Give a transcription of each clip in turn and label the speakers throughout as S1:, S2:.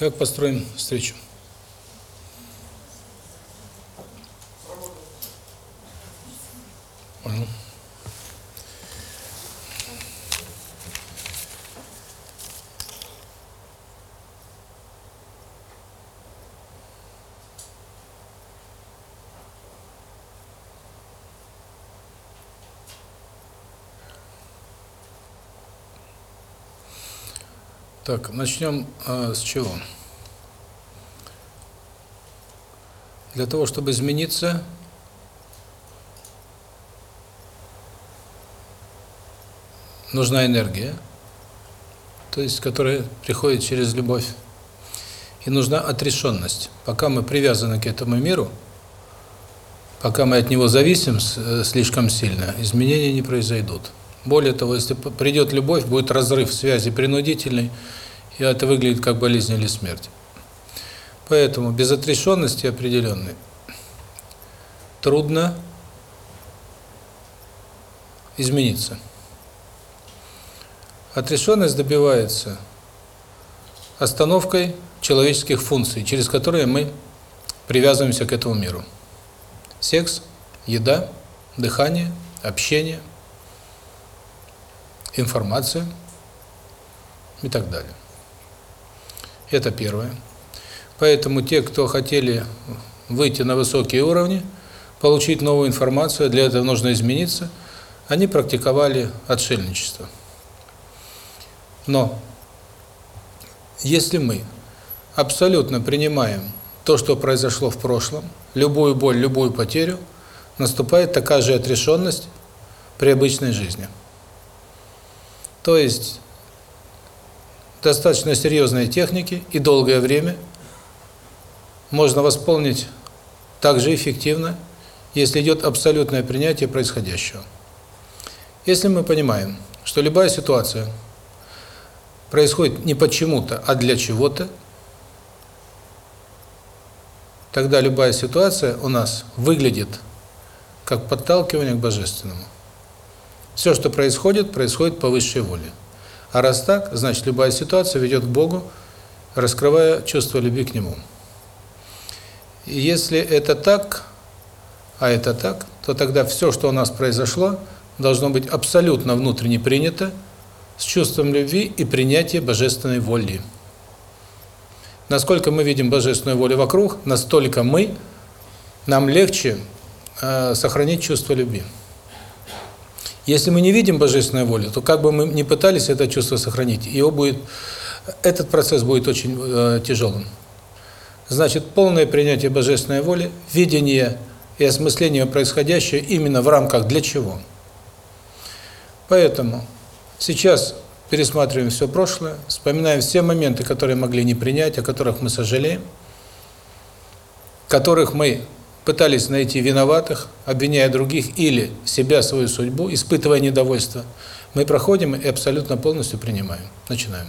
S1: Как построим встречу? Понял. Так, начнем э, с чего? Для того, чтобы измениться, нужна энергия, то есть, которая приходит через любовь. И нужна отрешенность. Пока мы привязаны к этому миру, пока мы от него зависим слишком сильно, изменения не произойдут. Более того, если придет любовь, будет разрыв связи принудительный, и это выглядит как болезнь или смерть. Поэтому без отрешенности определенной трудно измениться. Отрешенность добивается остановкой человеческих функций, через которые мы привязываемся к этому миру. Секс, еда, дыхание, общение, информация и так далее. Это первое. Поэтому те, кто хотели выйти на высокие уровни, получить новую информацию, для этого нужно измениться, они практиковали отшельничество. Но если мы абсолютно принимаем то, что произошло в прошлом, любую боль, любую потерю, наступает такая же отрешенность при обычной жизни. То есть достаточно серьезные техники и долгое время можно восполнить так же эффективно, если идет абсолютное принятие происходящего. Если мы понимаем, что любая ситуация происходит не почему-то, а для чего-то, тогда любая ситуация у нас выглядит как подталкивание к Божественному. Все, что происходит, происходит по высшей воле. А раз так, значит, любая ситуация ведет к Богу, раскрывая чувство любви к Нему. И если это так, а это так, то тогда все, что у нас произошло, должно быть абсолютно внутренне принято, с чувством любви и принятия божественной воли. Насколько мы видим божественную волю вокруг, настолько мы, нам легче э, сохранить чувство любви. Если мы не видим божественную волю, то как бы мы ни пытались это чувство сохранить, его будет, этот процесс будет очень э, тяжелым. Значит, полное принятие божественной воли, видение и осмысление происходящего именно в рамках для чего. Поэтому сейчас пересматриваем все прошлое, вспоминаем все моменты, которые могли не принять, о которых мы сожалеем, которых мы пытались найти виноватых, обвиняя других или себя, свою судьбу, испытывая недовольство, мы проходим и абсолютно полностью принимаем. Начинаем.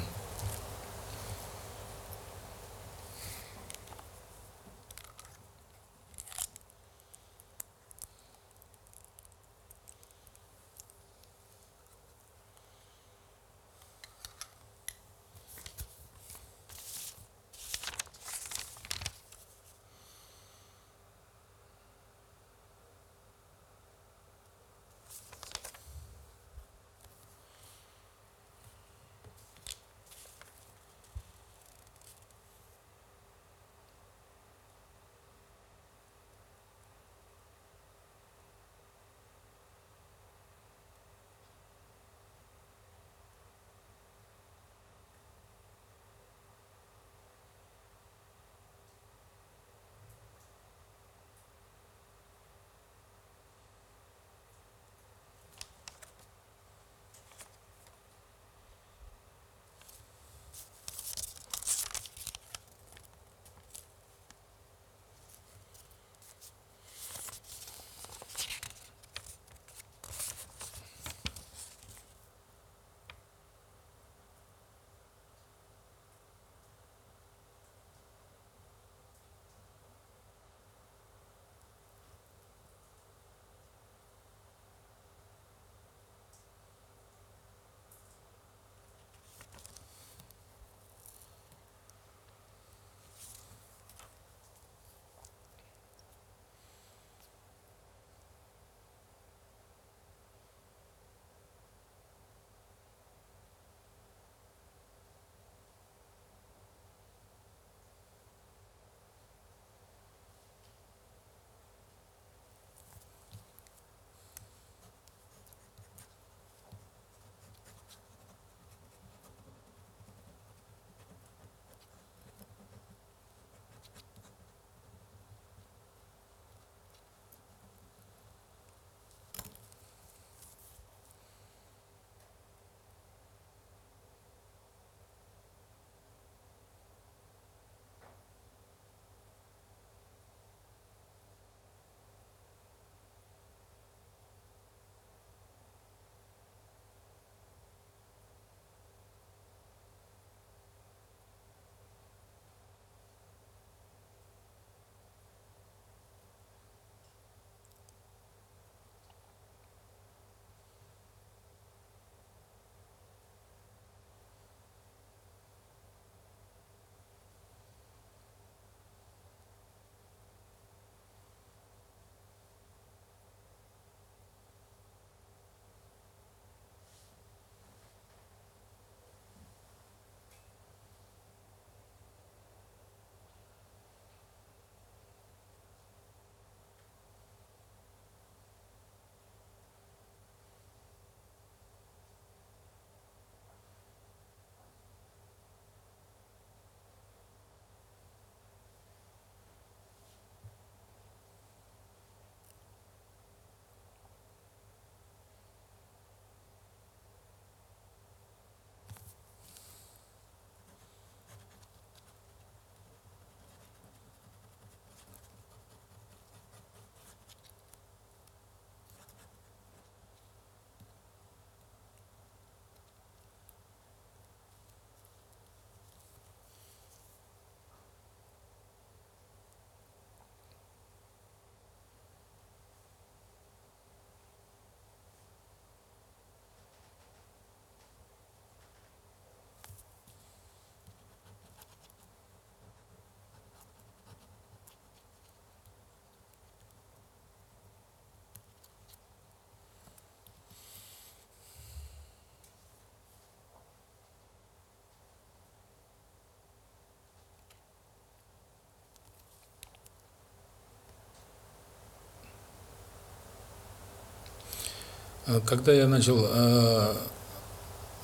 S1: Когда я начал э,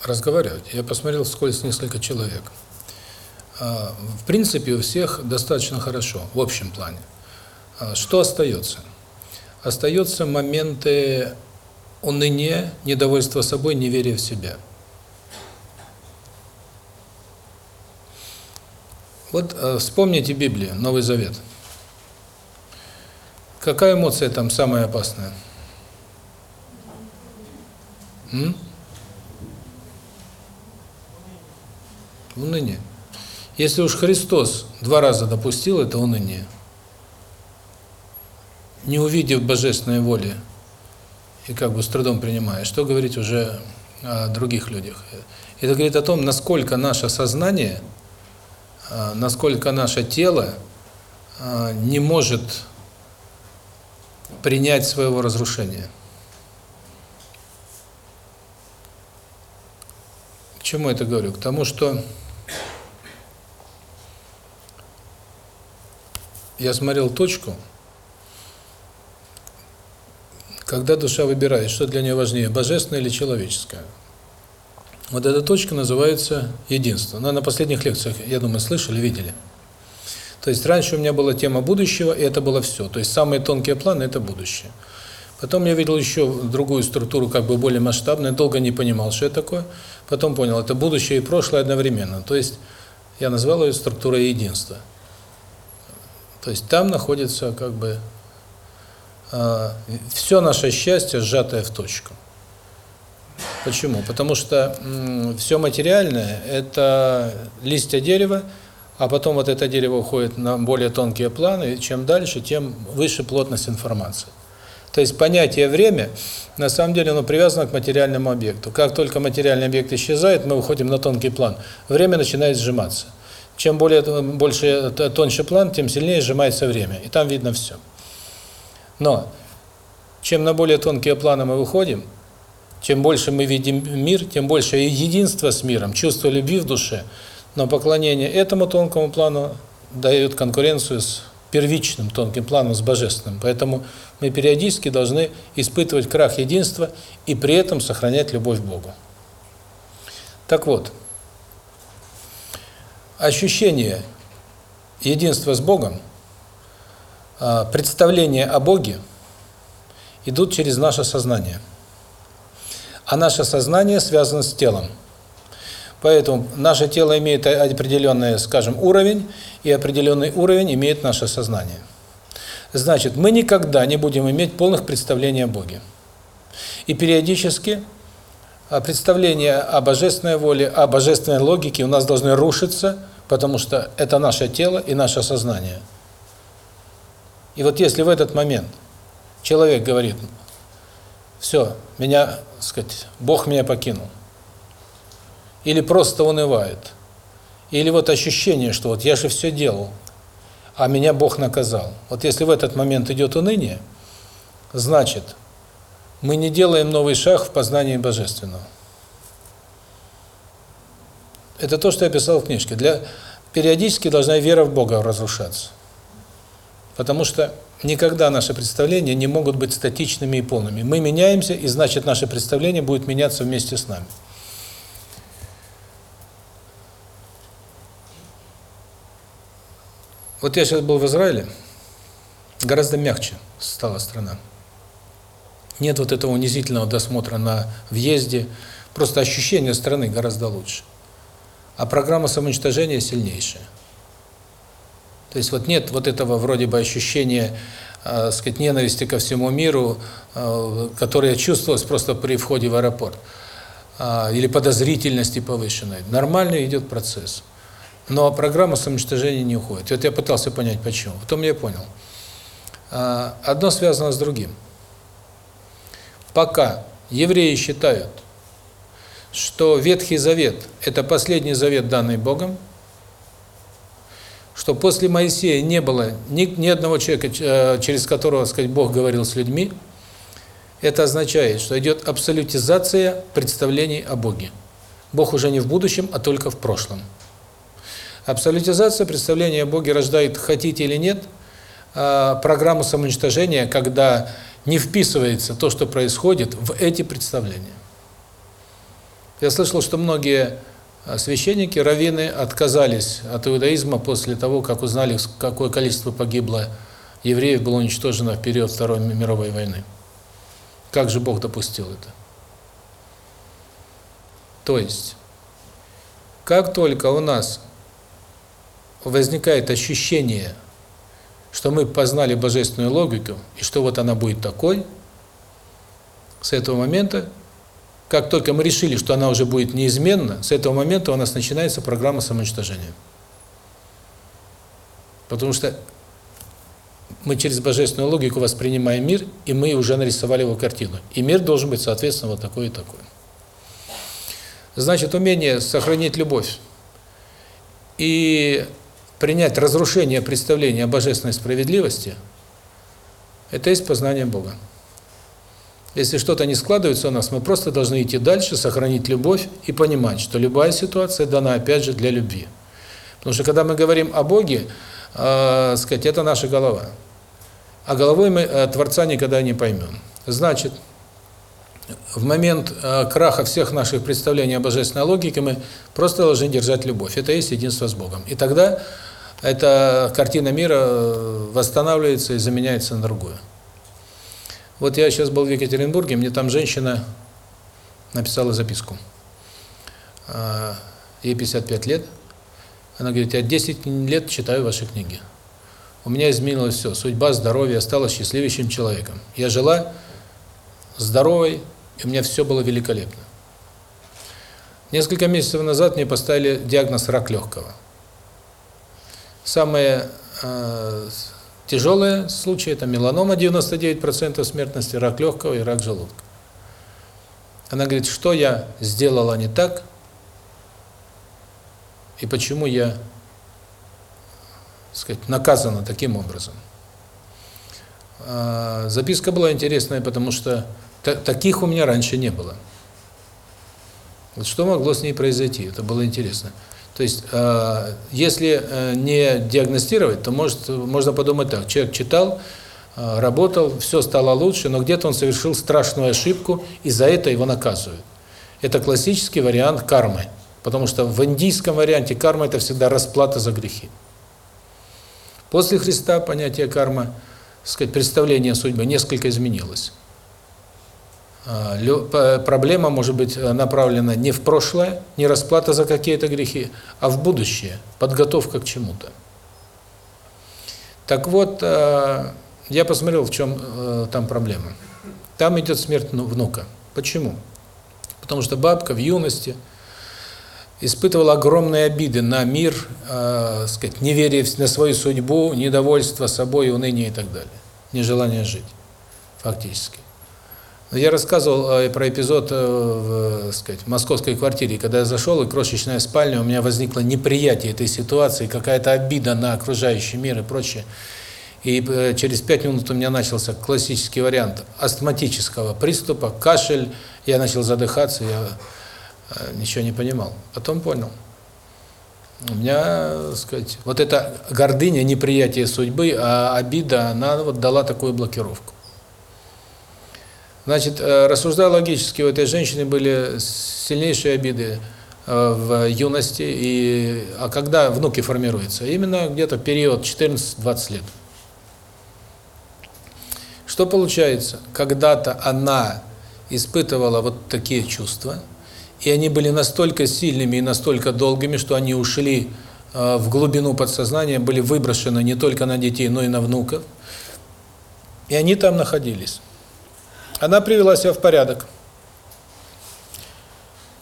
S1: разговаривать, я посмотрел сквозь несколько человек. Э, в принципе, у всех достаточно хорошо, в общем плане. Э, что остается? Остаются моменты уныния, недовольства собой, неверия в себя. Вот э, вспомните Библию, Новый Завет. Какая эмоция там самая опасная? М? Уныние. Если уж Христос два раза допустил это уныние, не увидев божественной воли и как бы с трудом принимая, что говорить уже о других людях? Это говорит о том, насколько наше сознание, а, насколько наше тело а, не может принять своего разрушения. Чему это говорю? К тому, что я смотрел точку, когда душа выбирает, что для нее важнее, божественное или человеческое. Вот эта точка называется единство. Но на последних лекциях, я думаю, слышали, видели. То есть раньше у меня была тема будущего, и это было все. То есть самые тонкие планы – это будущее. Потом я видел еще другую структуру, как бы более масштабную, долго не понимал, что это такое. Потом понял, это будущее и прошлое одновременно. То есть я назвал ее структурой единства. То есть там находится как бы э, все наше счастье, сжатое в точку. Почему? Потому что все материальное – это листья дерева, а потом вот это дерево уходит на более тонкие планы, и чем дальше, тем выше плотность информации. То есть понятие «время» на самом деле оно привязано к материальному объекту. Как только материальный объект исчезает, мы выходим на тонкий план, время начинает сжиматься. Чем более больше тоньше план, тем сильнее сжимается время, и там видно все. Но чем на более тонкие планы мы выходим, чем больше мы видим мир, тем больше единство с миром, чувство любви в душе. Но поклонение этому тонкому плану дает конкуренцию с первичным тонким планом, с божественным. Поэтому мы периодически должны испытывать крах единства и при этом сохранять любовь к Богу. Так вот, ощущение единства с Богом, а, представление о Боге идут через наше сознание. А наше сознание связано с телом. Поэтому наше тело имеет определенный, скажем, уровень, и определенный уровень имеет наше сознание. Значит, мы никогда не будем иметь полных представлений о Боге. И периодически а представления о божественной воле, о божественной логике у нас должны рушиться, потому что это наше тело и наше сознание. И вот если в этот момент человек говорит, все, меня, сказать, Бог меня покинул, или просто унывает, или вот ощущение, что вот я же все делал, а меня Бог наказал. Вот если в этот момент идет уныние, значит, мы не делаем новый шаг в познании Божественного. Это то, что я писал в книжке. Для Периодически должна вера в Бога разрушаться. Потому что никогда наши представления не могут быть статичными и полными. Мы меняемся, и значит наше представление будет меняться вместе с нами. Вот я сейчас был в Израиле, гораздо мягче стала страна. Нет вот этого унизительного досмотра на въезде, просто ощущение страны гораздо лучше. А программа самоуничтожения сильнейшая. То есть вот нет вот этого вроде бы ощущения, э, сказать, ненависти ко всему миру, э, которое чувствовалось просто при входе в аэропорт, э, или подозрительности повышенной. Нормально идет процесс. Но программа самоуничтожения не уходит. Вот я пытался понять, почему. Потом я понял. Э, одно связано с другим. Пока евреи считают, что Ветхий Завет – это последний завет, данный Богом, что после Моисея не было ни, ни одного человека, э, через которого, сказать, Бог говорил с людьми, это означает, что идет абсолютизация представлений о Боге. Бог уже не в будущем, а только в прошлом. Абсолютизация представления о Боге рождает, хотите или нет, э, программу самоуничтожения, когда не вписывается то, что происходит, в эти представления. Я слышал, что многие а, священники, раввины отказались от иудаизма после того, как узнали, какое количество погибло евреев, было уничтожено в период Второй мировой войны. Как же Бог допустил это? То есть, как только у нас возникает ощущение, что мы познали божественную логику, и что вот она будет такой, с этого момента, как только мы решили, что она уже будет неизменна, с этого момента у нас начинается программа самоуничтожения. Потому что мы через божественную логику воспринимаем мир, и мы уже нарисовали его картину. И мир должен быть, соответственно, вот такой и такой. Значит, умение сохранить любовь и принять разрушение представления о божественной справедливости – это есть познание Бога. Если что-то не складывается у нас, мы просто должны идти дальше, сохранить любовь и понимать, что любая ситуация дана, опять же, для любви. Потому что когда мы говорим о Боге, э, сказать, это наша голова. А головой мы э, Творца никогда не поймем. Значит, в момент э, краха всех наших представлений о божественной логике мы просто должны держать любовь. Это есть единство с Богом. И тогда эта картина мира э, восстанавливается и заменяется на другую. Вот я сейчас был в Екатеринбурге, мне там женщина написала записку. А, ей 55 лет. Она говорит, я 10 лет читаю ваши книги. У меня изменилось все. Судьба, здоровье, я стала счастливейшим человеком. Я жила здоровой, и у меня все было великолепно. Несколько месяцев назад мне поставили диагноз рак легкого. Самое э, Тяжелые случаи – это меланома 99% смертности, рак легкого и рак желудка. Она говорит, что я сделала не так, и почему я, сказать, наказана таким образом. А, записка была интересная, потому что таких у меня раньше не было. Вот что могло с ней произойти? Это было интересно. То есть, э, если э, не диагностировать, то может можно подумать так: человек читал, э, работал, все стало лучше, но где-то он совершил страшную ошибку, и за это его наказывают. Это классический вариант кармы, потому что в индийском варианте карма это всегда расплата за грехи. После Христа понятие карма, сказать, представление о судьбе несколько изменилось. А, проблема может быть э, направлена не в прошлое, не расплата за какие-то грехи, а в будущее, подготовка к чему-то. Так вот, э, я посмотрел, в чем э, там проблема. Там идет смерть ну, внука. Почему? Потому что бабка в юности испытывала огромные обиды на мир, э, сказать, неверие на свою судьбу, недовольство собой, уныние и так далее. Нежелание жить, фактически. Я рассказывал э, про эпизод э, в, сказать, московской квартире, когда я зашел, и крошечная спальня, у меня возникло неприятие этой ситуации, какая-то обида на окружающий мир и прочее. И э, через пять минут у меня начался классический вариант астматического приступа, кашель, я начал задыхаться, я ничего не понимал. Потом понял. У меня, сказать, вот эта гордыня, неприятие судьбы, а обида, она вот дала такую блокировку. Значит, э, рассуждая логически, у этой женщины были сильнейшие обиды э, в юности, и, а когда внуки формируются? Именно где-то период 14-20 лет. Что получается? Когда-то она испытывала вот такие чувства, и они были настолько сильными и настолько долгими, что они ушли э, в глубину подсознания, были выброшены не только на детей, но и на внуков, и они там находились. Она привела себя в порядок.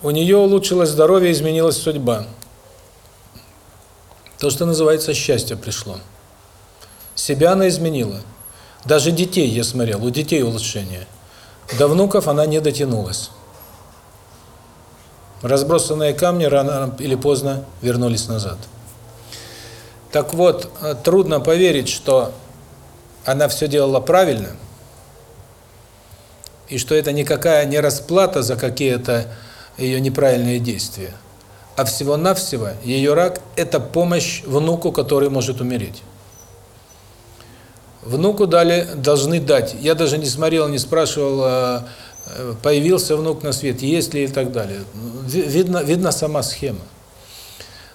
S1: У нее улучшилось здоровье, изменилась судьба. То, что называется счастье пришло. Себя она изменила. Даже детей я смотрел, у детей улучшение. До внуков она не дотянулась. Разбросанные камни рано или поздно вернулись назад. Так вот, трудно поверить, что она все делала правильно – и что это никакая не расплата за какие-то ее неправильные действия, а всего-навсего ее рак – это помощь внуку, который может умереть. Внуку дали, должны дать. Я даже не смотрел, не спрашивал, а, э, появился внук на свет, есть ли и так далее. Видно, видна сама схема.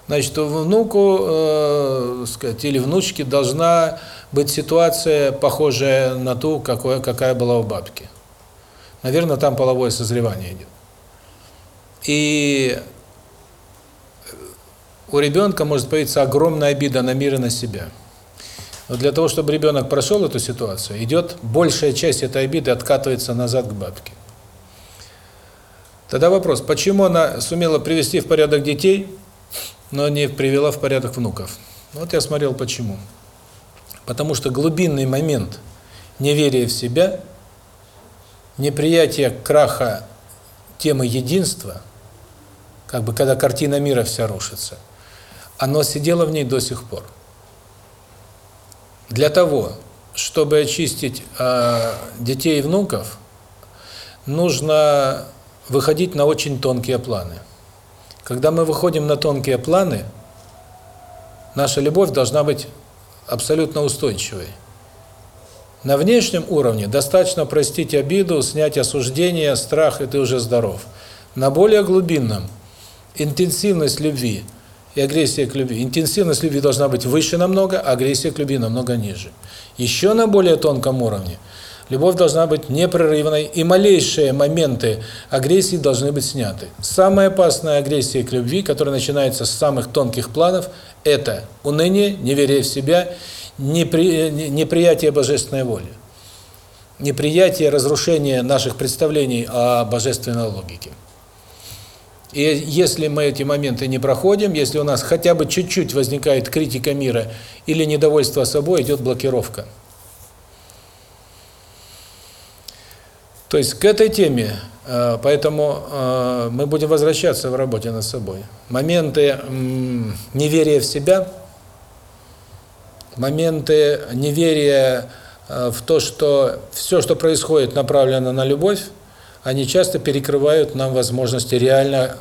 S1: Значит, внуку, э, сказать, или внучке должна быть ситуация, похожая на ту, какой, какая была у бабки. Наверное, там половое созревание идет. И у ребенка может появиться огромная обида на мир и на себя. Но для того, чтобы ребенок прошел эту ситуацию, идет большая часть этой обиды откатывается назад к бабке. Тогда вопрос, почему она сумела привести в порядок детей, но не привела в порядок внуков? Вот я смотрел почему. Потому что глубинный момент неверия в себя, неприятие краха темы единства, как бы когда картина мира вся рушится, оно сидело в ней до сих пор. Для того, чтобы очистить э, детей и внуков, нужно выходить на очень тонкие планы. Когда мы выходим на тонкие планы, наша любовь должна быть абсолютно устойчивой. На внешнем уровне достаточно простить обиду, снять осуждение, страх, и ты уже здоров. На более глубинном интенсивность любви – и агрессия к любви. Интенсивность любви должна быть выше намного, а агрессия к любви намного ниже. Еще на более тонком уровне любовь должна быть непрерывной, и малейшие моменты агрессии должны быть сняты. Самая опасная агрессия к любви, которая начинается с самых тонких планов, это уныние, неверие в себя, непри... неприятие божественной воли. Неприятие, разрушение наших представлений о божественной логике. И если мы эти моменты не проходим, если у нас хотя бы чуть-чуть возникает критика мира или недовольство собой, идет блокировка. То есть к этой теме, э, поэтому э, мы будем возвращаться в работе над собой. Моменты неверия в себя, моменты неверия э, в то, что все, что происходит, направлено на любовь, они часто перекрывают нам возможности реально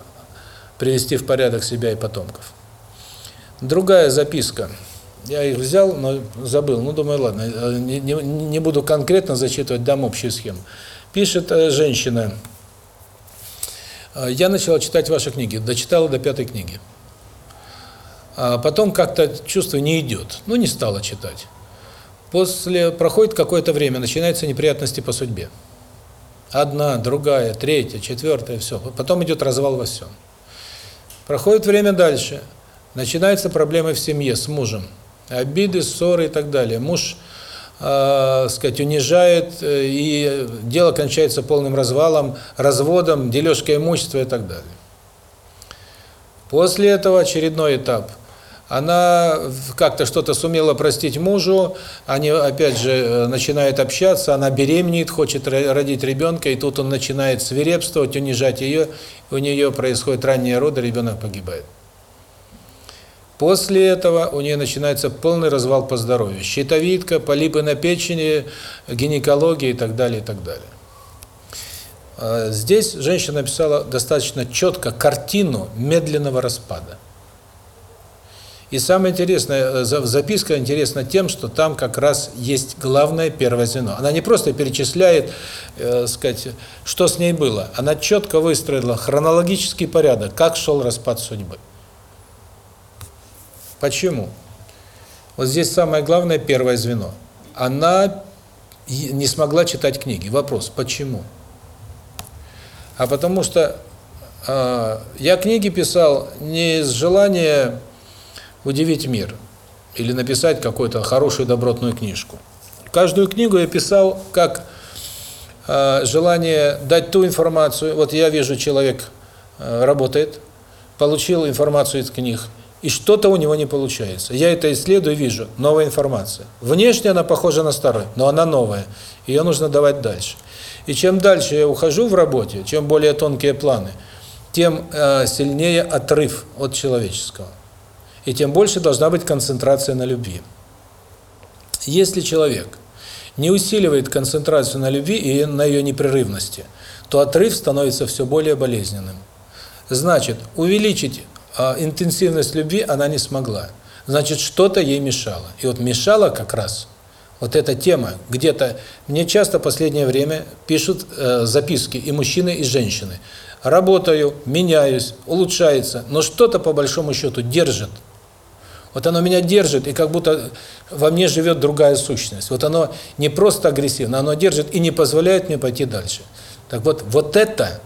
S1: привести в порядок себя и потомков. Другая записка. Я их взял, но забыл. Ну, думаю, ладно, не, не, не буду конкретно зачитывать, дам общую схему. Пишет э, женщина. Я начала читать ваши книги, дочитала до пятой книги. А потом как-то чувство не идет. Ну, не стала читать. После проходит какое-то время, начинаются неприятности по судьбе. Одна, другая, третья, четвертая, все. Потом идет развал во всем. Проходит время дальше. Начинаются проблемы в семье с мужем. Обиды, ссоры и так далее. Муж, э, сказать, унижает, э, и дело кончается полным развалом, разводом, дележкой имущества и так далее. После этого очередной этап она как-то что-то сумела простить мужу, они опять же э, начинают общаться, она беременеет, хочет родить ребенка, и тут он начинает свирепствовать, унижать ее, у нее происходит ранние роды, ребенок погибает. После этого у нее начинается полный развал по здоровью. Щитовидка, полипы на печени, гинекология и так далее, и так далее. А здесь женщина написала достаточно четко картину медленного распада. И самое интересное, э, записка интересна тем, что там как раз есть главное первое звено. Она не просто перечисляет, э, сказать, что с ней было. Она четко выстроила хронологический порядок, как шел распад судьбы. Почему? Вот здесь самое главное первое звено. Она не смогла читать книги. Вопрос, почему? А потому что э, я книги писал не из желания удивить мир или написать какую-то хорошую добротную книжку. Каждую книгу я писал как э, желание дать ту информацию. Вот я вижу, человек э, работает, получил информацию из книг, и что-то у него не получается. Я это исследую, вижу, новая информация. Внешне она похожа на старую, но она новая. Ее нужно давать дальше. И чем дальше я ухожу в работе, чем более тонкие планы, тем э, сильнее отрыв от человеческого и тем больше должна быть концентрация на любви. Если человек не усиливает концентрацию на любви и на ее непрерывности, то отрыв становится все более болезненным. Значит, увеличить а, интенсивность любви она не смогла. Значит, что-то ей мешало. И вот мешало как раз Вот эта тема, где-то, мне часто последнее время пишут э, записки и мужчины, и женщины. Работаю, меняюсь, улучшается, но что-то по большому счету держит. Вот оно меня держит, и как будто во мне живет другая сущность. Вот оно не просто агрессивно, оно держит и не позволяет мне пойти дальше. Так вот, вот это,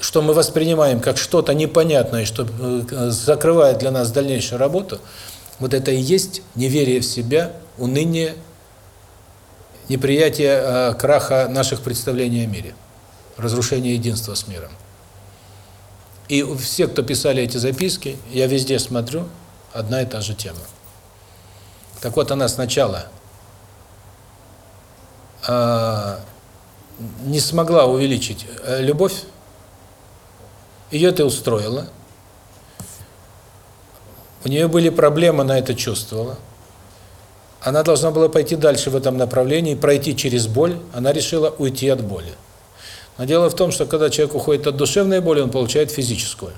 S1: что мы воспринимаем как что-то непонятное, что э, закрывает для нас дальнейшую работу – вот это и есть неверие в себя, уныние, неприятие э, краха наших представлений о мире, разрушение единства с миром. И все, кто писали эти записки, я везде смотрю, одна и та же тема. Так вот, она сначала э, не смогла увеличить э, любовь, ее ты устроила – у нее были проблемы, она это чувствовала. Она должна была пойти дальше в этом направлении, пройти через боль. Она решила уйти от боли. Но дело в том, что когда человек уходит от душевной боли, он получает физическую.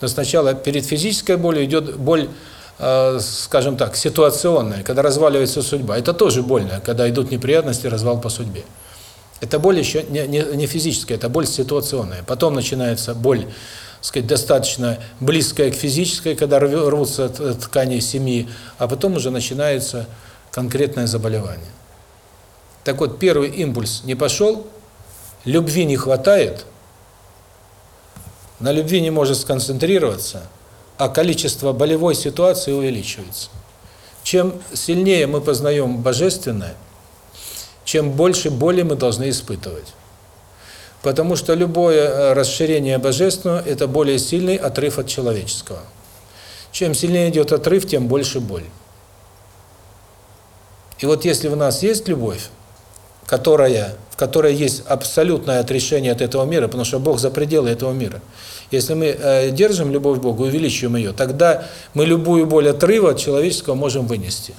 S1: Но сначала перед физической болью идет боль, э, скажем так, ситуационная, когда разваливается судьба. Это тоже больно, когда идут неприятности, развал по судьбе. Это боль еще не, не, не физическая, это боль ситуационная. Потом начинается боль сказать, достаточно близкая к физической, когда рвутся ткани семьи, а потом уже начинается конкретное заболевание. Так вот, первый импульс не пошел, любви не хватает, на любви не может сконцентрироваться, а количество болевой ситуации увеличивается. Чем сильнее мы познаем Божественное, чем больше боли мы должны испытывать. Потому что любое э, расширение божественного – это более сильный отрыв от человеческого. Чем сильнее идет отрыв, тем больше боль. И вот если в нас есть любовь, которая, в которой есть абсолютное отрешение от этого мира, потому что Бог за пределы этого мира. Если мы э, держим любовь к Богу, увеличиваем ее, тогда мы любую боль отрыва от человеческого можем вынести.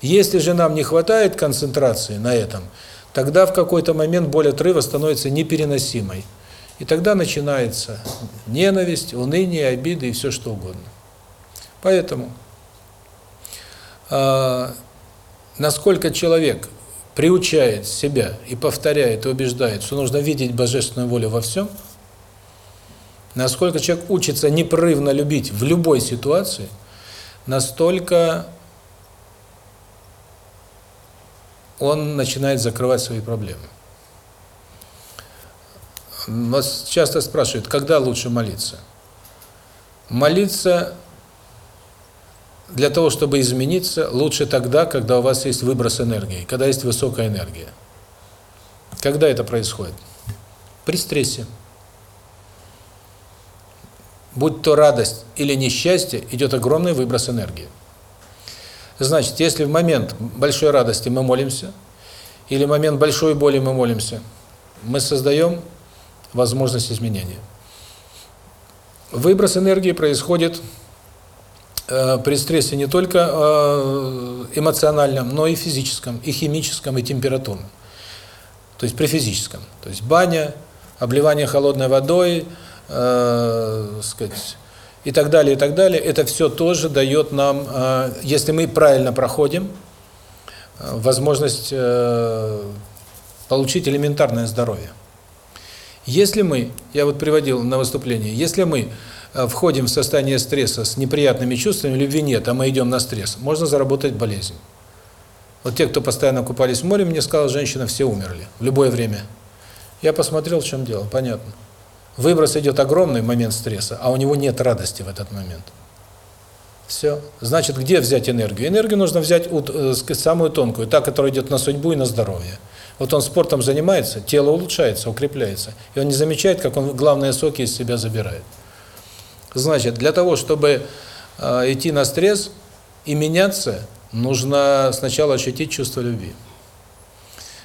S1: Если же нам не хватает концентрации на этом – тогда в какой-то момент боль отрыва становится непереносимой. И тогда начинается ненависть, уныние, обиды и все что угодно. Поэтому, э, насколько человек приучает себя и повторяет, и убеждает, что нужно видеть божественную волю во всем, насколько человек учится непрерывно любить в любой ситуации, настолько он начинает закрывать свои проблемы. Нас часто спрашивают, когда лучше молиться? Молиться для того, чтобы измениться, лучше тогда, когда у вас есть выброс энергии, когда есть высокая энергия. Когда это происходит? При стрессе. Будь то радость или несчастье, идет огромный выброс энергии. Значит, если в момент большой радости мы молимся, или в момент большой боли мы молимся, мы создаем возможность изменения. Выброс энергии происходит при стрессе не только э, эмоциональном, но и физическом, и химическом, и температурном. То есть при физическом. То есть баня, обливание холодной водой, э, сказать, и так далее, и так далее, это все тоже дает нам, э, если мы правильно проходим, э, возможность э, получить элементарное здоровье. Если мы, я вот приводил на выступлении, если мы входим в состояние стресса с неприятными чувствами, любви нет, а мы идем на стресс, можно заработать болезнь. Вот те, кто постоянно купались в море, мне сказала женщина, все умерли в любое время. Я посмотрел, в чем дело, понятно. Выброс идет огромный момент стресса, а у него нет радости в этот момент. Все. Значит, где взять энергию? Энергию нужно взять э, самую тонкую, та, которая идет на судьбу и на здоровье. Вот он спортом занимается, тело улучшается, укрепляется. И он не замечает, как он главные соки из себя забирает. Значит, для того, чтобы э, идти на стресс и меняться, нужно сначала ощутить чувство любви.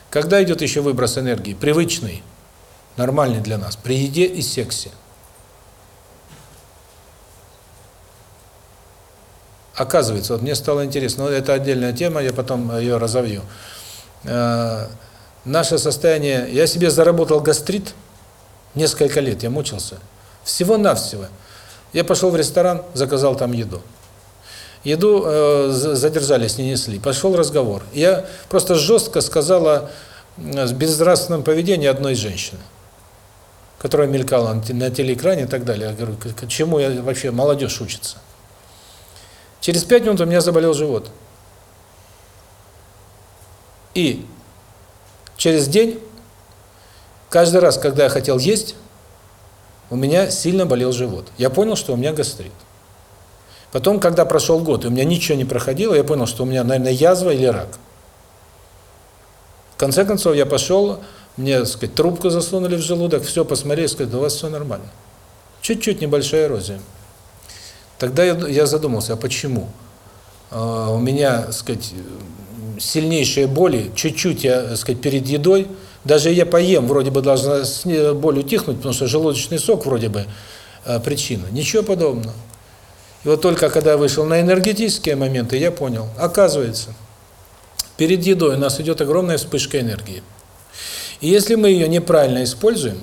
S1: Когда идет еще выброс энергии? Привычный нормальный для нас, при еде и сексе. Оказывается, вот мне стало интересно, но это отдельная тема, я потом ее разовью. Э, наше состояние, я себе заработал гастрит, несколько лет я мучился, всего-навсего. Я пошел в ресторан, заказал там еду. еду э, задержались, не несли. Пошел разговор. Я просто жестко сказала с безнравственным поведением одной женщины, которая мелькала на телеэкране и так далее. Я говорю, к чему я вообще молодежь учится? Через пять минут у меня заболел живот. И через день, каждый раз, когда я хотел есть, у меня сильно болел живот. Я понял, что у меня гастрит. Потом, когда прошел год, и у меня ничего не проходило, я понял, что у меня, наверное, язва или рак. В конце концов, я пошел, мне, так сказать, трубку засунули в желудок, все посмотрели, сказали, да у вас все нормально. Чуть-чуть небольшая эрозия. Тогда я, я задумался, а почему? А, у меня, так сказать, сильнейшие боли, чуть-чуть я, так сказать, перед едой, даже я поем, вроде бы должна боль утихнуть, потому что желудочный сок вроде бы а, причина. Ничего подобного. И вот только когда я вышел на энергетические моменты, я понял, оказывается, перед едой у нас идет огромная вспышка энергии. И если мы ее неправильно используем,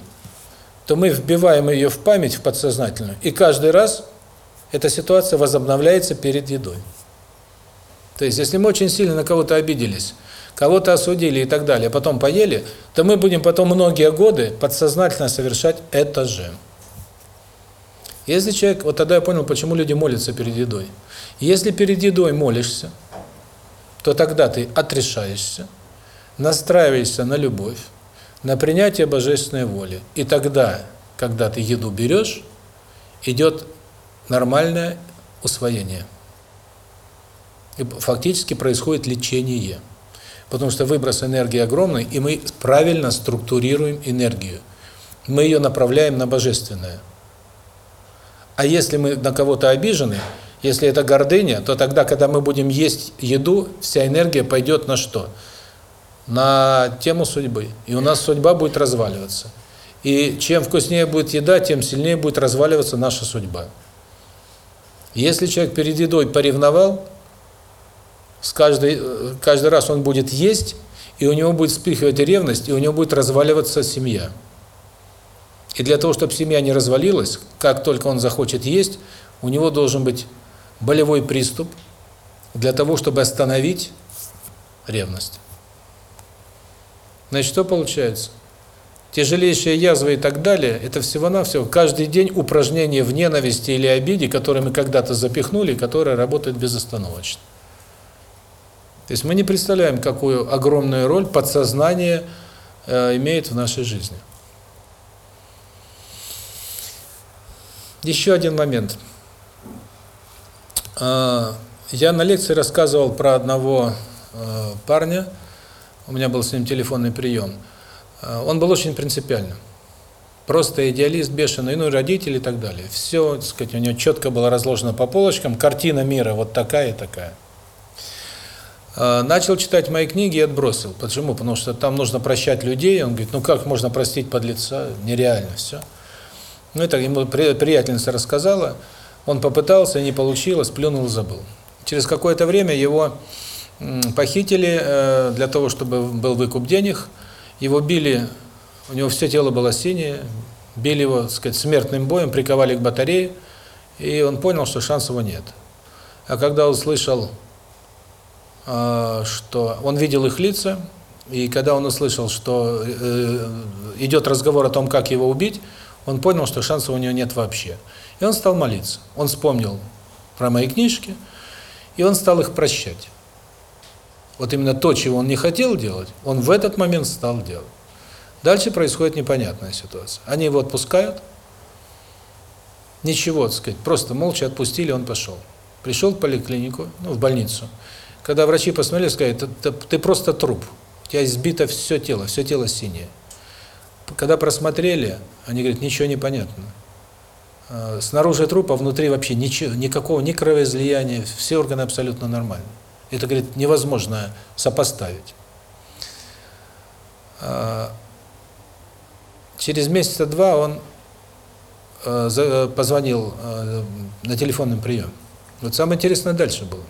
S1: то мы вбиваем ее в память, в подсознательную, и каждый раз эта ситуация возобновляется перед едой. То есть, если мы очень сильно на кого-то обиделись, кого-то осудили и так далее, потом поели, то мы будем потом многие годы подсознательно совершать это же. Если человек, вот тогда я понял, почему люди молятся перед едой. Если перед едой молишься, то тогда ты отрешаешься, настраиваешься на любовь, на принятие божественной воли. И тогда, когда ты еду берешь, идет нормальное усвоение. И фактически происходит лечение. Потому что выброс энергии огромный, и мы правильно структурируем энергию. Мы ее направляем на божественное. А если мы на кого-то обижены, если это гордыня, то тогда, когда мы будем есть еду, вся энергия пойдет на что? На тему судьбы. И у нас судьба будет разваливаться. И чем вкуснее будет еда, тем сильнее будет разваливаться наша судьба. Если человек перед едой поревновал, с каждый, каждый раз он будет есть, и у него будет вспыхивать ревность, и у него будет разваливаться семья. И для того, чтобы семья не развалилась, как только он захочет есть, у него должен быть болевой приступ для того, чтобы остановить ревность. Значит, что получается? Тяжелейшие язвы и так далее, это всего-навсего каждый день упражнение в ненависти или обиде, которые мы когда-то запихнули, которая работает безостановочно. То есть мы не представляем, какую огромную роль подсознание э, имеет в нашей жизни. Еще один момент. А, я на лекции рассказывал про одного а, парня, у меня был с ним телефонный прием. А, он был очень принципиальным. Просто идеалист бешеный, ну и родители и так далее. Все, так сказать, у него четко было разложено по полочкам, картина мира вот такая и такая. Начал читать мои книги и отбросил. Почему? Потому что там нужно прощать людей. Он говорит, ну как можно простить подлеца? Нереально все. Ну, это ему приятельница рассказала, он попытался, не получилось, плюнул забыл. Через какое-то время его похитили э, для того, чтобы был выкуп денег, его били, у него все тело было синее, били его, так сказать, смертным боем, приковали к батарее, и он понял, что шансов его нет. А когда услышал, э, что он видел их лица, и когда он услышал, что э, идет разговор о том, как его убить, он понял, что шансов у него нет вообще. И он стал молиться. Он вспомнил про мои книжки, и он стал их прощать. Вот именно то, чего он не хотел делать, он в этот момент стал делать. Дальше происходит непонятная ситуация. Они его отпускают, ничего, так сказать, просто молча отпустили, он пошел. Пришел в поликлинику, ну, в больницу. Когда врачи посмотрели, сказали, ты, ты, просто труп, у тебя избито все тело, все тело синее. Когда просмотрели, они говорят, ничего не понятно. А, снаружи трупа, внутри вообще ничего, никакого, ни кровоизлияния, все органы абсолютно нормальны. Это, говорит, невозможно сопоставить. А, через месяца два он а, позвонил на телефонный прием. Вот самое интересное дальше было.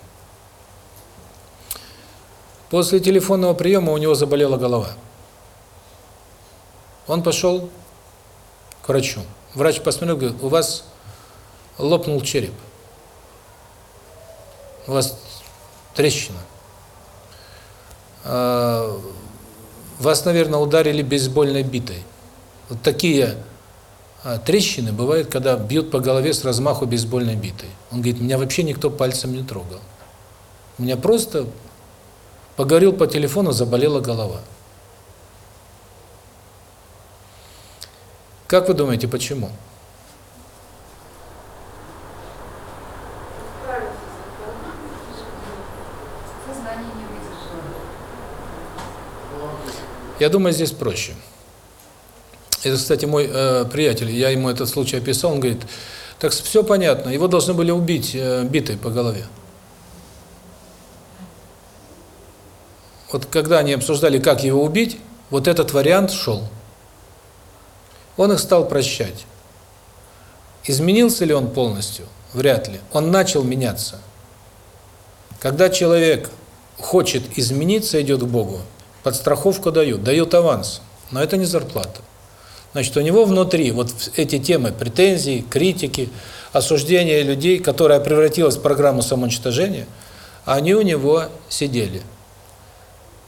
S1: После телефонного приема у него заболела голова. Он пошел к врачу. Врач посмотрел, говорит, у вас лопнул череп. у вас трещина. А, вас, наверное, ударили бейсбольной битой. Вот такие а, трещины бывают, когда бьют по голове с размаху бейсбольной битой. Он говорит, меня вообще никто пальцем не трогал. У меня просто поговорил по телефону, заболела голова. Как вы думаете, почему? Я думаю, здесь проще. Это, кстати, мой э, приятель, я ему этот случай описал, он говорит, так все понятно, его должны были убить э, битой по голове. Вот когда они обсуждали, как его убить, вот этот вариант шел. Он их стал прощать. Изменился ли он полностью? Вряд ли. Он начал меняться. Когда человек хочет измениться, идет к Богу, подстраховку дают, дают аванс, но это не зарплата. Значит, у него внутри вот эти темы претензий, критики, осуждения людей, которая превратилась в программу самоуничтожения, они у него сидели.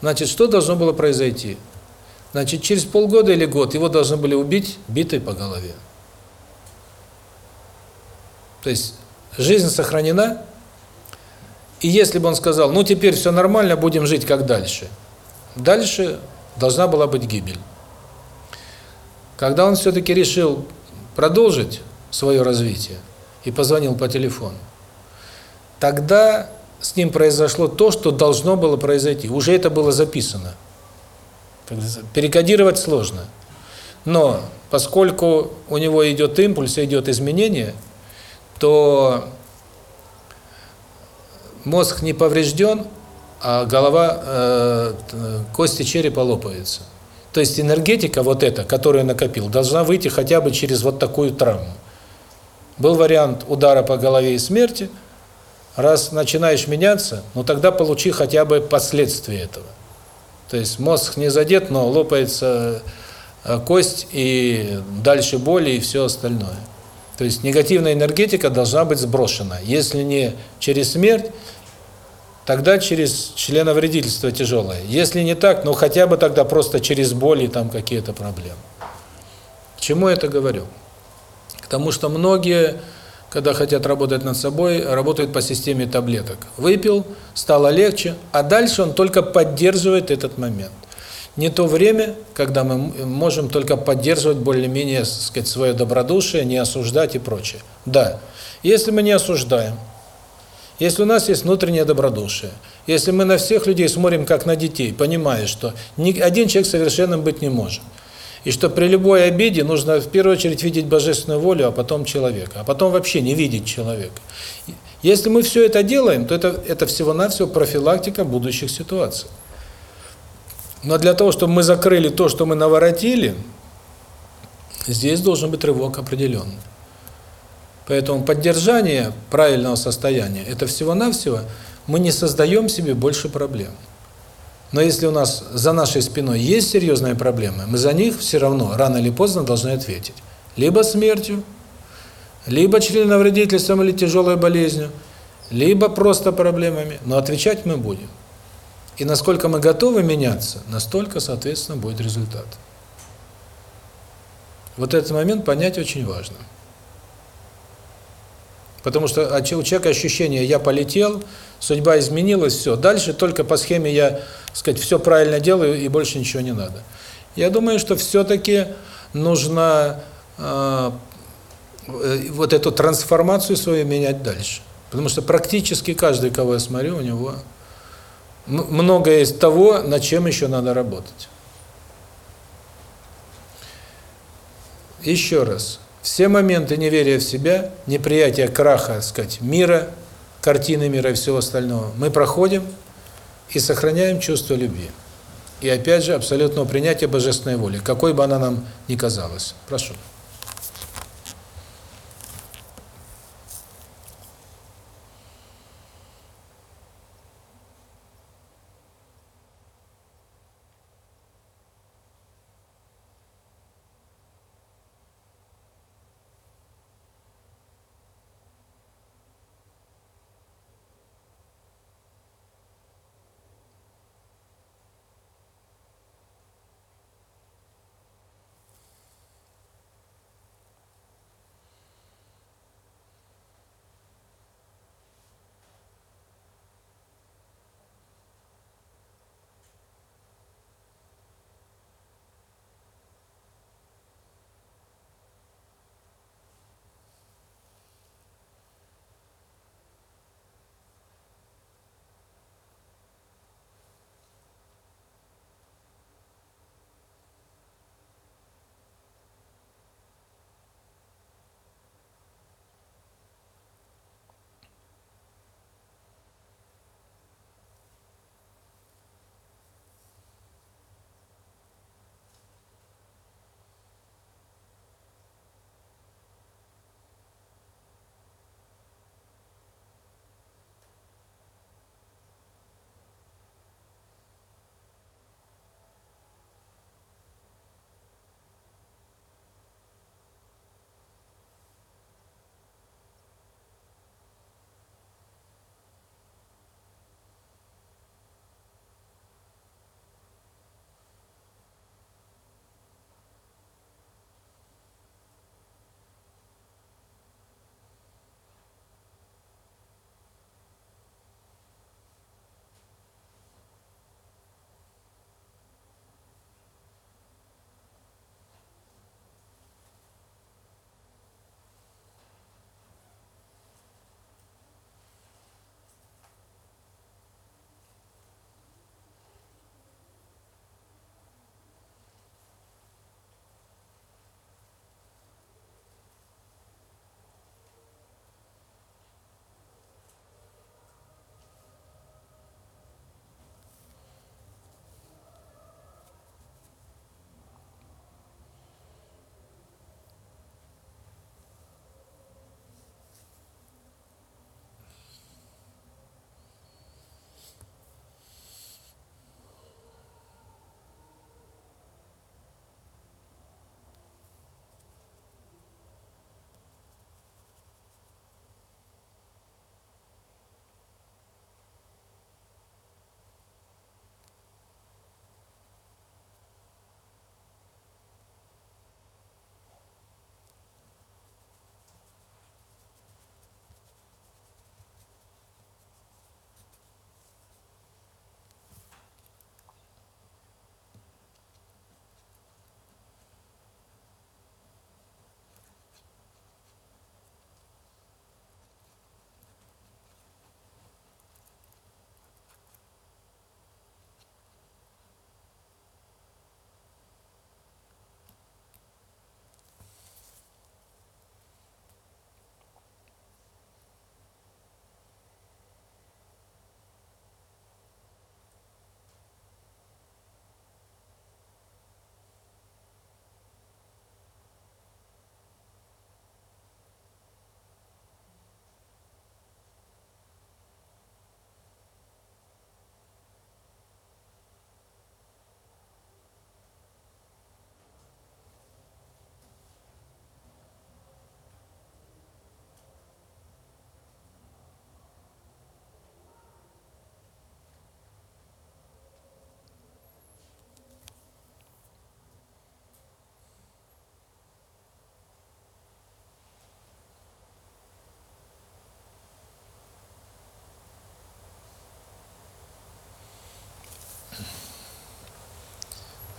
S1: Значит, что должно было произойти? Значит, через полгода или год его должны были убить битой по голове. То есть жизнь сохранена, и если бы он сказал, ну теперь все нормально, будем жить как дальше – Дальше должна была быть гибель. Когда он все-таки решил продолжить свое развитие и позвонил по телефону, тогда с ним произошло то, что должно было произойти. Уже это было записано. Перекодировать сложно. Но поскольку у него идет импульс, идет изменение, то мозг не поврежден, а голова, э, кости черепа лопаются. То есть энергетика вот эта, которую накопил, должна выйти хотя бы через вот такую травму. Был вариант удара по голове и смерти. Раз начинаешь меняться, ну тогда получи хотя бы последствия этого. То есть мозг не задет, но лопается э, кость и дальше боли и все остальное. То есть негативная энергетика должна быть сброшена. Если не через смерть, тогда через членовредительство тяжелое. Если не так, ну хотя бы тогда просто через боль и там какие-то проблемы. К чему я это говорю? К тому, что многие, когда хотят работать над собой, работают по системе таблеток. Выпил, стало легче, а дальше он только поддерживает этот момент. Не то время, когда мы можем только поддерживать более-менее, сказать, свое добродушие, не осуждать и прочее. Да, если мы не осуждаем, если у нас есть внутреннее добродушие, если мы на всех людей смотрим как на детей, понимая, что ни один человек совершенным быть не может, и что при любой обиде нужно в первую очередь видеть божественную волю, а потом человека, а потом вообще не видеть человека. Если мы все это делаем, то это, это всего-навсего профилактика будущих ситуаций. Но для того, чтобы мы закрыли то, что мы наворотили, здесь должен быть рывок определенный. Поэтому поддержание правильного состояния – это всего-навсего мы не создаем себе больше проблем. Но если у нас за нашей спиной есть серьезные проблемы, мы за них все равно рано или поздно должны ответить. Либо смертью, либо членовредительством или тяжелой болезнью, либо просто проблемами, но отвечать мы будем. И насколько мы готовы меняться, настолько, соответственно, будет результат. Вот этот момент понять очень важно. Потому что у человека ощущение «я полетел», судьба изменилась, все. Дальше только по схеме я, сказать, все правильно делаю и больше ничего не надо. Я думаю, что все-таки нужно э, вот эту трансформацию свою менять дальше. Потому что практически каждый, кого я смотрю, у него много есть того, над чем еще надо работать. Еще раз. Все моменты неверия в себя, неприятия краха, сказать, мира, картины мира и всего остального, мы проходим и сохраняем чувство любви. И опять же, абсолютного принятия божественной воли, какой бы она нам ни казалась. Прошу.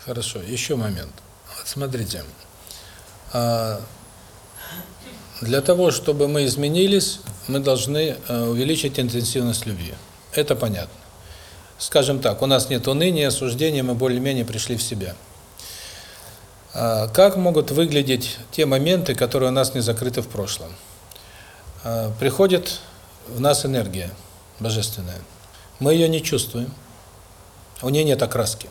S1: Хорошо, еще момент. Смотрите, а, для того, чтобы мы изменились, мы должны э, увеличить интенсивность любви. Это понятно. Скажем так, у нас нет уныния, осуждения, мы более-менее пришли в себя. А, как могут выглядеть те моменты, которые у нас не закрыты в прошлом? А, приходит в нас энергия божественная. Мы ее не чувствуем. У нее нет окраски.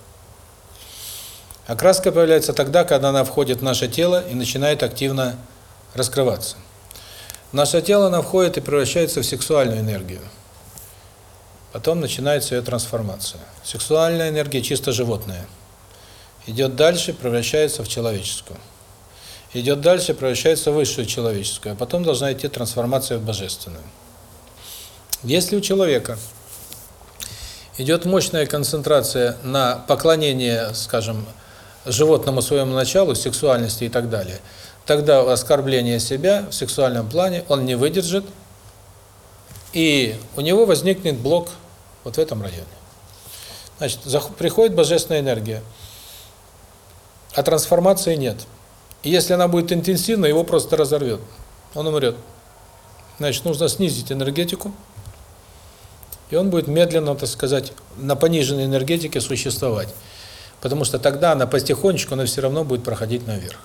S1: Окраска появляется тогда, когда она входит в наше тело и начинает активно раскрываться. В наше тело она входит и превращается в сексуальную энергию. Потом начинается ее трансформация. Сексуальная энергия чисто животная. Идет дальше, превращается в человеческую. Идет дальше, превращается в высшую человеческую. А потом должна идти трансформация в божественную. Если у человека идет мощная концентрация на поклонение, скажем, животному своему началу, сексуальности и так далее, тогда оскорбление себя в сексуальном плане он не выдержит, и у него возникнет блок вот в этом районе. Значит, приходит божественная энергия, а трансформации нет. И если она будет интенсивна, его просто разорвет. Он умрет. Значит, нужно снизить энергетику, и он будет медленно, так сказать, на пониженной энергетике существовать. Потому что тогда она потихонечку, она все равно будет проходить наверх.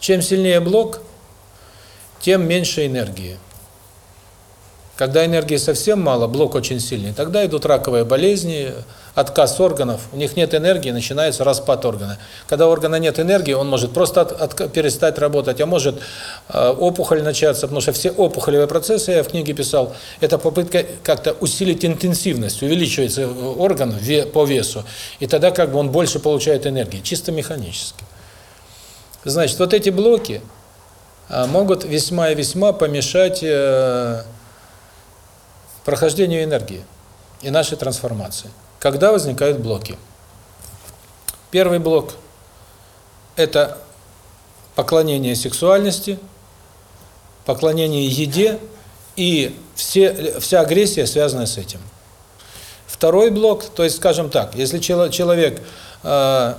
S1: Чем сильнее блок, тем меньше энергии. Когда энергии совсем мало, блок очень сильный, тогда идут раковые болезни, отказ органов, у них нет энергии, начинается распад органа. Когда у органа нет энергии, он может просто от, от, перестать работать, а может э, опухоль начаться, потому что все опухолевые процессы, я в книге писал, это попытка как-то усилить интенсивность, увеличивается орган ве, по весу, и тогда как бы он больше получает энергии, чисто механически. Значит, вот эти блоки э, могут весьма и весьма помешать... Э, прохождению энергии и нашей трансформации. Когда возникают блоки? Первый блок – это поклонение сексуальности, поклонение еде и все, вся агрессия, связанная с этим. Второй блок, то есть, скажем так, если человек, э,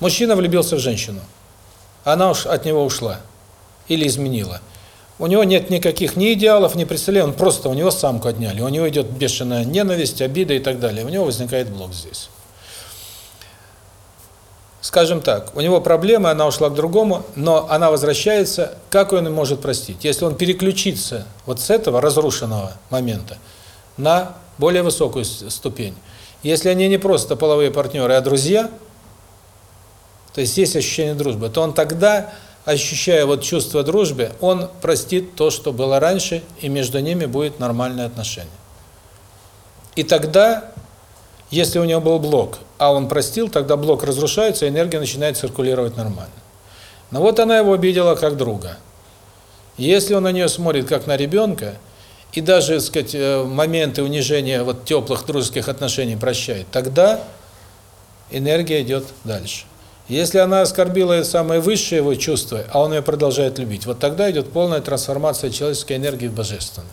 S1: мужчина влюбился в женщину, она уж от него ушла или изменила – у него нет никаких ни идеалов, ни представлений, он просто, у него самку отняли, у него идет бешеная ненависть, обида и так далее. У него возникает блок здесь. Скажем так, у него проблема, она ушла к другому, но она возвращается, как он может простить? Если он переключится вот с этого разрушенного момента на более высокую ступень. Если они не просто половые партнеры, а друзья, то есть есть ощущение дружбы, то он тогда ощущая вот чувство дружбы, он простит то, что было раньше, и между ними будет нормальное отношение. И тогда, если у него был блок, а он простил, тогда блок разрушается, энергия начинает циркулировать нормально. Но вот она его обидела как друга. Если он на нее смотрит как на ребенка, и даже, так сказать, э, моменты унижения вот теплых дружеских отношений прощает, тогда энергия идет дальше. Если она оскорбила самое высшее его чувство, а он ее продолжает любить, вот тогда идет полная трансформация человеческой энергии в божественную.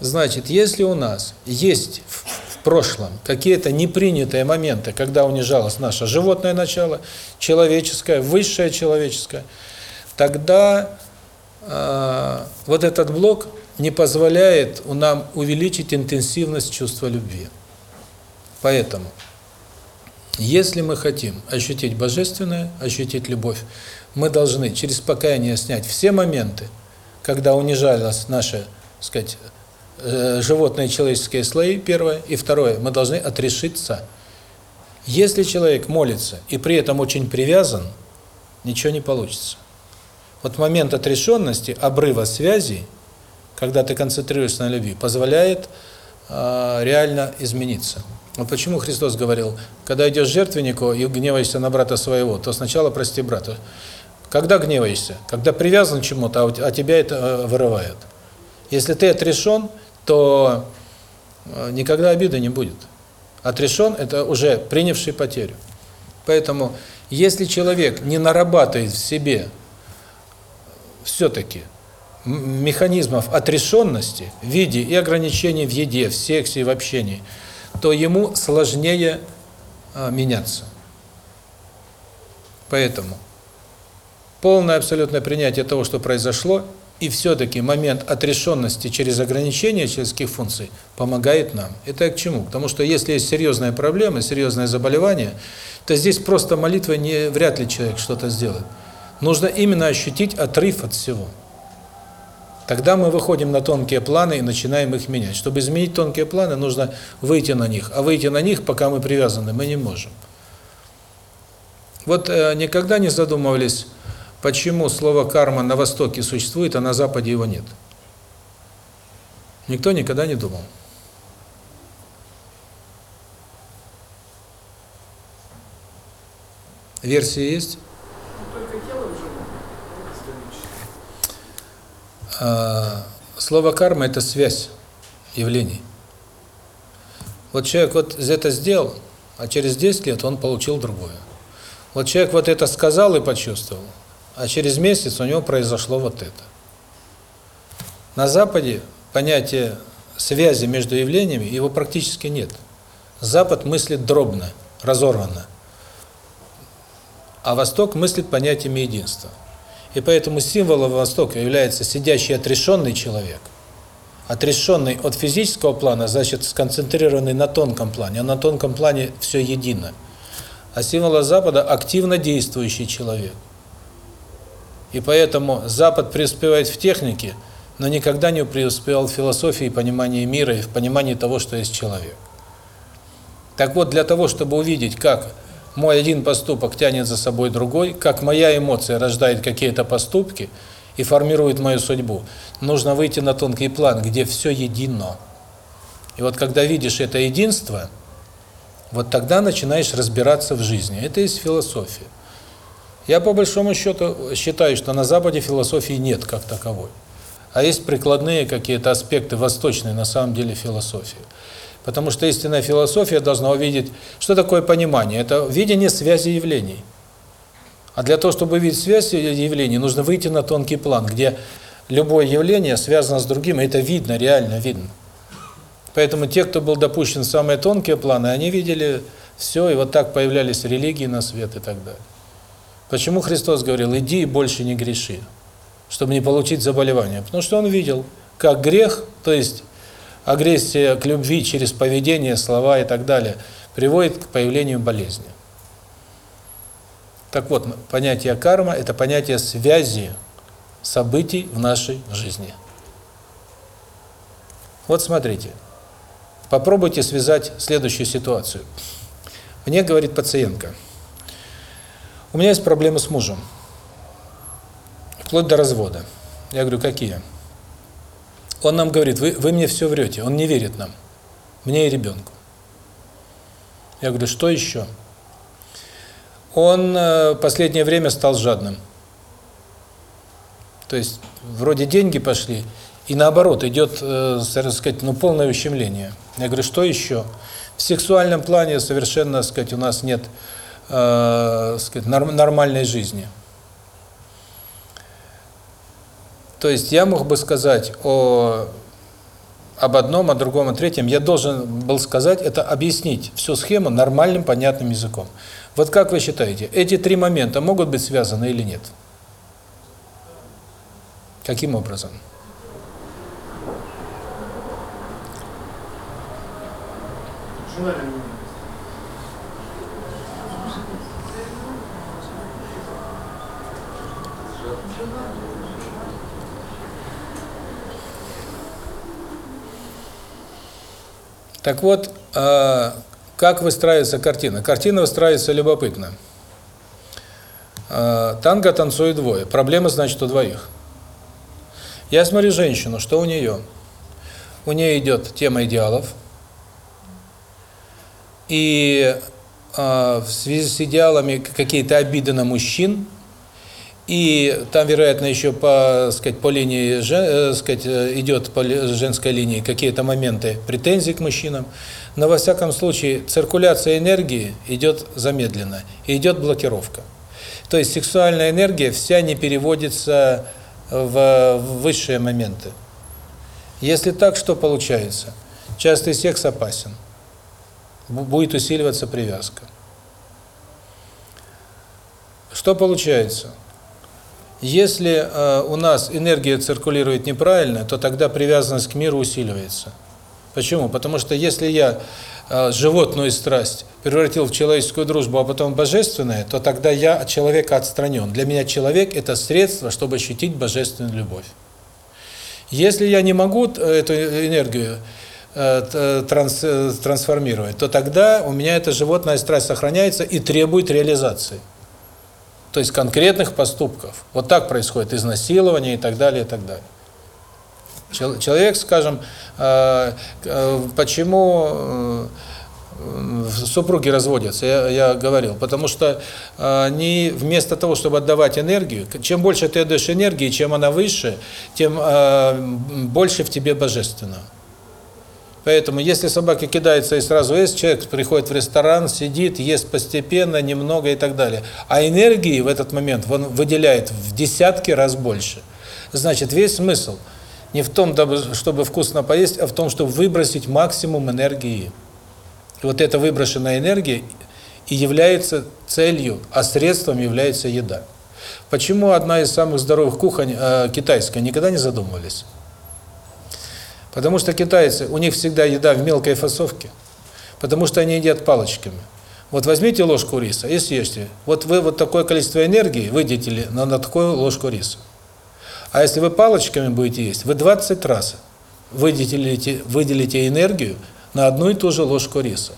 S1: Значит, если у нас есть в, прошлом какие-то непринятые моменты, когда унижалось наше животное начало, человеческое, высшее человеческое, тогда э, вот этот блок не позволяет нам увеличить интенсивность чувства любви. Поэтому если мы хотим ощутить божественное, ощутить любовь, мы должны через покаяние снять все моменты, когда унижалось наше, сказать, э, животные человеческие слои, первое, и второе, мы должны отрешиться. Если человек молится и при этом очень привязан, ничего не получится. Вот момент отрешенности, обрыва связей, когда ты концентрируешься на любви, позволяет э, реально измениться. Вот почему Христос говорил, когда идешь жертвеннику и гневаешься на брата своего, то сначала прости брата. Когда гневаешься? Когда привязан к чему-то, а, а тебя это э, вырывает. Если ты отрешен, то э, никогда обиды не будет. Отрешен – это уже принявший потерю. Поэтому, если человек не нарабатывает в себе все-таки механизмов отрешенности в виде и ограничений в еде, в сексе и в общении – то ему сложнее а, меняться. Поэтому полное абсолютное принятие того, что произошло, и все-таки момент отрешенности через ограничение человеческих функций помогает нам. Это к чему? Потому что если есть серьезная проблема, серьезное заболевание, то здесь просто молитва не вряд ли человек что-то сделает. Нужно именно ощутить отрыв от всего. Тогда мы выходим на тонкие планы и начинаем их менять. Чтобы изменить тонкие планы, нужно выйти на них. А выйти на них, пока мы привязаны, мы не можем. Вот э, никогда не задумывались, почему слово «карма» на Востоке существует, а на Западе его нет? Никто никогда не думал. Версии есть? А, слово карма – это связь явлений. Вот человек вот это сделал, а через 10 лет он получил другое. Вот человек вот это сказал и почувствовал, а через месяц у него произошло вот это. На Западе понятие связи между явлениями, его практически нет. Запад мыслит дробно, разорванно, а Восток мыслит понятиями единства. И поэтому символом Востока является сидящий отрешенный человек. Отрешенный от физического плана, значит, сконцентрированный на тонком плане, а на тонком плане все едино. А символа Запада – активно действующий человек. И поэтому Запад преуспевает в технике, но никогда не преуспевал в философии и понимании мира, и в понимании того, что есть человек. Так вот, для того, чтобы увидеть, как мой один поступок тянет за собой другой, как моя эмоция рождает какие-то поступки и формирует мою судьбу. Нужно выйти на тонкий план, где все едино. И вот когда видишь это единство, вот тогда начинаешь разбираться в жизни. Это есть философия. Я по большому счету считаю, что на Западе философии нет как таковой. А есть прикладные какие-то аспекты восточной на самом деле философии. Потому что истинная философия должна увидеть, что такое понимание. Это видение связи явлений. А для того, чтобы видеть связь явлений, нужно выйти на тонкий план, где любое явление связано с другим, и это видно, реально видно. Поэтому те, кто был допущен в самые тонкие планы, они видели все, и вот так появлялись религии на свет и так далее. Почему Христос говорил, иди и больше не греши, чтобы не получить заболевание? Потому что Он видел, как грех, то есть агрессия к любви через поведение, слова и так далее, приводит к появлению болезни. Так вот, понятие карма – это понятие связи событий в нашей жизни. Вот смотрите, попробуйте связать следующую ситуацию. Мне говорит пациентка, у меня есть проблемы с мужем, вплоть до развода. Я говорю, какие? Он нам говорит, вы, вы мне все врете, он не верит нам, мне и ребенку. Я говорю, что еще? Он э, последнее время стал жадным. То есть, вроде деньги пошли, и наоборот, идет, э, так сказать, ну, полное ущемление. Я говорю, что еще? В сексуальном плане совершенно, так сказать, у нас нет э, сказать, нормальной жизни. То есть я мог бы сказать о об одном, о другом, о третьем. Я должен был сказать, это объяснить всю схему нормальным, понятным языком. Вот как вы считаете, эти три момента могут быть связаны или нет? Каким образом? Желание Так вот, э, как выстраивается картина? Картина выстраивается любопытно. Э, танго танцует двое. Проблема, значит, у двоих. Я смотрю женщину, что у нее? У нее идет тема идеалов. И э, в связи с идеалами какие-то обиды на мужчин – и там, вероятно, еще по, сказать, по линии, э, сказать, э, идет по женской линии какие-то моменты претензий к мужчинам. Но во всяком случае циркуляция энергии идет замедленно, идет блокировка. То есть сексуальная энергия вся не переводится в высшие моменты. Если так, что получается? Частый секс опасен. Будет усиливаться привязка. Что получается? Если э, у нас энергия циркулирует неправильно, то тогда привязанность к миру усиливается. Почему? Потому что если я э, животную страсть превратил в человеческую дружбу, а потом в божественное, то тогда я от человека отстранен. Для меня человек – это средство, чтобы ощутить божественную любовь. Если я не могу эту энергию э, транс, э, трансформировать, то тогда у меня эта животная страсть сохраняется и требует реализации. То есть конкретных поступков. Вот так происходит изнасилование и так далее, и так далее. Человек, скажем, э, почему супруги разводятся, я, я говорил, потому что они вместо того, чтобы отдавать энергию, чем больше ты отдаешь энергии, чем она выше, тем больше в тебе божественного. Поэтому, если собака кидается и сразу ест, человек приходит в ресторан, сидит, ест постепенно, немного и так далее. А энергии в этот момент он выделяет в десятки раз больше. Значит, весь смысл не в том, чтобы вкусно поесть, а в том, чтобы выбросить максимум энергии. И вот эта выброшенная энергия и является целью, а средством является еда. Почему одна из самых здоровых кухонь э, китайская, никогда не задумывались? Потому что китайцы, у них всегда еда в мелкой фасовке, потому что они едят палочками. Вот возьмите ложку риса и съешьте. Вот вы вот такое количество энергии выделили на, на такую ложку риса. А если вы палочками будете есть, вы 20 раз выделите, выделите энергию на одну и ту же ложку риса.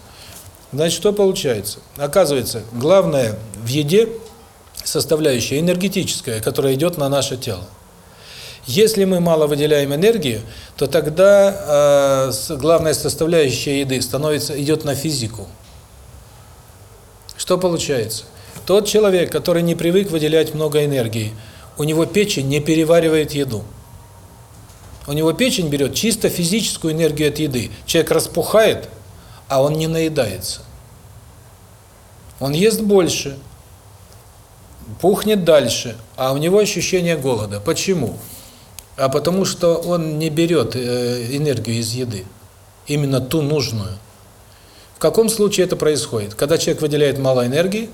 S1: Значит, что получается? Оказывается, главное в еде составляющая энергетическая, которая идет на наше тело. Если мы мало выделяем энергию, то тогда э, главная составляющая еды становится идет на физику. Что получается? Тот человек, который не привык выделять много энергии, у него печень не переваривает еду. У него печень берет чисто физическую энергию от еды. Человек распухает, а он не наедается. Он ест больше, пухнет дальше, а у него ощущение голода. Почему? А потому что он не берет э, энергию из еды, именно ту нужную. В каком случае это происходит? Когда человек выделяет мало энергии,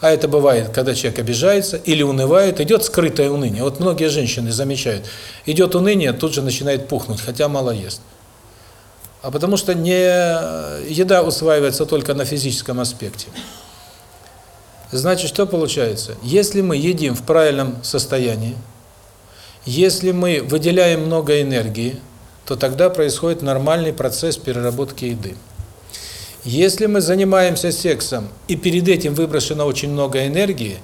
S1: а это бывает, когда человек обижается или унывает, идет скрытое уныние. Вот многие женщины замечают, идет уныние, тут же начинает пухнуть, хотя мало ест. А потому что не еда усваивается только на физическом аспекте. Значит, что получается? Если мы едим в правильном состоянии, если мы выделяем много энергии, то тогда происходит нормальный процесс переработки еды. Если мы занимаемся сексом, и перед этим выброшено очень много энергии,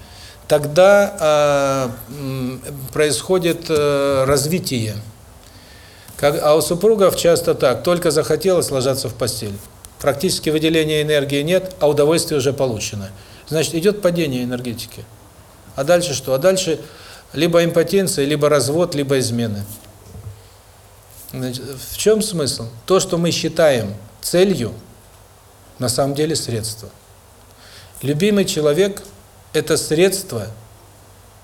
S1: тогда э, происходит э, развитие. Как, а у супругов часто так, только захотелось ложаться в постель. Практически выделения энергии нет, а удовольствие уже получено. Значит, идет падение энергетики. А дальше что? А дальше либо импотенция, либо развод, либо измены. Значит, в чем смысл? То, что мы считаем целью, на самом деле средство. Любимый человек – это средство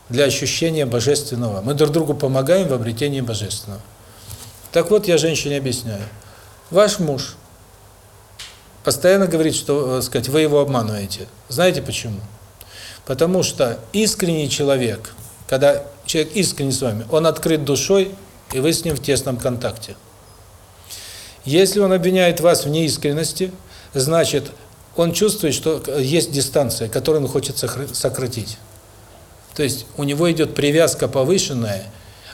S1: для ощущения божественного. Мы друг другу помогаем в обретении божественного. Так вот, я женщине объясняю. Ваш муж постоянно говорит, что, э, сказать, вы его обманываете. Знаете почему? Потому что искренний человек – когда человек искренне с вами, он открыт душой, и вы с ним в тесном контакте. Если он обвиняет вас в неискренности, значит, он чувствует, что есть дистанция, которую он хочет сократить. То есть у него идет привязка повышенная,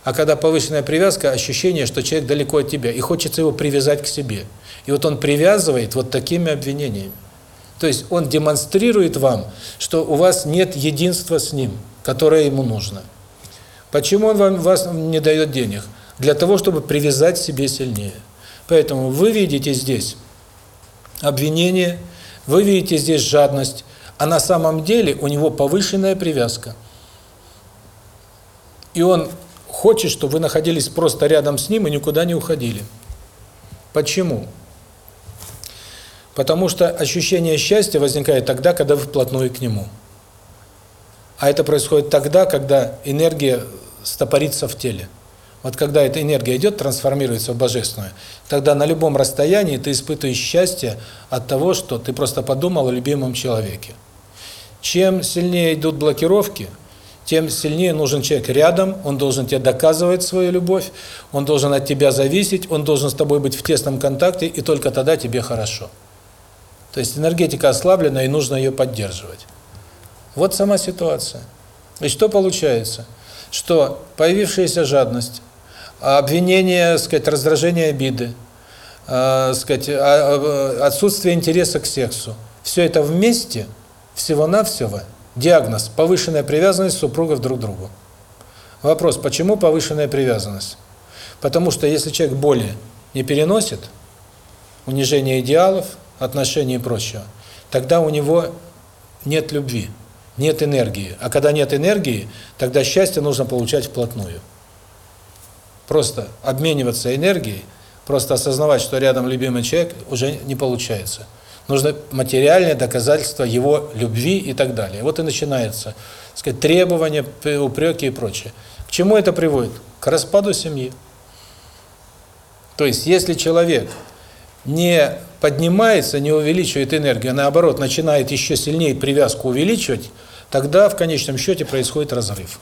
S1: а когда повышенная привязка, ощущение, что человек далеко от тебя, и хочется его привязать к себе. И вот он привязывает вот такими обвинениями. То есть он демонстрирует вам, что у вас нет единства с ним – которое ему нужно. Почему он вам вас не дает денег? Для того, чтобы привязать себе сильнее. Поэтому вы видите здесь обвинение, вы видите здесь жадность, а на самом деле у него повышенная привязка. И он хочет, чтобы вы находились просто рядом с ним и никуда не уходили. Почему? Потому что ощущение счастья возникает тогда, когда вы вплотную к нему. А это происходит тогда, когда энергия стопорится в теле. Вот когда эта энергия идет, трансформируется в божественную, тогда на любом расстоянии ты испытываешь счастье от того, что ты просто подумал о любимом человеке. Чем сильнее идут блокировки, тем сильнее нужен человек рядом, он должен тебе доказывать свою любовь, он должен от тебя зависеть, он должен с тобой быть в тесном контакте, и только тогда тебе хорошо. То есть энергетика ослаблена, и нужно ее поддерживать. Вот сама ситуация. И что получается? Что появившаяся жадность, обвинение, сказать, раздражение обиды, э, сказать, а, а, отсутствие интереса к сексу, все это вместе, всего-навсего, диагноз – повышенная привязанность супругов друг к другу. Вопрос, почему повышенная привязанность? Потому что если человек боли не переносит, унижение идеалов, отношений и прочего, тогда у него нет любви нет энергии. А когда нет энергии, тогда счастье нужно получать вплотную. Просто обмениваться энергией, просто осознавать, что рядом любимый человек, уже не получается. Нужно материальное доказательство его любви и так далее. Вот и начинается, сказать, требования, упреки и прочее. К чему это приводит? К распаду семьи. То есть, если человек не поднимается, не увеличивает энергию, а наоборот, начинает еще сильнее привязку увеличивать, тогда в конечном счете происходит разрыв.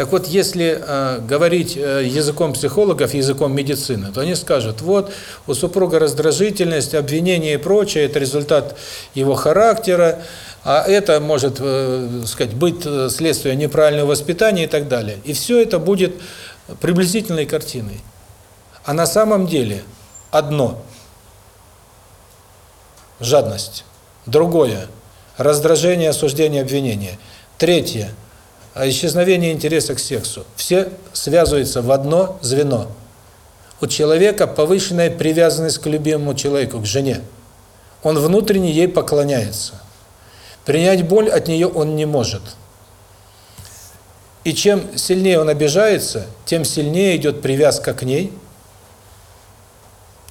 S1: Так вот, если э, говорить э, языком психологов, языком медицины, то они скажут, вот, у супруга раздражительность, обвинение и прочее, это результат его характера, а это может, э, сказать, быть э, следствием неправильного воспитания и так далее. И все это будет приблизительной картиной. А на самом деле одно – жадность, другое – раздражение, осуждение, обвинение. Третье – исчезновение интереса к сексу. Все связываются в одно звено. У человека повышенная привязанность к любимому человеку, к жене. Он внутренне ей поклоняется. Принять боль от нее он не может. И чем сильнее он обижается, тем сильнее идет привязка к ней,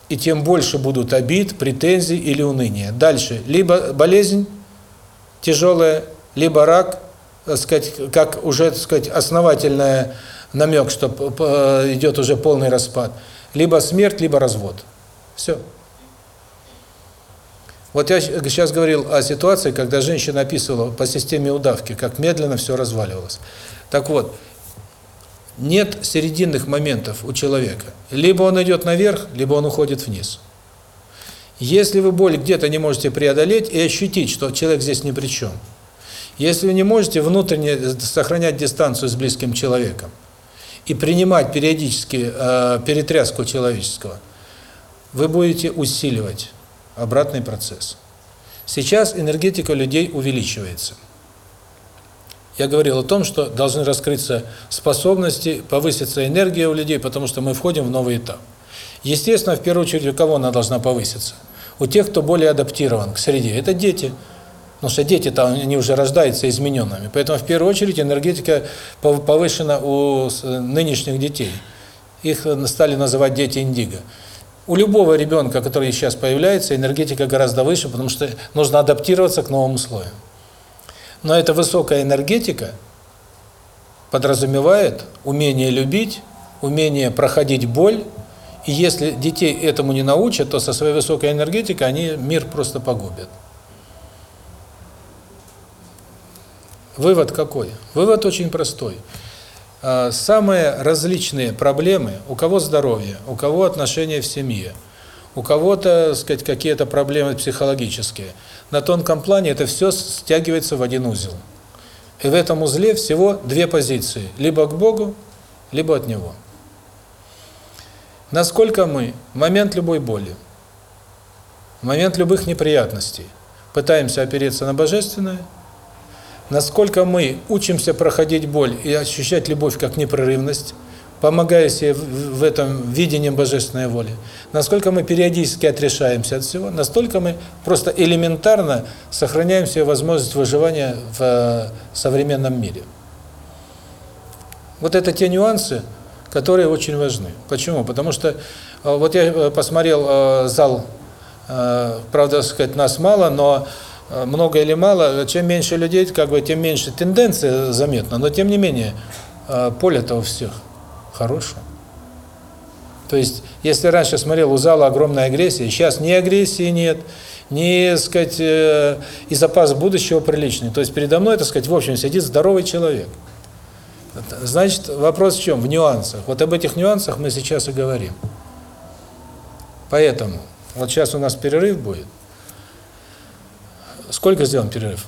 S1: и тем больше будут обид, претензий или уныния. Дальше. Либо болезнь, тяжелая, либо рак, так сказать, как уже, сказать, основательный намек, что идет уже полный распад, либо смерть, либо развод. Все. Вот я сейчас говорил о ситуации, когда женщина описывала по системе удавки, как медленно все разваливалось. Так вот, нет серединных моментов у человека. Либо он идет наверх, либо он уходит вниз. Если вы боль где-то не можете преодолеть и ощутить, что человек здесь ни при чем, если вы не можете внутренне сохранять дистанцию с близким человеком и принимать периодически э, перетряску человеческого, вы будете усиливать обратный процесс. Сейчас энергетика людей увеличивается. Я говорил о том, что должны раскрыться способности, повыситься энергия у людей, потому что мы входим в новый этап. Естественно, в первую очередь, у кого она должна повыситься? у тех, кто более адаптирован к среде. Это дети. Потому что дети-то, они уже рождаются измененными. Поэтому в первую очередь энергетика повышена у нынешних детей. Их стали называть дети индиго. У любого ребенка, который сейчас появляется, энергетика гораздо выше, потому что нужно адаптироваться к новым условиям. Но эта высокая энергетика подразумевает умение любить, умение проходить боль, и если детей этому не научат, то со своей высокой энергетикой они мир просто погубят. Вывод какой? Вывод очень простой. А, самые различные проблемы, у кого здоровье, у кого отношения в семье, у кого-то, сказать, какие-то проблемы психологические. На тонком плане это все стягивается в один узел. И в этом узле всего две позиции: либо к Богу, либо от него. Насколько мы в момент любой боли, в момент любых неприятностей пытаемся опереться на Божественное, насколько мы учимся проходить боль и ощущать любовь как непрерывность, помогая себе в этом видением божественной воли, насколько мы периодически отрешаемся от всего, настолько мы просто элементарно сохраняем себе возможность выживания в э, современном мире. Вот это те нюансы, которые очень важны. Почему? Потому что э, вот я э, посмотрел зал, правда, сказать, нас мало, но много или мало, чем меньше людей, как бы, тем меньше тенденция заметна, но тем не менее поле-то у всех хорошее. То есть, если раньше смотрел, у зала огромная агрессия, сейчас ни агрессии нет, ни, сказать, э, и запас будущего приличный. То есть передо мной, так сказать, в общем, сидит здоровый человек. Значит, вопрос в чем? В нюансах. Вот об этих нюансах мы сейчас и говорим. Поэтому, вот сейчас у нас перерыв будет. Сколько сделаем перерыв?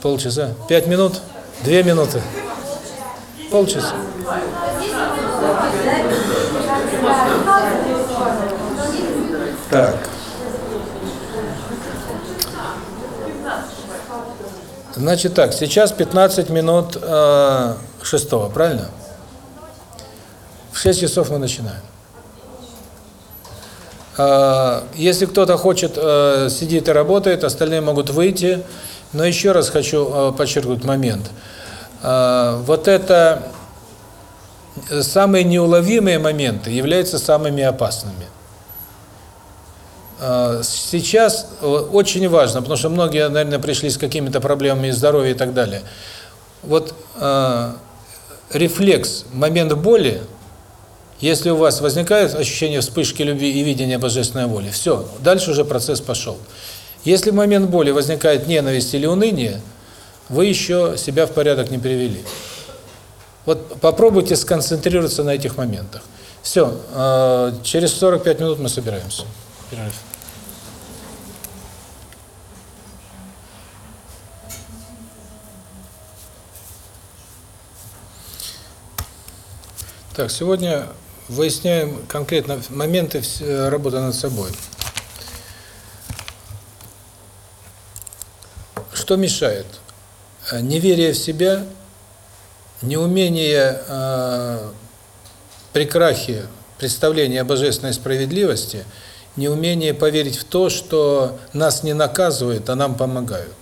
S1: Полчаса? Пять минут? Две минуты? Полчаса. Так. Значит так, сейчас 15 минут э, шестого, правильно? В 6 часов мы начинаем. Э, если кто-то хочет, э, сидит и работает, остальные могут выйти. Но еще раз хочу э, подчеркнуть момент. Э, вот это самые неуловимые моменты являются самыми опасными. Э, сейчас очень важно, потому что многие, наверное, пришли с какими-то проблемами здоровья и так далее. Вот э, рефлекс, момент боли, если у вас возникает ощущение вспышки любви и видения божественной воли, все, дальше уже процесс пошел. Если в момент боли возникает ненависть или уныние, вы еще себя в порядок не привели. Вот попробуйте сконцентрироваться на этих моментах. Все, э, через 45 минут мы собираемся. Перерыв. Так, сегодня выясняем конкретно моменты работы над собой. Что мешает? Неверие в себя, неумение э, при крахе представления о божественной справедливости, неумение поверить в то, что нас не наказывают, а нам помогают.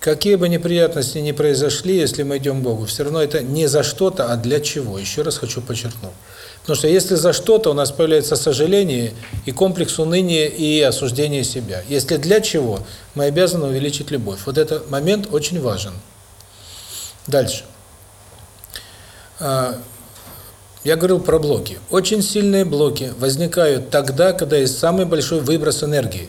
S1: Какие бы неприятности ни произошли, если мы идем к Богу, все равно это не за что-то, а для чего. Еще раз хочу подчеркнуть. Потому что если за что-то, у нас появляется сожаление и комплекс уныния и осуждения себя. Если для чего, мы обязаны увеличить любовь. Вот этот момент очень важен. Дальше. А, я говорил про блоки. Очень сильные блоки возникают тогда, когда есть самый большой выброс энергии.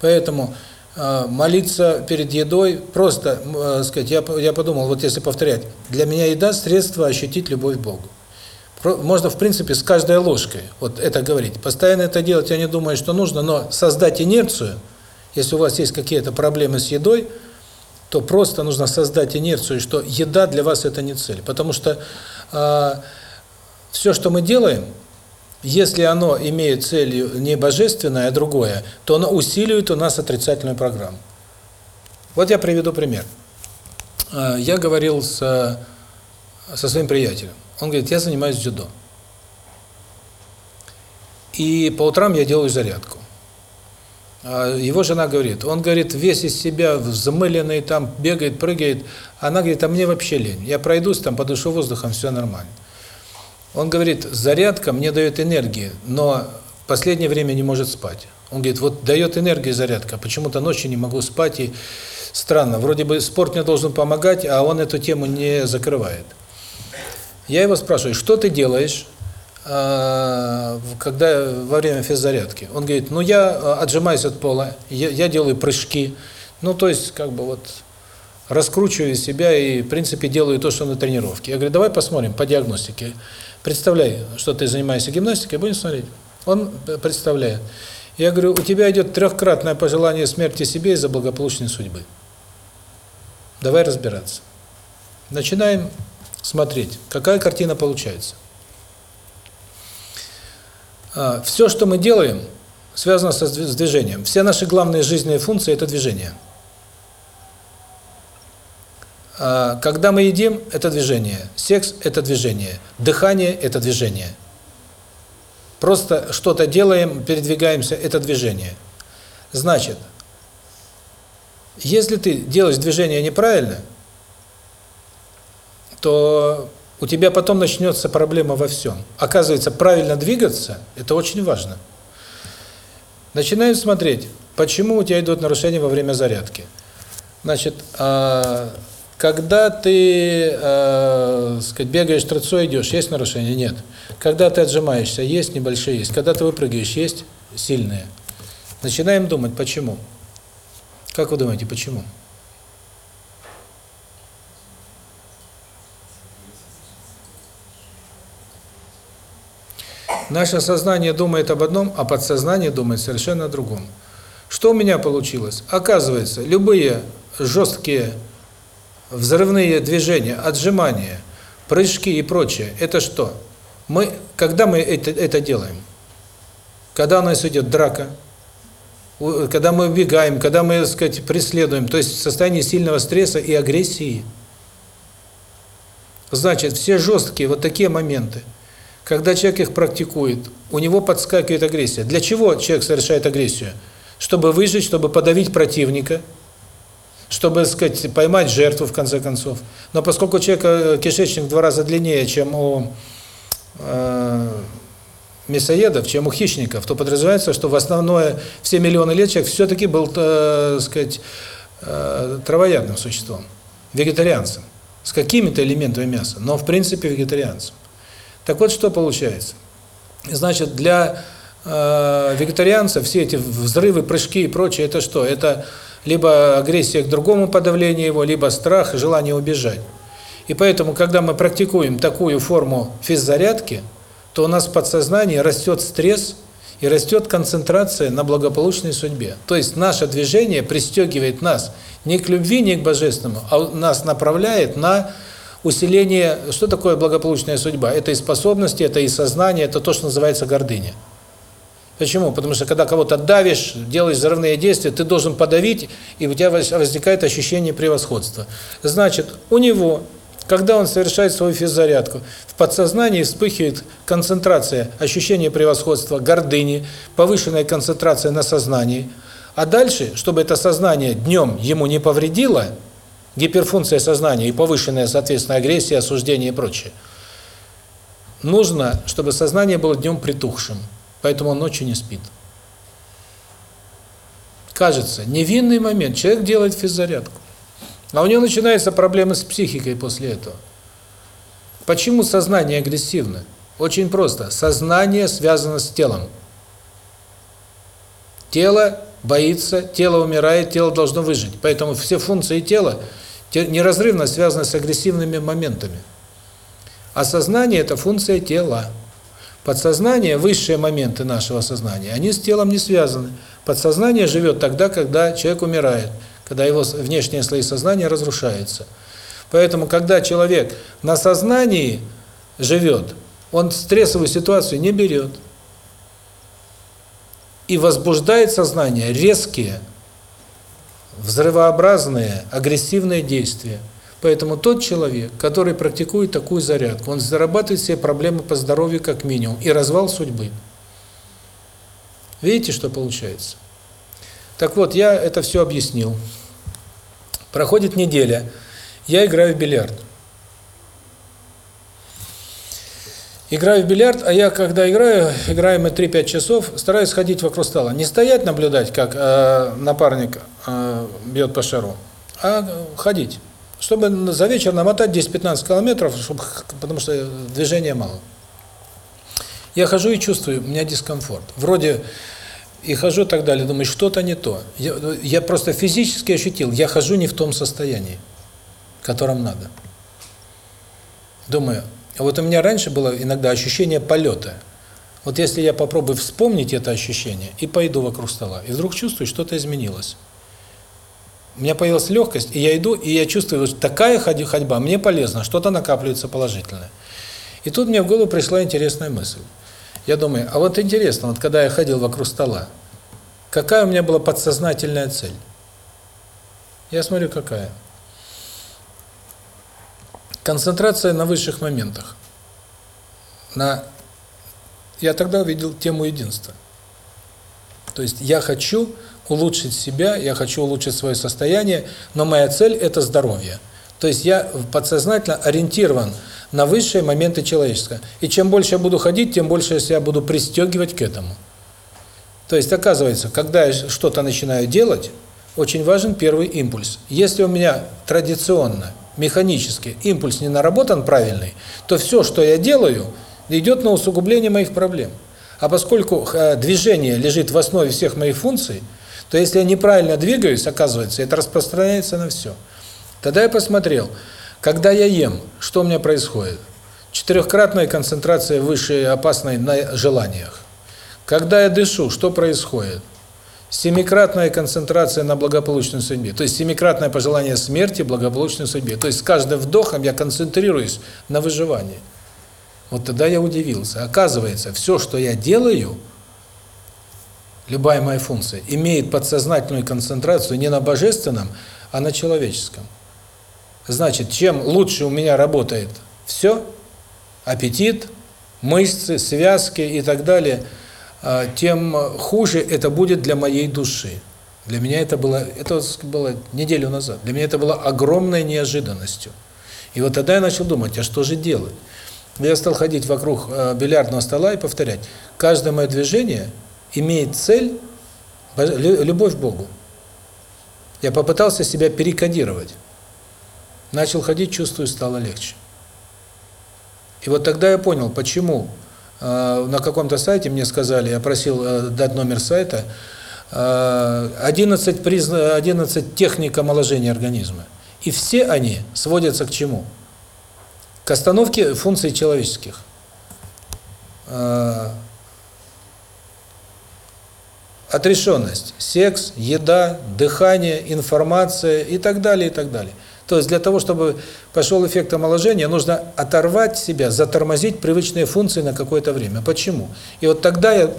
S1: Поэтому молиться перед едой, просто, э, сказать, я, я подумал, вот если повторять, для меня еда – средство ощутить любовь к Богу. Можно, в принципе, с каждой ложкой вот это говорить. Постоянно это делать, я не думаю, что нужно, но создать инерцию, если у вас есть какие-то проблемы с едой, то просто нужно создать инерцию, что еда для вас – это не цель. Потому что э, все, что мы делаем – если оно имеет целью не божественное, а другое, то оно усиливает у нас отрицательную программу. Вот я приведу пример. А, я говорил с, со своим приятелем. Он говорит, я занимаюсь дзюдо. И по утрам я делаю зарядку. А его жена говорит, он говорит, весь из себя взмыленный, там бегает, прыгает. Она говорит, а мне вообще лень. Я пройдусь, там подышу воздухом, все нормально. Он говорит, зарядка мне дает энергии, но в последнее время не может спать. Он говорит, вот дает энергию зарядка, почему-то ночью не могу спать, и странно, вроде бы спорт мне должен помогать, а он эту тему не закрывает. Я его спрашиваю, что ты делаешь, а, когда во время физзарядки? Он говорит, ну я а, отжимаюсь от пола, я, я делаю прыжки, ну то есть как бы вот раскручиваю себя и в принципе делаю то, что на тренировке. Я говорю, давай посмотрим по диагностике. Представляй, что ты занимаешься гимнастикой, будем смотреть. Он представляет. Я говорю, у тебя идет трехкратное пожелание смерти себе из-за благополучной судьбы. Давай разбираться. Начинаем смотреть, какая картина получается. А, все, что мы делаем, связано с движением. Все наши главные жизненные функции – это движение. А, когда мы едим – это движение, секс – это движение, дыхание – это движение. Просто что-то делаем, передвигаемся – это движение. Значит, если ты делаешь движение неправильно, то у тебя потом начнется проблема во всем. Оказывается, правильно двигаться – это очень важно. Начинаем смотреть, почему у тебя идут нарушения во время зарядки. Значит, а, когда ты, э, сказать, бегаешь трусцой, идешь, есть нарушение? Нет. Когда ты отжимаешься, есть небольшие, есть. Когда ты выпрыгиваешь, есть сильные. Начинаем думать, почему. Как вы думаете, почему? Наше сознание думает об одном, а подсознание думает совершенно о другом. Что у меня получилось? Оказывается, любые жесткие взрывные движения, отжимания, прыжки и прочее, это что? Мы, когда мы это, это делаем? Когда у нас идет драка, когда мы убегаем, когда мы, так сказать, преследуем, то есть в состоянии сильного стресса и агрессии. Значит, все жесткие вот такие моменты, когда человек их практикует, у него подскакивает агрессия. Для чего человек совершает агрессию? Чтобы выжить, чтобы подавить противника, чтобы, так сказать, поймать жертву в конце концов. Но поскольку у человека кишечник в два раза длиннее, чем у э, мясоедов, чем у хищников, то подразумевается, что в основное все миллионы лет человек все-таки был, э, сказать, э, травоядным существом, вегетарианцем, с какими-то элементами мяса, но в принципе вегетарианцем. Так вот, что получается? Значит, для э, вегетарианцев все эти взрывы, прыжки и прочее, это что? Это либо агрессия к другому подавлению его, либо страх, желание убежать. И поэтому, когда мы практикуем такую форму физзарядки, то у нас в подсознании растет стресс и растет концентрация на благополучной судьбе. То есть наше движение пристегивает нас не к любви, не к божественному, а нас направляет на усиление. Что такое благополучная судьба? Это и способности, это и сознание, это то, что называется гордыня. Почему? Потому что когда кого-то давишь, делаешь взрывные действия, ты должен подавить, и у тебя возникает ощущение превосходства. Значит, у него когда он совершает свою физзарядку, в подсознании вспыхивает концентрация, ощущение превосходства, гордыни, повышенная концентрация на сознании. А дальше, чтобы это сознание днем ему не повредило, гиперфункция сознания и повышенная, соответственно, агрессия, осуждение и прочее, нужно, чтобы сознание было днем притухшим, поэтому он ночью не спит. Кажется, невинный момент, человек делает физзарядку. А у него начинаются проблемы с психикой после этого. Почему сознание агрессивно? Очень просто. Сознание связано с телом. Тело боится, тело умирает, тело должно выжить. Поэтому все функции тела неразрывно связаны с агрессивными моментами. А сознание – это функция тела. Подсознание, высшие моменты нашего сознания, они с телом не связаны. Подсознание живет тогда, когда человек умирает – когда его внешние слои сознания разрушаются. Поэтому, когда человек на сознании живет, он стрессовую ситуацию не берет. И возбуждает сознание резкие, взрывообразные, агрессивные действия. Поэтому тот человек, который практикует такую зарядку, он зарабатывает себе проблемы по здоровью как минимум и развал судьбы. Видите, что получается? Так вот, я это все объяснил. Проходит неделя, я играю в бильярд. Играю в бильярд, а я, когда играю, играем мы 3-5 часов, стараюсь ходить вокруг стола. Не стоять, наблюдать, как э, напарник э, бьет по шару, а ходить. Чтобы за вечер намотать 10-15 километров, чтобы, потому что движения мало. Я хожу и чувствую, у меня дискомфорт. Вроде и хожу и так далее, думаю, что-то не то. Я, я просто физически ощутил, я хожу не в том состоянии, в котором надо. Думаю, вот у меня раньше было иногда ощущение полета. Вот если я попробую вспомнить это ощущение и пойду вокруг стола, и вдруг чувствую, что-то изменилось. У меня появилась легкость, и я иду, и я чувствую, что такая ходьба мне полезна, что-то накапливается положительное. И тут мне в голову пришла интересная мысль. Я думаю, а вот интересно, вот когда я ходил вокруг стола, какая у меня была подсознательная цель? Я смотрю, какая. Концентрация на высших моментах. На я тогда увидел тему единства. То есть я хочу улучшить себя, я хочу улучшить свое состояние, но моя цель это здоровье. То есть я подсознательно ориентирован на высшие моменты человеческого. И чем больше я буду ходить, тем больше я себя буду пристегивать к этому. То есть, оказывается, когда я что-то начинаю делать, очень важен первый импульс. Если у меня традиционно, механически импульс не наработан правильный, то все, что я делаю, идет на усугубление моих проблем. А поскольку э, движение лежит в основе всех моих функций, то если я неправильно двигаюсь, оказывается, это распространяется на все. Тогда я посмотрел, когда я ем, что у меня происходит? Четырехкратная концентрация выше опасной на желаниях. Когда я дышу, что происходит? Семикратная концентрация на благополучной судьбе. То есть семикратное пожелание смерти, благополучной судьбе. То есть с каждым вдохом я концентрируюсь на выживании. Вот тогда я удивился. Оказывается, все, что я делаю, любая моя функция, имеет подсознательную концентрацию не на божественном, а на человеческом. Значит, чем лучше у меня работает все, аппетит, мышцы, связки и так далее, а, тем хуже это будет для моей души. Для меня это было, это было неделю назад, для меня это было огромной неожиданностью. И вот тогда я начал думать, а что же делать? Я стал ходить вокруг э, бильярдного стола и повторять. Каждое мое движение имеет цель любовь к Богу. Я попытался себя перекодировать. Начал ходить, чувствую, стало легче. И вот тогда я понял, почему э, на каком-то сайте мне сказали, я просил э, дать номер сайта, 11, призна... 11 техник омоложения организма. И все они сводятся к чему? к остановке функций человеческих. Отрешенность, секс, еда, дыхание, информация и так далее, и так далее. То есть для того, чтобы пошел эффект омоложения, нужно оторвать себя, затормозить привычные функции на какое-то время. Почему? И вот тогда я,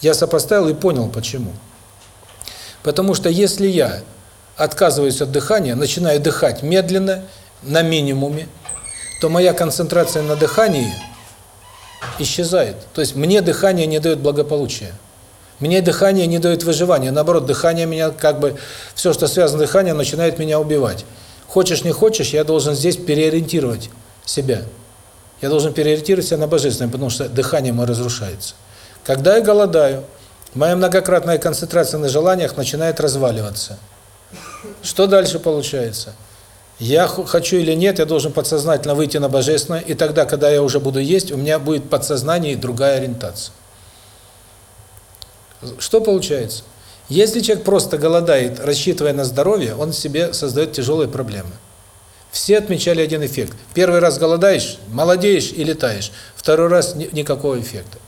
S1: я сопоставил и понял, почему. Потому что если я отказываюсь от дыхания, начинаю дыхать медленно, на минимуме, то моя концентрация на дыхании исчезает. То есть мне дыхание не дает благополучия. Мне дыхание не дает выживания. Наоборот, дыхание меня как бы... Все, что связано с дыханием, начинает меня убивать. Хочешь, не хочешь, я должен здесь переориентировать себя. Я должен переориентировать себя на божественное, потому что дыхание мое разрушается. Когда я голодаю, моя многократная концентрация на желаниях начинает разваливаться. Что дальше получается? Я хочу или нет, я должен подсознательно выйти на Божественное, и тогда, когда я уже буду есть, у меня будет подсознание и другая ориентация. Что получается? Если человек просто голодает, рассчитывая на здоровье, он себе создает тяжелые проблемы. Все отмечали один эффект. Первый раз голодаешь, молодеешь и летаешь. Второй раз никакого эффекта.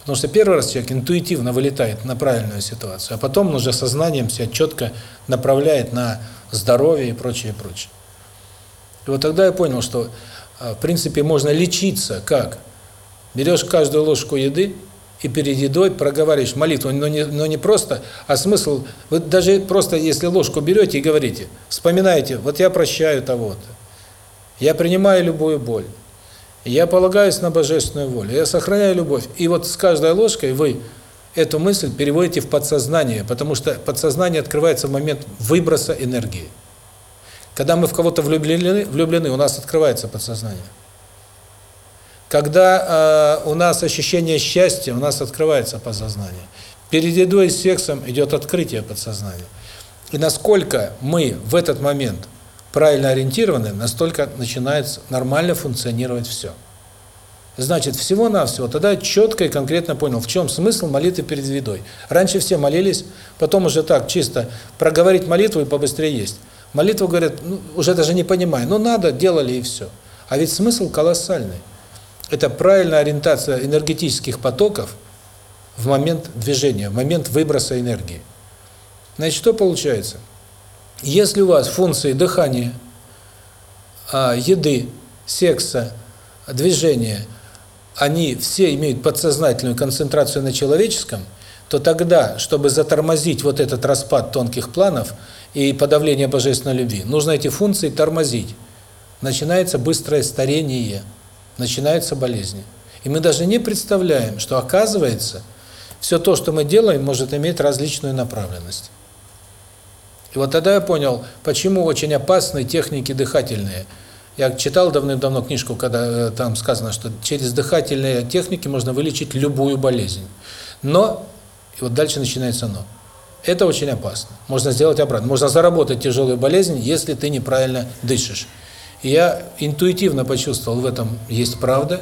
S1: Потому что первый раз человек интуитивно вылетает на правильную ситуацию, а потом он уже сознанием себя четко направляет на здоровье и прочее, прочее. И вот тогда я понял, что а, в принципе можно лечиться как? Берешь каждую ложку еды и перед едой проговариваешь молитву, но не, но не просто, а смысл, вы даже просто если ложку берете и говорите, вспоминаете, вот я прощаю того-то, я принимаю любую боль, я полагаюсь на божественную волю, я сохраняю любовь. И вот с каждой ложкой вы эту мысль переводите в подсознание, потому что подсознание открывается в момент выброса энергии. Когда мы в кого-то влюблены, влюблены, у нас открывается подсознание. Когда э, у нас ощущение счастья, у нас открывается подсознание. Перед едой и сексом идет открытие подсознания. И насколько мы в этот момент правильно ориентированы, настолько начинает нормально функционировать все. Значит, всего-навсего тогда четко и конкретно понял, в чем смысл молитвы перед едой. Раньше все молились, потом уже так, чисто проговорить молитву и побыстрее есть. Молитву, говорят, ну, уже даже не понимаю, ну надо, делали и все. А ведь смысл колоссальный. Это правильная ориентация энергетических потоков в момент движения, в момент выброса энергии. Значит, что получается? Если у вас функции дыхания, а, еды, секса, движения, они все имеют подсознательную концентрацию на человеческом, то тогда, чтобы затормозить вот этот распад тонких планов и подавление божественной любви, нужно эти функции тормозить. Начинается быстрое старение, начинаются болезни. И мы даже не представляем, что оказывается, все то, что мы делаем, может иметь различную направленность. И вот тогда я понял, почему очень опасны техники дыхательные. Я читал давным-давно книжку, когда э, там сказано, что через дыхательные техники можно вылечить любую болезнь. Но, и вот дальше начинается но. Это очень опасно. Можно сделать обратно. Можно заработать тяжелую болезнь, если ты неправильно дышишь. Я интуитивно почувствовал, в этом есть правда.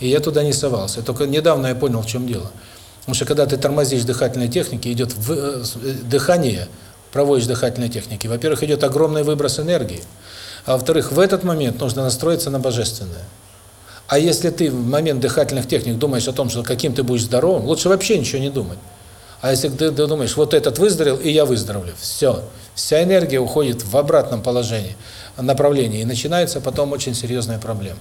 S1: и я туда не совался. Только недавно я понял, в чем дело. Потому что когда ты тормозишь дыхательной техники, идет в, э, дыхание, проводишь дыхательной техники, во-первых, идет огромный выброс энергии, а во-вторых, в этот момент нужно настроиться на божественное. А если ты в момент дыхательных техник думаешь о том, что каким ты будешь здоровым, лучше вообще ничего не думать. А если ты, ты думаешь, вот этот выздоровел, и я выздоровлю, все, вся энергия уходит в обратном положении, направлении, и начинается потом очень серьезная проблема.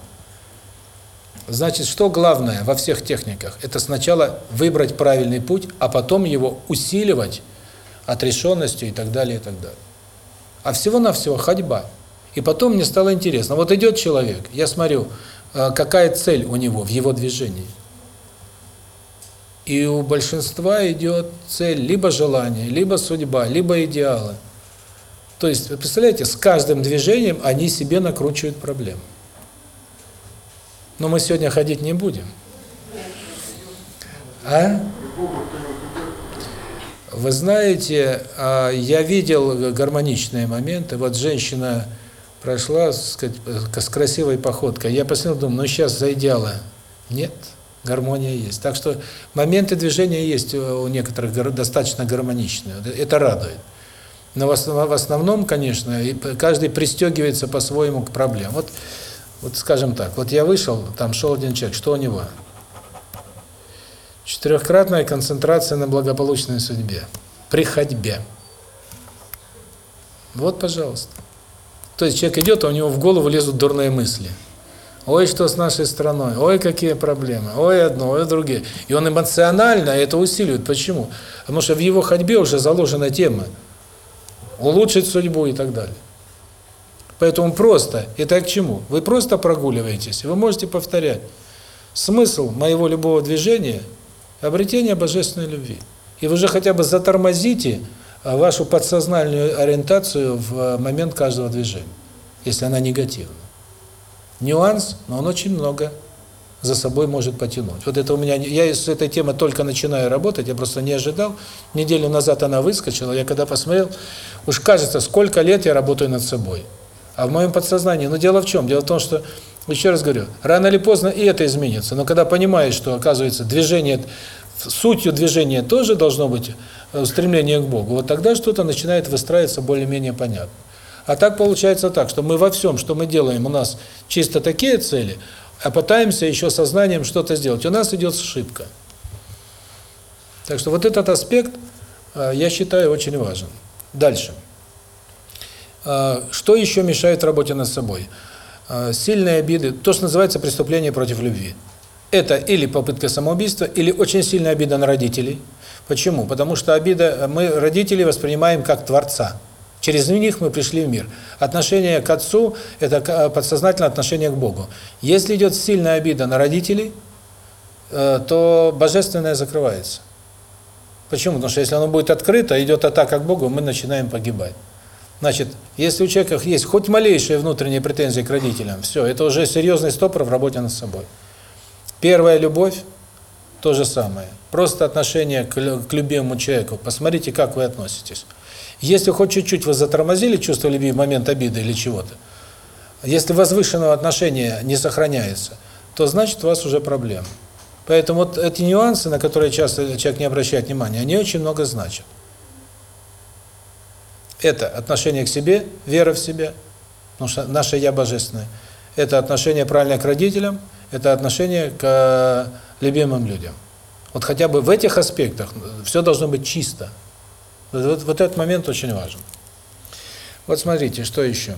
S1: Значит, что главное во всех техниках? Это сначала выбрать правильный путь, а потом его усиливать отрешенностью и так далее, и так далее. А всего-навсего ходьба. И потом мне стало интересно, вот идет человек, я смотрю, э, какая цель у него в его движении. И у большинства идет цель либо желание, либо судьба, либо идеалы. То есть, вы представляете, с каждым движением они себе накручивают проблемы. Но мы сегодня ходить не будем. А? Вы знаете, а, я видел гармоничные моменты. Вот женщина прошла сказать, с красивой походкой. Я посмотрел, думаю, ну сейчас за. Нет, гармония есть. Так что моменты движения есть у некоторых достаточно гармоничные. Это радует. Но в основном, конечно, каждый пристегивается по-своему к проблемам. Вот вот скажем так, вот я вышел, там шел один человек, что у него? Четырехкратная концентрация на благополучной судьбе. При ходьбе. Вот, пожалуйста. То есть человек идет, а у него в голову лезут дурные мысли. Ой, что с нашей страной, ой, какие проблемы, ой, одно, ой, другие. И он эмоционально это усиливает. Почему? Потому что в его ходьбе уже заложена тема улучшить судьбу и так далее. Поэтому просто, это к чему? Вы просто прогуливаетесь, вы можете повторять. Смысл моего любого движения – обретение божественной любви. И вы уже хотя бы затормозите а, вашу подсознательную ориентацию в а, момент каждого движения, если она негативна. Нюанс, но он очень много за собой может потянуть. Вот это у меня, я с этой темой только начинаю работать, я просто не ожидал. Неделю назад она выскочила, я когда посмотрел, уж кажется, сколько лет я работаю над собой а в моем подсознании. Но дело в чем? Дело в том, что, еще раз говорю, рано или поздно и это изменится. Но когда понимаешь, что, оказывается, движение, сутью движения тоже должно быть э, стремление к Богу, вот тогда что-то начинает выстраиваться более-менее понятно. А так получается так, что мы во всем, что мы делаем, у нас чисто такие цели, а пытаемся еще сознанием что-то сделать. У нас идет ошибка. Так что вот этот аспект, э, я считаю, очень важен. Дальше. А, что еще мешает работе над собой? А, сильные обиды, то, что называется преступление против любви. Это или попытка самоубийства, или очень сильная обида на родителей. Почему? Потому что обида, мы родителей воспринимаем как Творца. Через них мы пришли в мир. Отношение к Отцу – это подсознательное отношение к Богу. Если идет сильная обида на родителей, э, то Божественное закрывается. Почему? Потому что если оно будет открыто, идет атака к Богу, мы начинаем погибать. Значит, если у человека есть хоть малейшие внутренние претензии к родителям, все, это уже серьезный стопор в работе над собой. Первая любовь – то же самое. Просто отношение к любимому человеку. Посмотрите, как вы относитесь. Если хоть чуть-чуть вы затормозили чувство любви в момент обиды или чего-то, если возвышенного отношения не сохраняется, то значит у вас уже проблема. Поэтому вот эти нюансы, на которые часто человек не обращает внимания, они очень много значат. Это отношение к себе, вера в себя, потому что наше «я» божественное. Это отношение правильное к родителям, это отношение к э, любимым людям. Вот хотя бы в этих аспектах все должно быть чисто. Вот, вот этот момент очень важен. Вот смотрите, что еще.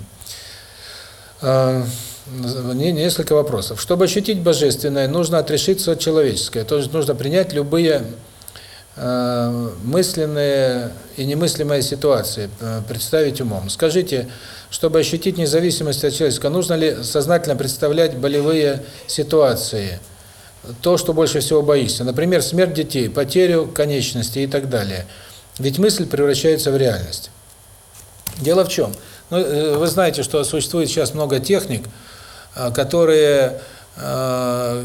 S1: Э, несколько вопросов. Чтобы ощутить божественное, нужно отрешиться от человеческого, то есть нужно принять любые Э, мысленные и немыслимые ситуации э, представить умом. Скажите, чтобы ощутить независимость от человека, нужно ли сознательно представлять болевые ситуации, то, что больше всего боишься, например, смерть детей, потерю конечности и так далее. Ведь мысль превращается в реальность. Дело в чем? Ну, э, вы знаете, что существует сейчас много техник, которые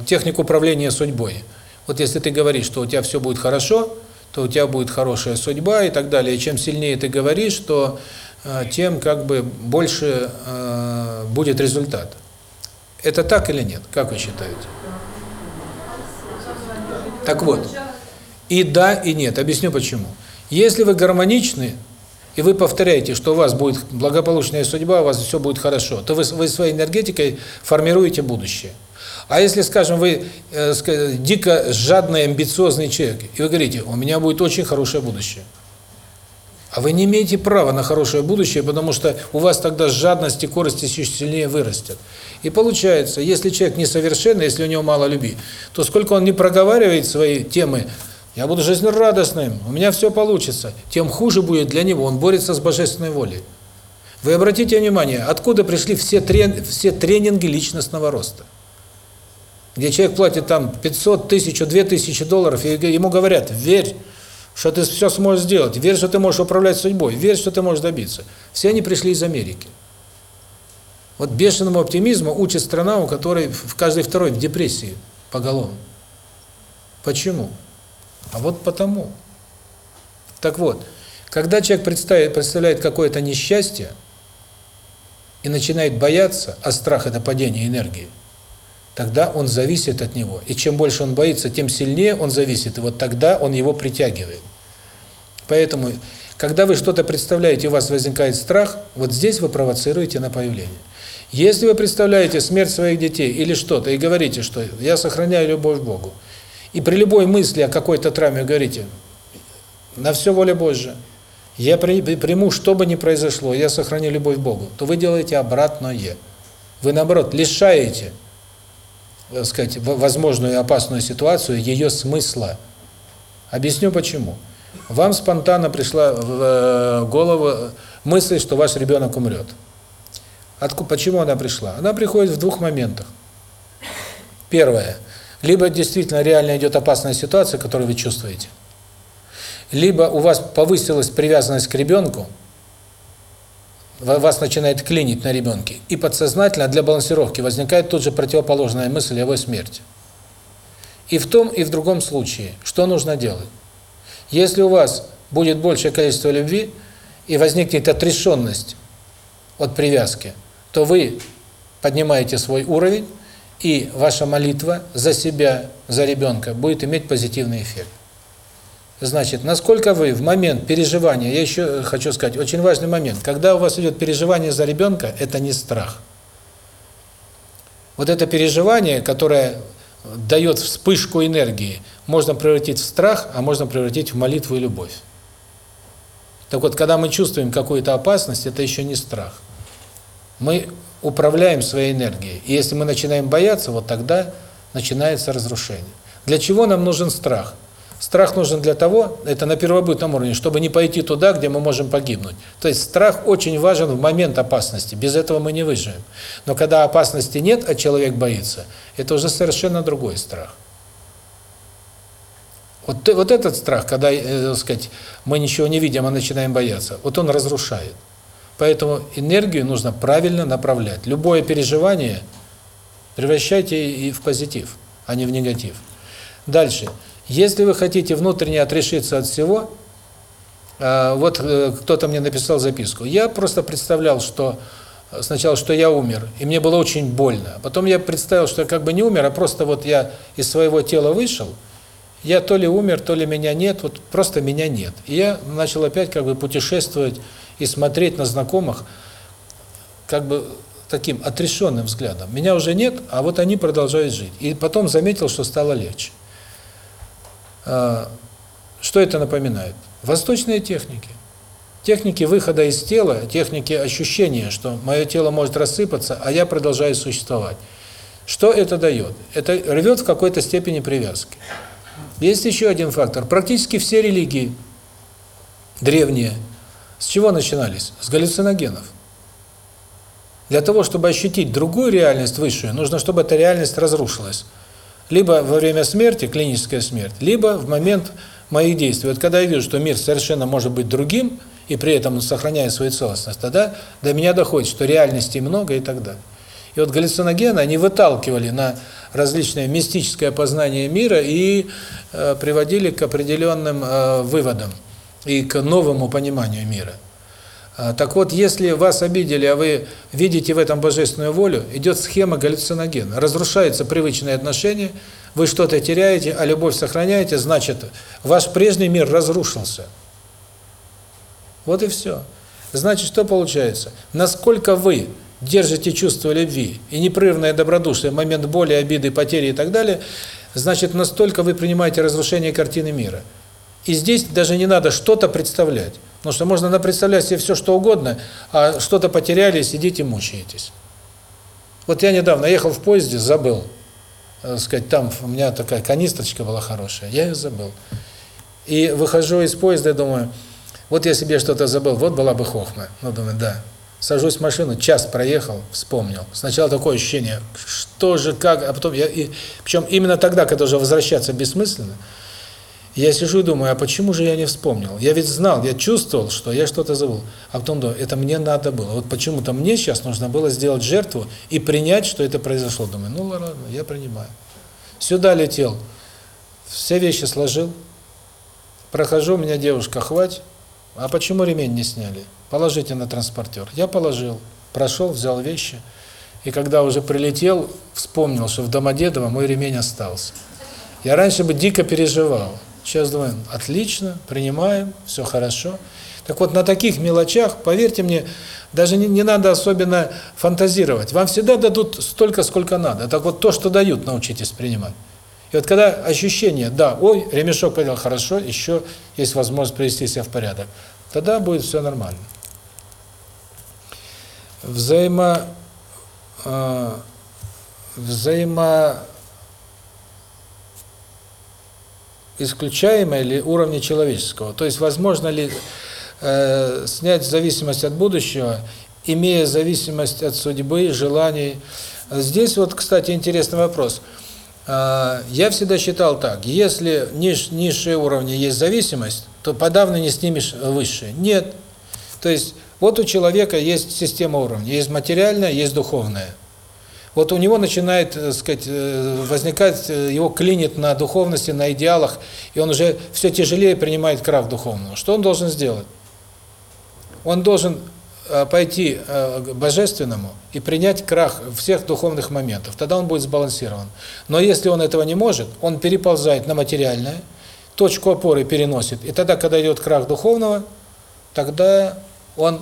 S1: техник управления судьбой. Вот если ты говоришь, что у тебя все будет хорошо, то у тебя будет хорошая судьба и так далее. И чем сильнее ты говоришь, то э, тем как бы больше э, будет результат. Это так или нет? Как вы считаете? Так вот, и да, и нет. Объясню почему. Если вы гармоничны, и вы повторяете, что у вас будет благополучная судьба, у вас все будет хорошо, то вы, вы своей энергетикой формируете будущее. А если, скажем, вы э, дико жадный, амбициозный человек, и вы говорите, у меня будет очень хорошее будущее. А вы не имеете права на хорошее будущее, потому что у вас тогда жадность и корость еще сильнее вырастет. И получается, если человек несовершенный, если у него мало любви, то сколько он не проговаривает свои темы, я буду жизнерадостным, у меня все получится, тем хуже будет для него, он борется с божественной волей. Вы обратите внимание, откуда пришли все, трен, все тренинги личностного роста? Где человек платит там 500, 1000, 2000 долларов, и ему говорят, верь, что ты все сможешь сделать, верь, что ты можешь управлять судьбой, верь, что ты можешь добиться. Все они пришли из Америки. Вот бешеному оптимизму учит страна, у которой в каждой второй в депрессии поголовно. Почему? А вот потому. Так вот, когда человек представляет, представляет какое-то несчастье и начинает бояться, а страх – это падение энергии, тогда он зависит от него. И чем больше он боится, тем сильнее он зависит, и вот тогда он его притягивает. Поэтому, когда вы что-то представляете, у вас возникает страх, вот здесь вы провоцируете на появление. Если вы представляете смерть своих детей или что-то и говорите, что я сохраняю любовь к Богу, и при любой мысли о какой-то травме говорите, на все воля Божья, я приму, что бы ни произошло, я сохраню любовь к Богу, то вы делаете обратное. Вы, наоборот, лишаете, так сказать, возможную опасную ситуацию ее смысла. Объясню почему. Вам спонтанно пришла в э, голову мысль, что ваш ребенок умрет. Откуда, почему она пришла? Она приходит в двух моментах. Первое. Либо действительно реально идет опасная ситуация, которую вы чувствуете, либо у вас повысилась привязанность к ребенку, вас начинает клинить на ребенке, и подсознательно для балансировки возникает тут же противоположная мысль о его смерти. И в том, и в другом случае, что нужно делать? Если у вас будет большее количество любви, и возникнет отрешенность от привязки, то вы поднимаете свой уровень, и ваша молитва за себя, за ребенка будет иметь позитивный эффект. Значит, насколько вы в момент переживания, я еще хочу сказать, очень важный момент, когда у вас идет переживание за ребенка, это не страх. Вот это переживание, которое дает вспышку энергии, можно превратить в страх, а можно превратить в молитву и любовь. Так вот, когда мы чувствуем какую-то опасность, это еще не страх. Мы управляем своей энергией. И если мы начинаем бояться, вот тогда начинается разрушение. Для чего нам нужен страх? Страх нужен для того, это на первобытном уровне, чтобы не пойти туда, где мы можем погибнуть. То есть страх очень важен в момент опасности, без этого мы не выживем. Но когда опасности нет, а человек боится, это уже совершенно другой страх. Вот, вот этот страх, когда, э, сказать, мы ничего не видим, а начинаем бояться, вот он разрушает. Поэтому энергию нужно правильно направлять. Любое переживание превращайте и в позитив, а не в негатив. Дальше. Если вы хотите внутренне отрешиться от всего, а, вот э, кто-то мне написал записку. Я просто представлял, что э, сначала, что я умер, и мне было очень больно. Потом я представил, что я как бы не умер, а просто вот я из своего тела вышел, я то ли умер, то ли меня нет, вот просто меня нет. И я начал опять как бы путешествовать и смотреть на знакомых как бы таким отрешенным взглядом. Меня уже нет, а вот они продолжают жить. И потом заметил, что стало легче. А, что это напоминает? Восточные техники. Техники выхода из тела, техники ощущения, что мое тело может рассыпаться, а я продолжаю существовать. Что это дает? Это рвет в какой-то степени привязки. Есть еще один фактор. Практически все религии древние с чего начинались? С галлюциногенов. Для того, чтобы ощутить другую реальность высшую, нужно, чтобы эта реальность разрушилась. Либо во время смерти, клиническая смерть, либо в момент моих действий. Вот когда я вижу, что мир совершенно может быть другим, и при этом он сохраняет свою целостность, тогда до меня доходит, что реальностей много и так далее. И вот галлюциногены, они выталкивали на различное мистическое познание мира и э, приводили к определенным э, выводам и к новому пониманию мира. А, так вот, если вас обидели, а вы видите в этом божественную волю, идет схема галлюциногена. Разрушаются привычные отношения, вы что-то теряете, а любовь сохраняете, значит, ваш прежний мир разрушился. Вот и все. Значит, что получается? Насколько вы держите чувство любви и непрерывное добродушие момент боли, обиды, потери и так далее, значит, настолько вы принимаете разрушение картины мира. И здесь даже не надо что-то представлять. Потому что можно напредставлять себе все, что угодно, а что-то потеряли, сидите мучаетесь. Вот я недавно ехал в поезде, забыл. Так сказать, там у меня такая канистрочка была хорошая, я ее забыл. И выхожу из поезда думаю, вот я себе что-то забыл, вот была бы хохма. Ну, думаю, да. Сажусь в машину, час проехал, вспомнил. Сначала такое ощущение, что же, как, а потом я... И, причем именно тогда, когда уже возвращаться бессмысленно, я сижу и думаю, а почему же я не вспомнил? Я ведь знал, я чувствовал, что я что-то забыл. А потом думаю, это мне надо было. Вот почему-то мне сейчас нужно было сделать жертву и принять, что это произошло. Думаю, ну ладно, я принимаю. Сюда летел, все вещи сложил. Прохожу, у меня девушка, хватит. А почему ремень не сняли? Положите на транспортер. Я положил, прошел, взял вещи. И когда уже прилетел, вспомнил, что в Домодедово мой ремень остался. Я раньше бы дико переживал. Сейчас думаю, отлично, принимаем, все хорошо. Так вот, на таких мелочах, поверьте мне, даже не, не надо особенно фантазировать. Вам всегда дадут столько, сколько надо. Так вот, то, что дают, научитесь принимать. И вот когда ощущение, да, ой, ремешок подел хорошо, еще есть возможность привести себя в порядок, тогда будет все нормально. Взаимо... Э, взаимо исключаемое ли уровня человеческого? То есть возможно ли э, снять зависимость от будущего, имея зависимость от судьбы, желаний? Здесь вот, кстати, интересный вопрос. Э, я всегда считал так, если ниж, низшие уровни есть зависимость, то подавно не снимешь высшие. Нет. То есть вот у человека есть система уровней, есть материальная, есть духовная вот у него начинает, так сказать, э, возникать, э, его клинит на духовности, на идеалах, и он уже все тяжелее принимает крах духовного. Что он должен сделать? Он должен э, пойти к божественному и принять крах всех духовных моментов. Тогда он будет сбалансирован. Но если он этого не может, он переползает на материальное, точку опоры переносит. И тогда, когда идет крах духовного, тогда он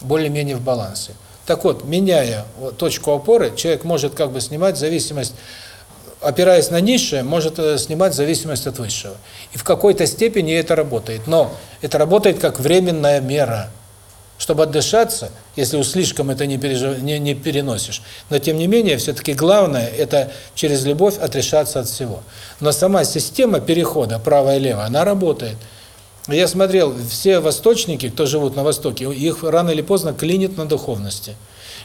S1: более-менее в балансе. Так вот, меняя точку опоры, человек может как бы снимать зависимость, опираясь на низшее, может э, снимать зависимость от высшего. И в какой-то степени это работает. Но это работает как временная мера. Чтобы отдышаться, если уж слишком это не, пережив... не, не переносишь. Но тем не менее, все-таки главное, это через любовь отрешаться от всего. Но сама система перехода, правая и левая, она работает. Я смотрел, все восточники, кто живут на Востоке, их рано или поздно клинит на духовности.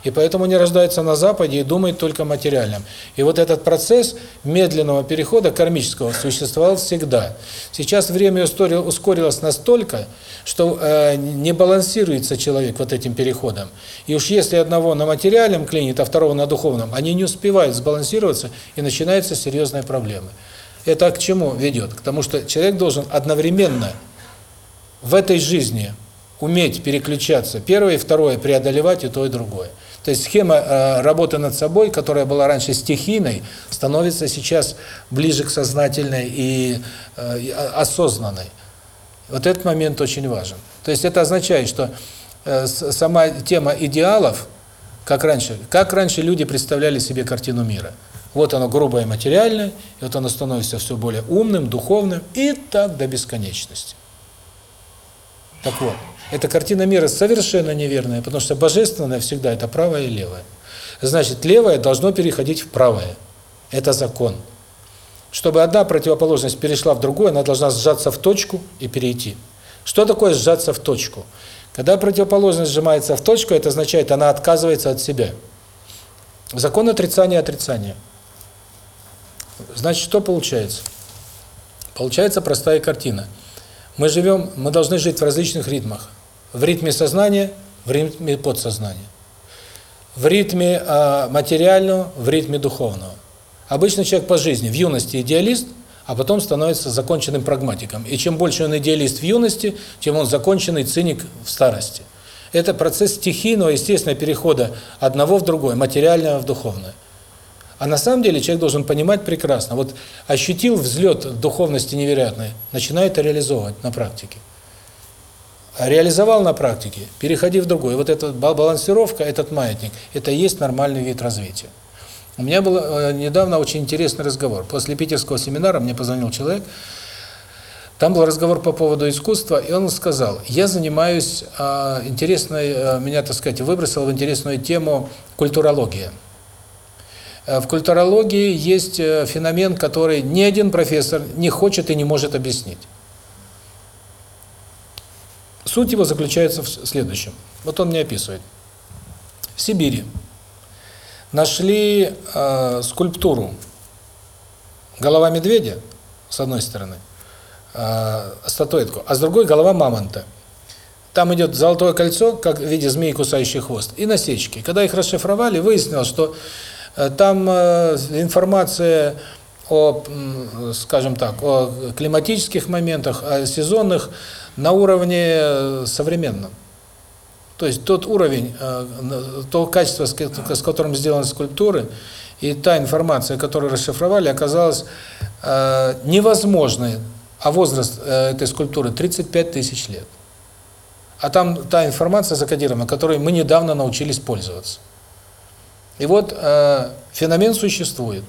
S1: И поэтому они рождаются на Западе и думают только о материальном. И вот этот процесс медленного перехода кармического существовал всегда. Сейчас время ускорилось настолько, что э, не балансируется человек вот этим переходом. И уж если одного на материальном клинит, а второго на духовном, они не успевают сбалансироваться, и начинаются серьезные проблемы. Это к чему ведет? К тому, что человек должен одновременно в этой жизни уметь переключаться, первое и второе, преодолевать и то, и другое. То есть схема э, работы над собой, которая была раньше стихийной, становится сейчас ближе к сознательной и э, осознанной. Вот этот момент очень важен. То есть это означает, что э, сама тема идеалов, как раньше, как раньше люди представляли себе картину мира. Вот оно грубое материальное, и вот оно становится все более умным, духовным, и так до бесконечности. Так вот, эта картина мира совершенно неверная, потому что божественное всегда это правое и левое. Значит, левое должно переходить в правое. Это закон. Чтобы одна противоположность перешла в другую, она должна сжаться в точку и перейти. Что такое сжаться в точку? Когда противоположность сжимается в точку, это означает, она отказывается от себя. Закон отрицания отрицания. Значит, что получается? Получается простая картина – мы живем, мы должны жить в различных ритмах. В ритме сознания, в ритме подсознания. В ритме э, материального, в ритме духовного. Обычно человек по жизни в юности идеалист, а потом становится законченным прагматиком. И чем больше он идеалист в юности, тем он законченный циник в старости. Это процесс стихийного, естественного перехода одного в другое, материального в духовное. А на самом деле человек должен понимать прекрасно. Вот ощутил взлет духовности невероятной, начинает это реализовывать на практике. Реализовал на практике, переходи в другой. Вот эта балансировка, этот маятник, это и есть нормальный вид развития. У меня был э, недавно очень интересный разговор. После питерского семинара мне позвонил человек, там был разговор по поводу искусства, и он сказал, я занимаюсь э, интересной, э, меня, так сказать, выбросил в интересную тему культурология. Э, в культурологии есть э, феномен, который ни один профессор не хочет и не может объяснить. Суть его заключается в следующем. Вот он мне описывает. В Сибири нашли э, скульптуру голова медведя, с одной стороны, э, статуэтку, а с другой голова мамонта. Там идет золотое кольцо, как в виде змеи, кусающий хвост, и насечки. Когда их расшифровали, выяснилось, что там э, информация о, скажем так, о климатических моментах, о сезонных на уровне э, современном. То есть тот уровень, э, то качество, с которым сделаны скульптуры, и та информация, которую расшифровали, оказалась э, невозможной, а возраст э, этой скульптуры 35 тысяч лет. А там та информация закодирована, которой мы недавно научились пользоваться. И вот э, феномен существует,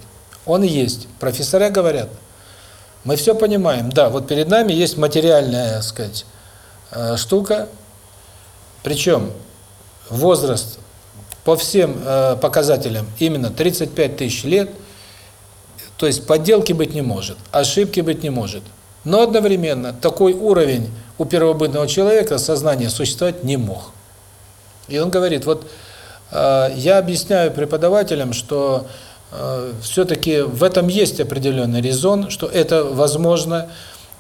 S1: он есть. Профессора говорят, мы все понимаем, да, вот перед нами есть материальная, сказать, э, штука, причем возраст по всем э, показателям именно 35 тысяч лет, то есть подделки быть не может, ошибки быть не может. Но одновременно такой уровень у первобытного человека сознания существовать не мог. И он говорит, вот я объясняю преподавателям, что э, все-таки в этом есть определенный резон, что это возможно.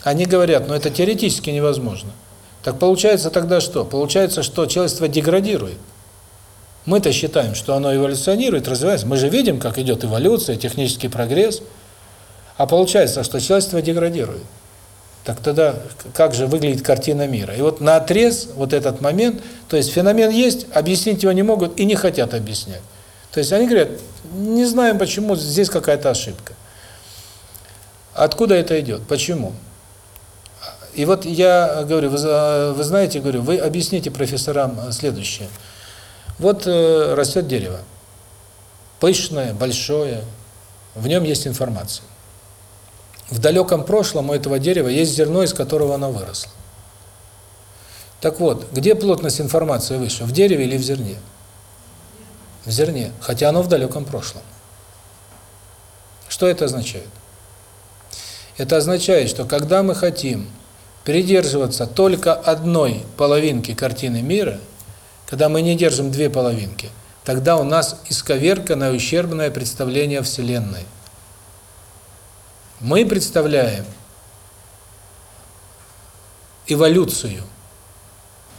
S1: Они говорят, но это теоретически невозможно. Так получается тогда что? Получается, что человечество деградирует. Мы-то считаем, что оно эволюционирует, развивается. Мы же видим, как идет эволюция, технический прогресс. А получается, что человечество деградирует. Так тогда как же выглядит картина мира? И вот на отрез вот этот момент, то есть феномен есть, объяснить его не могут и не хотят объяснять. То есть они говорят, не знаем почему, здесь какая-то ошибка. Откуда это идет? Почему? И вот я говорю, вы, вы знаете, говорю, вы объясните профессорам следующее. Вот э, растет дерево, пышное, большое, в нем есть информация. В далеком прошлом у этого дерева есть зерно, из которого оно выросло. Так вот, где плотность информации выше, в дереве или в зерне? В зерне, хотя оно в далеком прошлом. Что это означает? Это означает, что когда мы хотим придерживаться только одной половинки картины мира, когда мы не держим две половинки, тогда у нас исковерканное, ущербное представление Вселенной. Мы представляем эволюцию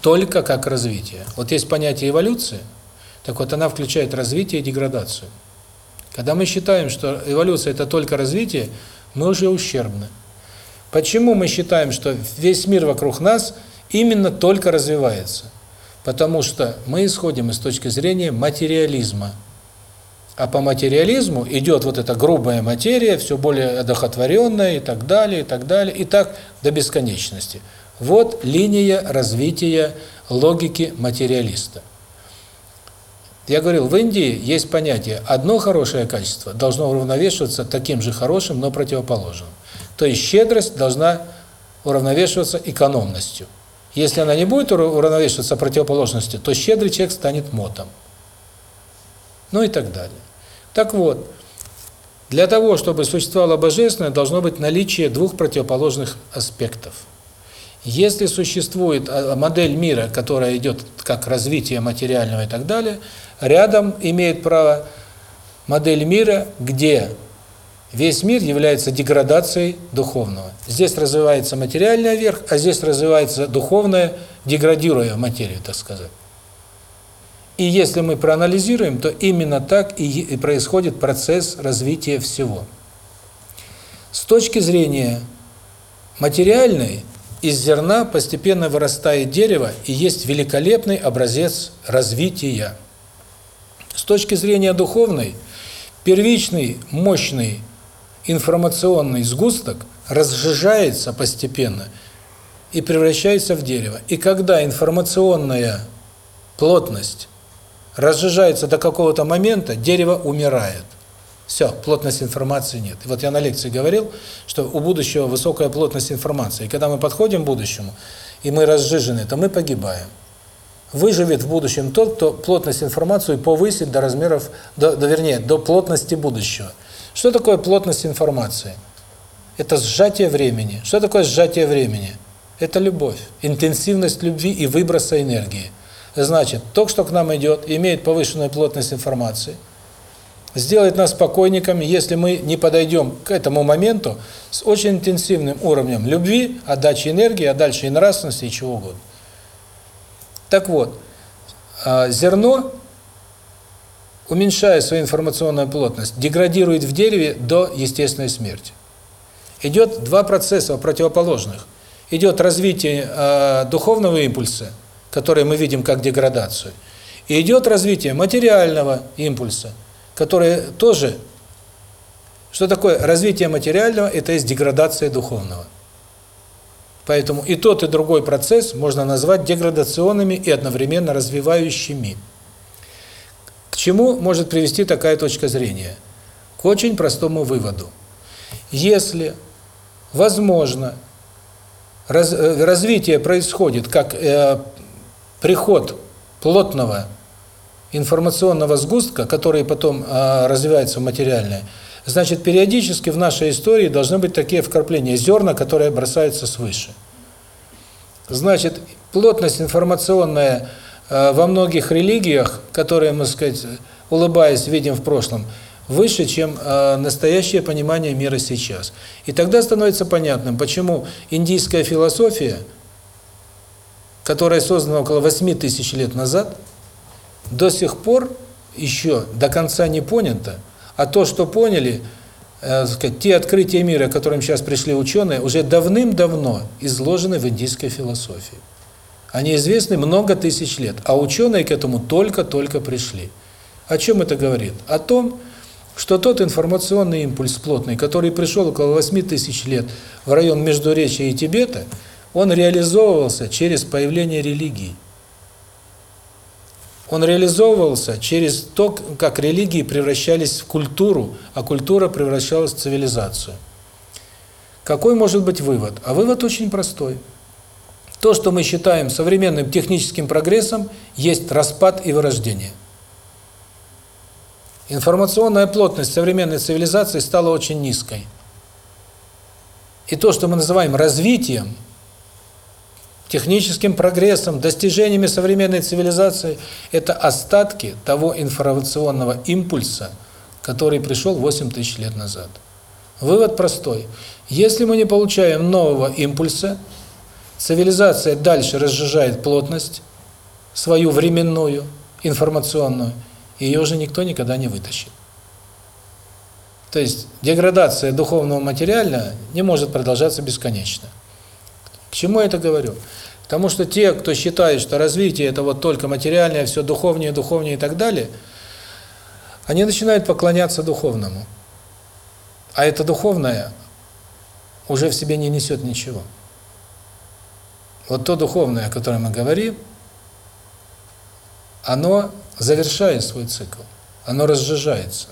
S1: только как развитие. Вот есть понятие эволюции, так вот она включает развитие и деградацию. Когда мы считаем, что эволюция – это только развитие, мы уже ущербны. Почему мы считаем, что весь мир вокруг нас именно только развивается? Потому что мы исходим из точки зрения материализма. А по материализму идет вот эта грубая материя, все более одохотворенная и так далее, и так далее, и так до бесконечности. Вот линия развития логики материалиста. Я говорил, в Индии есть понятие, одно хорошее качество должно уравновешиваться таким же хорошим, но противоположным. То есть щедрость должна уравновешиваться экономностью. Если она не будет уравновешиваться противоположностью, то щедрый человек станет мотом. Ну и так далее. Так вот, для того, чтобы существовало божественное, должно быть наличие двух противоположных аспектов. Если существует а, модель мира, которая идет как развитие материального и так далее, рядом имеет право модель мира, где Весь мир является деградацией духовного. Здесь развивается материальное верх, а здесь развивается духовное, деградируя материю, так сказать. И если мы проанализируем, то именно так и происходит процесс развития всего. С точки зрения материальной, из зерна постепенно вырастает дерево и есть великолепный образец развития. С точки зрения духовной, первичный мощный информационный сгусток разжижается постепенно и превращается в дерево. И когда информационная плотность разжижается до какого-то момента, дерево умирает. Все, плотность информации нет. И вот я на лекции говорил, что у будущего высокая плотность информации. И когда мы подходим к будущему, и мы разжижены, то мы погибаем. Выживет в будущем тот, кто плотность информации повысит до размеров, до, до вернее, до плотности будущего. Что такое плотность информации? Это сжатие времени. Что такое сжатие времени? Это любовь, интенсивность любви и выброса энергии. Значит, то, что к нам идет, имеет повышенную плотность информации, сделает нас покойниками, если мы не подойдем к этому моменту с очень интенсивным уровнем любви, отдачи энергии, а дальше и нравственности, и чего угодно. Так вот, а, зерно, уменьшая свою информационную плотность, деградирует в дереве до естественной смерти. Идет два процесса противоположных. Идет развитие э, духовного импульса, который мы видим как деградацию, и идет развитие материального импульса, которое тоже... Что такое развитие материального? Это есть деградация духовного. Поэтому и тот, и другой процесс можно назвать деградационными и одновременно развивающими. К чему может привести такая точка зрения? К очень простому выводу. Если возможно раз, э, развитие происходит как э, приход плотного информационного сгустка, который потом э, развивается в материальное, значит, периодически в нашей истории должны быть такие вкрапления, зерна, которые бросаются свыше. Значит, плотность информационная э, во многих религиях, которые, мы сказать, улыбаясь, видим в прошлом, выше, чем э, настоящее понимание мира сейчас. И тогда становится понятным, почему индийская философия, которая создана около 8 тысяч лет назад, до сих пор еще до конца не понята, а то, что поняли, э, сказать, те открытия мира, к которым сейчас пришли ученые, уже давным-давно изложены в индийской философии. Они известны много тысяч лет, а ученые к этому только-только пришли. О чем это говорит? О том, что тот информационный импульс плотный, который пришел около 8 тысяч лет в район Междуречия и Тибета, он реализовывался через появление религии. Он реализовывался через то, как религии превращались в культуру, а культура превращалась в цивилизацию. Какой может быть вывод? А вывод очень простой. То, что мы считаем современным техническим прогрессом, есть распад и вырождение. Информационная плотность современной цивилизации стала очень низкой. И то, что мы называем развитием, техническим прогрессом, достижениями современной цивилизации, это остатки того информационного импульса, который пришел 8 тысяч лет назад. Вывод простой. Если мы не получаем нового импульса, цивилизация дальше разжижает плотность, свою временную, информационную, ее уже никто никогда не вытащит. То есть деградация духовного материального не может продолжаться бесконечно. К чему я это говорю? Потому что те, кто считает, что развитие это вот только материальное, все духовнее, духовнее и так далее, они начинают поклоняться духовному. А это духовное уже в себе не несет ничего. Вот то духовное, о котором мы говорим, оно завершает свой цикл, оно разжижается.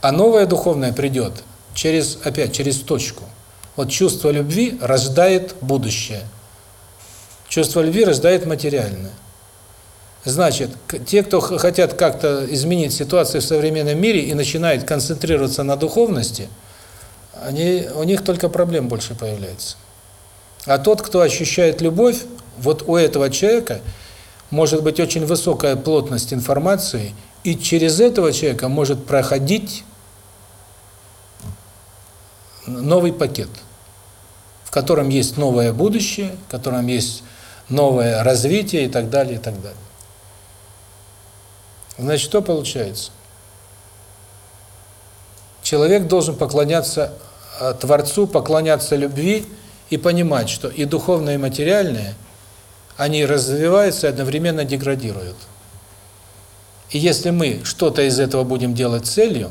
S1: А новое духовное придет через, опять, через точку. Вот чувство любви рождает будущее. Чувство любви рождает материальное. Значит, те, кто хотят как-то изменить ситуацию в современном мире и начинают концентрироваться на духовности, они, у них только проблем больше появляется. А тот, кто ощущает любовь, вот у этого человека – может быть очень высокая плотность информации, и через этого человека может проходить новый пакет, в котором есть новое будущее, в котором есть новое развитие и так далее, и так далее. Значит, что получается? Человек должен поклоняться э, Творцу, поклоняться любви и понимать, что и духовное, и материальное, они развиваются и одновременно деградируют. И если мы что-то из этого будем делать целью,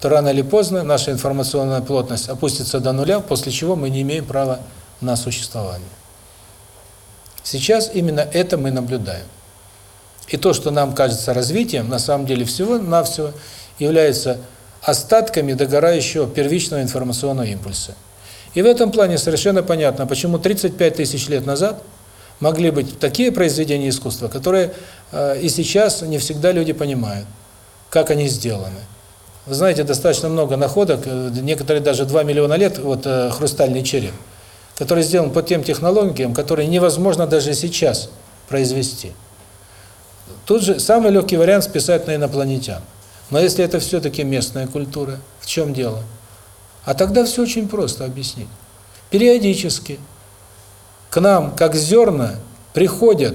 S1: то рано или поздно наша информационная плотность опустится до нуля, после чего мы не имеем права на существование. Сейчас именно это мы наблюдаем. И то, что нам кажется развитием, на самом деле всего-навсего является остатками догорающего первичного информационного импульса. И в этом плане совершенно понятно, почему 35 тысяч лет назад могли быть такие произведения искусства, которые э, и сейчас не всегда люди понимают, как они сделаны. Вы знаете, достаточно много находок, э, некоторые даже 2 миллиона лет, вот э, хрустальный череп, который сделан по тем технологиям, которые невозможно даже сейчас произвести. Тут же самый легкий вариант списать на инопланетян. Но если это все-таки местная культура, в чем дело? А тогда все очень просто объяснить. Периодически к нам, как зерна, приходят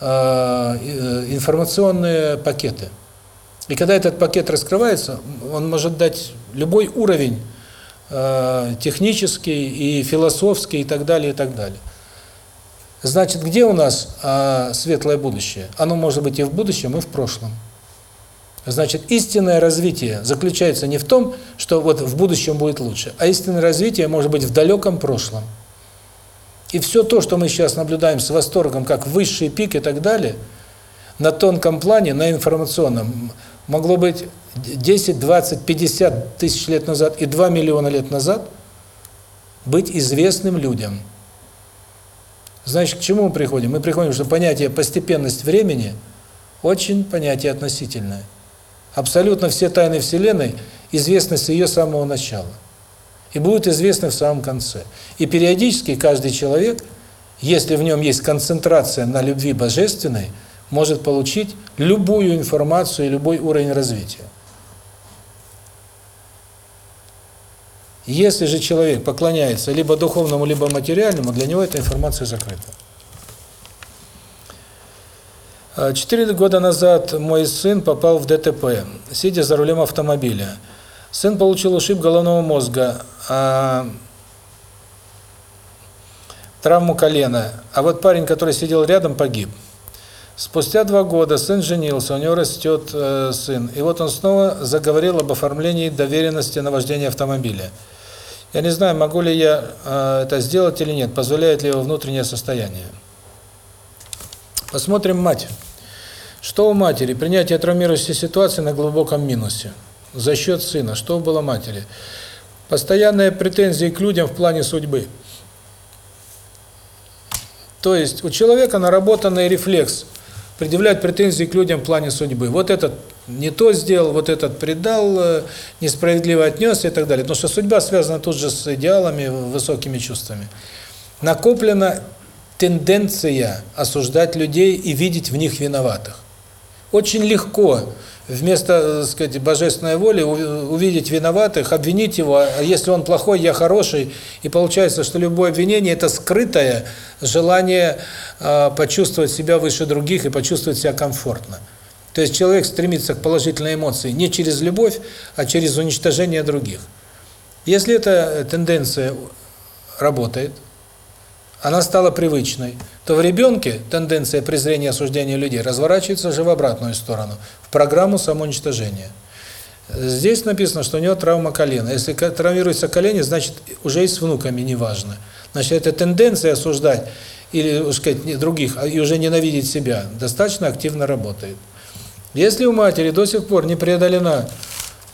S1: э, э, информационные пакеты. И когда этот пакет раскрывается, он может дать любой уровень э, технический и философский и так далее, и так далее. Значит, где у нас э, светлое будущее? Оно может быть и в будущем, и в прошлом. Значит, истинное развитие заключается не в том, что вот в будущем будет лучше, а истинное развитие может быть в далеком прошлом. И все то, что мы сейчас наблюдаем с восторгом, как высший пик и так далее, на тонком плане, на информационном, могло быть 10, 20, 50 тысяч лет назад и 2 миллиона лет назад быть известным людям – Значит, к чему мы приходим? Мы приходим, что понятие постепенность времени очень понятие относительное. Абсолютно все тайны Вселенной известны с ее самого начала. И будут известны в самом конце. И периодически каждый человек, если в нем есть концентрация на любви божественной, может получить любую информацию и любой уровень развития. Если же человек поклоняется либо духовному, либо материальному, для него эта информация закрыта. А, четыре года назад мой сын попал в ДТП, сидя за рулем автомобиля. Сын получил ушиб головного мозга, а, травму колена, а вот парень, который сидел рядом, погиб. Спустя два года сын женился, у него растет э, сын, и вот он снова заговорил об оформлении доверенности на вождение автомобиля. Я не знаю, могу ли я э, это сделать или нет, позволяет ли его внутреннее состояние. Посмотрим мать. Что у матери? Принятие травмирующей ситуации на глубоком минусе. За счет сына. Что было матери? Постоянные претензии к людям в плане судьбы. То есть у человека наработанный рефлекс предъявлять претензии к людям в плане судьбы. Вот этот не то сделал, вот этот предал, э, несправедливо отнесся и так далее. Потому что судьба связана тут же с идеалами, высокими чувствами. Накоплена тенденция осуждать людей и видеть в них виноватых. Очень легко вместо, так э, сказать, божественной воли увидеть виноватых, обвинить его, а если он плохой, я хороший. И получается, что любое обвинение – это скрытое желание э, почувствовать себя выше других и почувствовать себя комфортно. То есть человек стремится к положительной эмоции не через любовь, а через уничтожение других. Если эта тенденция работает, она стала привычной, то в ребенке тенденция презрения и осуждения людей разворачивается уже в обратную сторону, в программу самоуничтожения. Здесь написано, что у него травма колена. Если травмируется колени, значит, уже и с внуками неважно. Значит, эта тенденция осуждать или, так сказать, других, а и уже ненавидеть себя, достаточно активно работает. Если у матери до сих пор не преодолена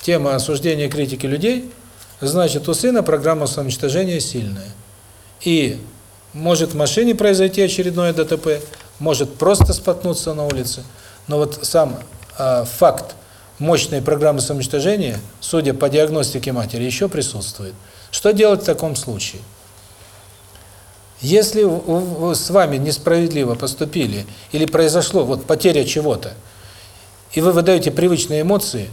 S1: тема осуждения и критики людей, значит, у сына программа самоуничтожения сильная. И может в машине произойти очередное ДТП, может просто споткнуться на улице, но вот сам э, факт мощной программы самоуничтожения, судя по диагностике матери, еще присутствует. Что делать в таком случае? Если с вами несправедливо поступили или произошло вот потеря чего-то, и вы выдаете привычные эмоции,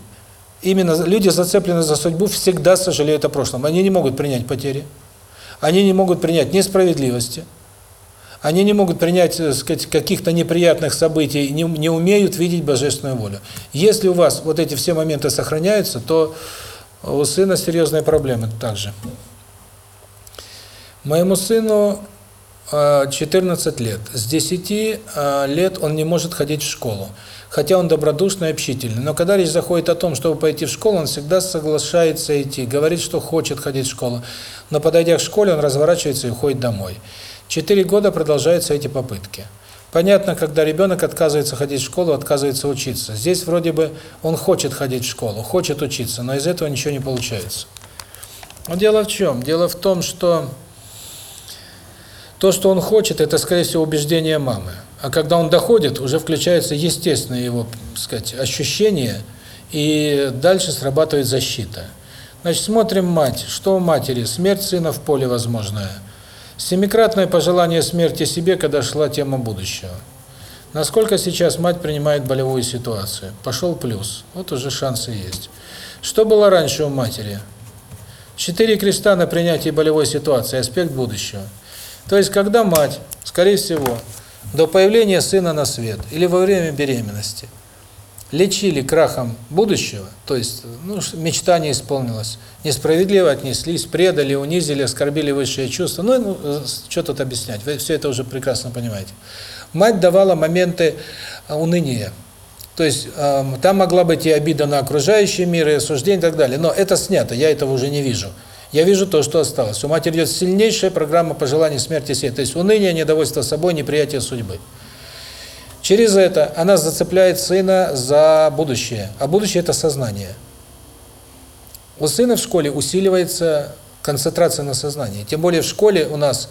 S1: именно люди, зацепленные за судьбу, всегда сожалеют о прошлом. Они не могут принять потери. Они не могут принять несправедливости. Они не могут принять, так сказать, каких-то неприятных событий, не, не умеют видеть божественную волю. Если у вас вот эти все моменты сохраняются, то у сына серьезные проблемы также. Моему сыну 14 лет. С 10 лет он не может ходить в школу, хотя он добродушный и общительный. Но когда речь заходит о том, чтобы пойти в школу, он всегда соглашается идти, говорит, что хочет ходить в школу. Но подойдя к школе, он разворачивается и уходит домой. Четыре года продолжаются эти попытки. Понятно, когда ребенок отказывается ходить в школу, отказывается учиться. Здесь вроде бы он хочет ходить в школу, хочет учиться, но из этого ничего не получается. Но дело в чем? Дело в том, что то, что он хочет, это, скорее всего, убеждение мамы. А когда он доходит, уже включается естественное его, так сказать, ощущение, и дальше срабатывает защита. Значит, смотрим мать. Что у матери? Смерть сына в поле возможная. Семикратное пожелание смерти себе, когда шла тема будущего. Насколько сейчас мать принимает болевую ситуацию? Пошел плюс. Вот уже шансы есть. Что было раньше у матери? Четыре креста на принятии болевой ситуации, аспект будущего. То есть, когда мать, скорее всего, до появления сына на свет или во время беременности лечили крахом будущего, то есть, ну, мечта не исполнилась, несправедливо отнеслись, предали, унизили, оскорбили высшие чувства, ну, ну э, что тут объяснять, вы все это уже прекрасно понимаете. Мать давала моменты э, уныния, то есть э, там могла быть и обида на окружающий мир, и осуждение и так далее, но это снято, я этого уже не вижу. Я вижу то, что осталось. У матери идет сильнейшая программа пожеланий смерти себе, то есть уныние, недовольство собой, неприятие судьбы. Через это она зацепляет сына за будущее, а будущее – это сознание. У сына в школе усиливается концентрация на сознании. Тем более в школе у нас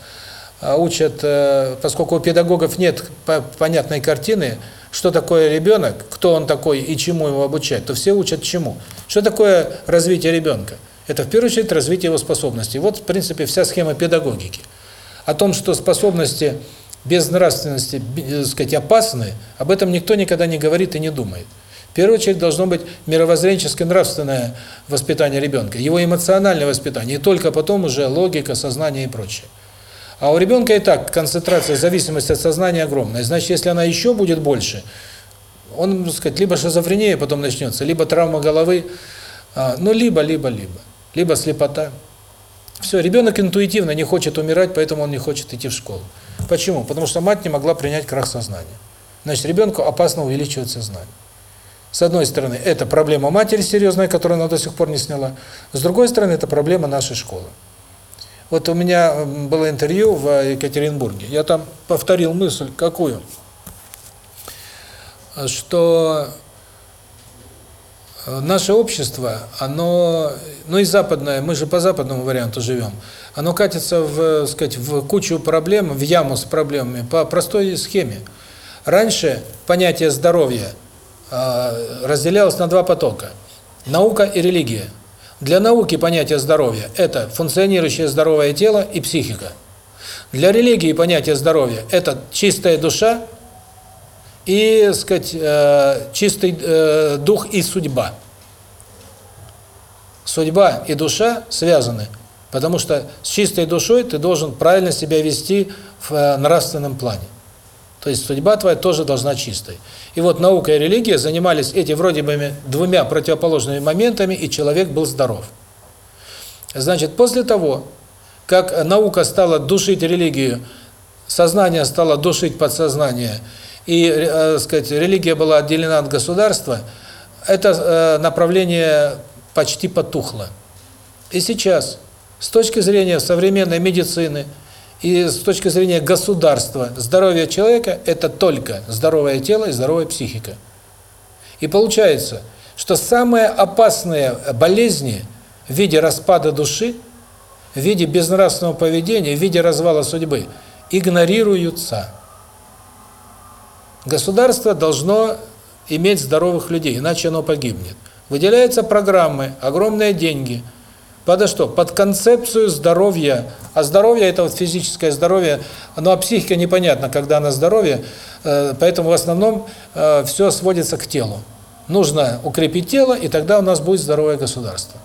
S1: а, учат, э, поскольку у педагогов нет понятной картины, что такое ребенок, кто он такой и чему его обучать, то все учат чему. Что такое развитие ребенка? Это в первую очередь развитие его способностей. Вот, в принципе, вся схема педагогики. О том, что способности без нравственности, так э, сказать, опасны, об этом никто никогда не говорит и не думает. В первую очередь должно быть мировоззренческое нравственное воспитание ребенка, его эмоциональное воспитание, и только потом уже логика, сознание и прочее. А у ребенка и так концентрация, зависимость от сознания огромная. Значит, если она еще будет больше, он, так сказать, либо шизофрения потом начнется, либо травма головы, а, ну, либо, либо, либо либо слепота. Все, ребенок интуитивно не хочет умирать, поэтому он не хочет идти в школу. Почему? Потому что мать не могла принять крах сознания. Значит, ребенку опасно увеличивать сознание. С одной стороны, это проблема матери серьезная, которую она до сих пор не сняла. С другой стороны, это проблема нашей школы. Вот у меня было интервью в Екатеринбурге. Я там повторил мысль какую? Что наше общество, оно, ну и западное, мы же по западному варианту живем, оно катится в, сказать, в кучу проблем, в яму с проблемами по простой схеме. Раньше понятие здоровья э, разделялось на два потока – наука и религия. Для науки понятие здоровья – это функционирующее здоровое тело и психика. Для религии понятие здоровья – это чистая душа и, сказать, э, чистый э, дух и судьба. Судьба и душа связаны, потому что с чистой душой ты должен правильно себя вести в э, нравственном плане. То есть судьба твоя тоже должна чистой. И вот наука и религия занимались эти вроде бы двумя противоположными моментами, и человек был здоров. Значит, после того, как наука стала душить религию, сознание стало душить подсознание, и, э, сказать, религия была отделена от государства, это э, направление почти потухло. И сейчас, с точки зрения современной медицины и с точки зрения государства, здоровье человека – это только здоровое тело и здоровая психика. И получается, что самые опасные болезни в виде распада души, в виде безнравственного поведения, в виде развала судьбы игнорируются. Государство должно иметь здоровых людей, иначе оно погибнет. Выделяются программы, огромные деньги. Под что? Под концепцию здоровья. А здоровье – это вот физическое здоровье. Ну, а психика непонятно, когда она здоровье. Э, поэтому в основном э, все сводится к телу. Нужно укрепить тело, и тогда у нас будет здоровое государство.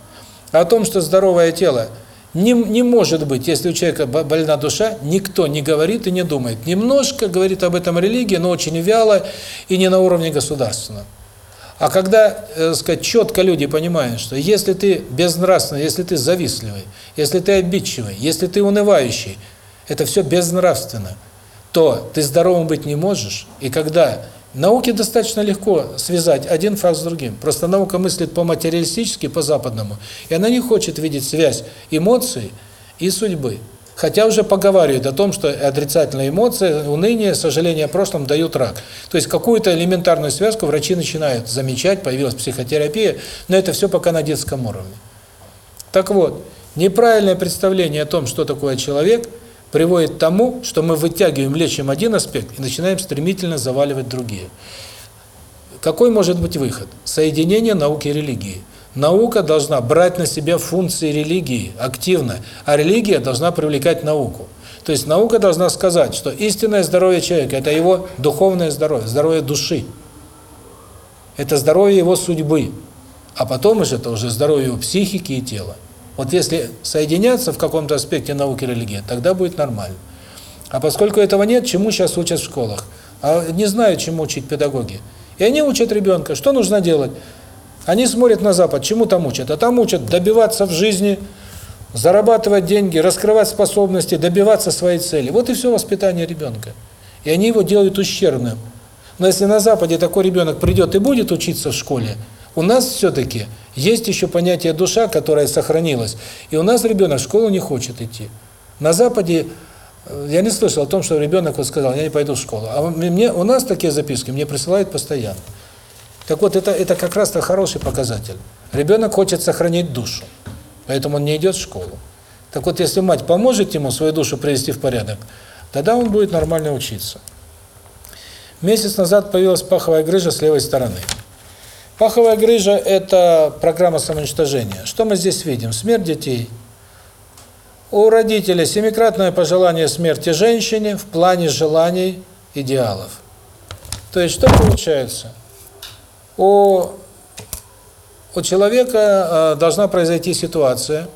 S1: А о том, что здоровое тело – не, не может быть, если у человека больна душа, никто не говорит и не думает. Немножко говорит об этом религия, но очень вяло и не на уровне государственного. А когда, э, сказать, четко люди понимают, что если ты безнравственный, если ты завистливый, если ты обидчивый, если ты унывающий, это все безнравственно, то ты здоровым быть не можешь. И когда науке достаточно легко связать один факт с другим. Просто наука мыслит по-материалистически, по-западному, и она не хочет видеть связь эмоций и судьбы. Хотя уже поговаривают о том, что отрицательные эмоции, уныние, сожаление о прошлом дают рак. То есть какую-то элементарную связку врачи начинают замечать, появилась психотерапия, но это все пока на детском уровне. Так вот, неправильное представление о том, что такое человек, приводит к тому, что мы вытягиваем, лечим один аспект и начинаем стремительно заваливать другие. Какой может быть выход? Соединение науки и религии. Наука должна брать на себя функции религии активно, а религия должна привлекать науку. То есть наука должна сказать, что истинное здоровье человека – это его духовное здоровье, здоровье души. Это здоровье его судьбы. А потом уже это уже здоровье его психики и тела. Вот если соединяться в каком-то аспекте науки и религии, тогда будет нормально. А поскольку этого нет, чему сейчас учат в школах? А не знают, чему учить педагоги. И они учат ребенка, что нужно делать – они смотрят на Запад, чему там учат? А там учат добиваться в жизни, зарабатывать деньги, раскрывать способности, добиваться своей цели. Вот и все воспитание ребенка. И они его делают ущербным. Но если на Западе такой ребенок придет и будет учиться в школе, у нас все-таки есть еще понятие душа, которая сохранилась. И у нас ребенок в школу не хочет идти. На Западе э, я не слышал о том, что ребенок вот сказал, я не пойду в школу. А мне у нас такие записки мне присылают постоянно. Так вот, это, это как раз-то хороший показатель. Ребенок хочет сохранить душу, поэтому он не идет в школу. Так вот, если мать поможет ему свою душу привести в порядок, тогда он будет нормально учиться. Месяц назад появилась паховая грыжа с левой стороны. Паховая грыжа – это программа самоуничтожения. Что мы здесь видим? Смерть детей. У родителей семикратное пожелание смерти женщине в плане желаний, идеалов. То есть, что получается? у, у человека должна произойти ситуация,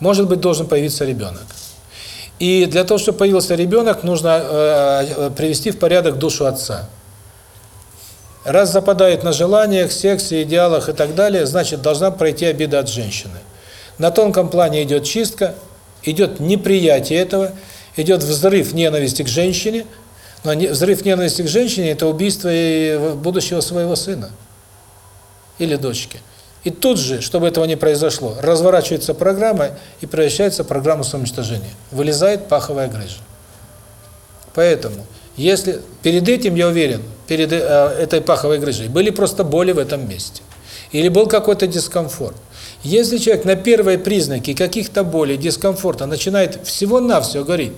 S1: может быть, должен появиться ребенок. И для того, чтобы появился ребенок, нужно э, привести в порядок душу отца. Раз западает на желаниях, сексе, идеалах и так далее, значит, должна пройти обида от женщины. На тонком плане идет чистка, идет неприятие этого, идет взрыв ненависти к женщине, но взрыв ненависти к женщине – это убийство будущего своего сына или дочки. И тут же, чтобы этого не произошло, разворачивается программа и превращается в программу самоуничтожения. Вылезает паховая грыжа. Поэтому, если перед этим, я уверен, перед э, этой паховой грыжей были просто боли в этом месте. Или был какой-то дискомфорт. Если человек на первые признаки каких-то болей, дискомфорта начинает всего-навсего говорить,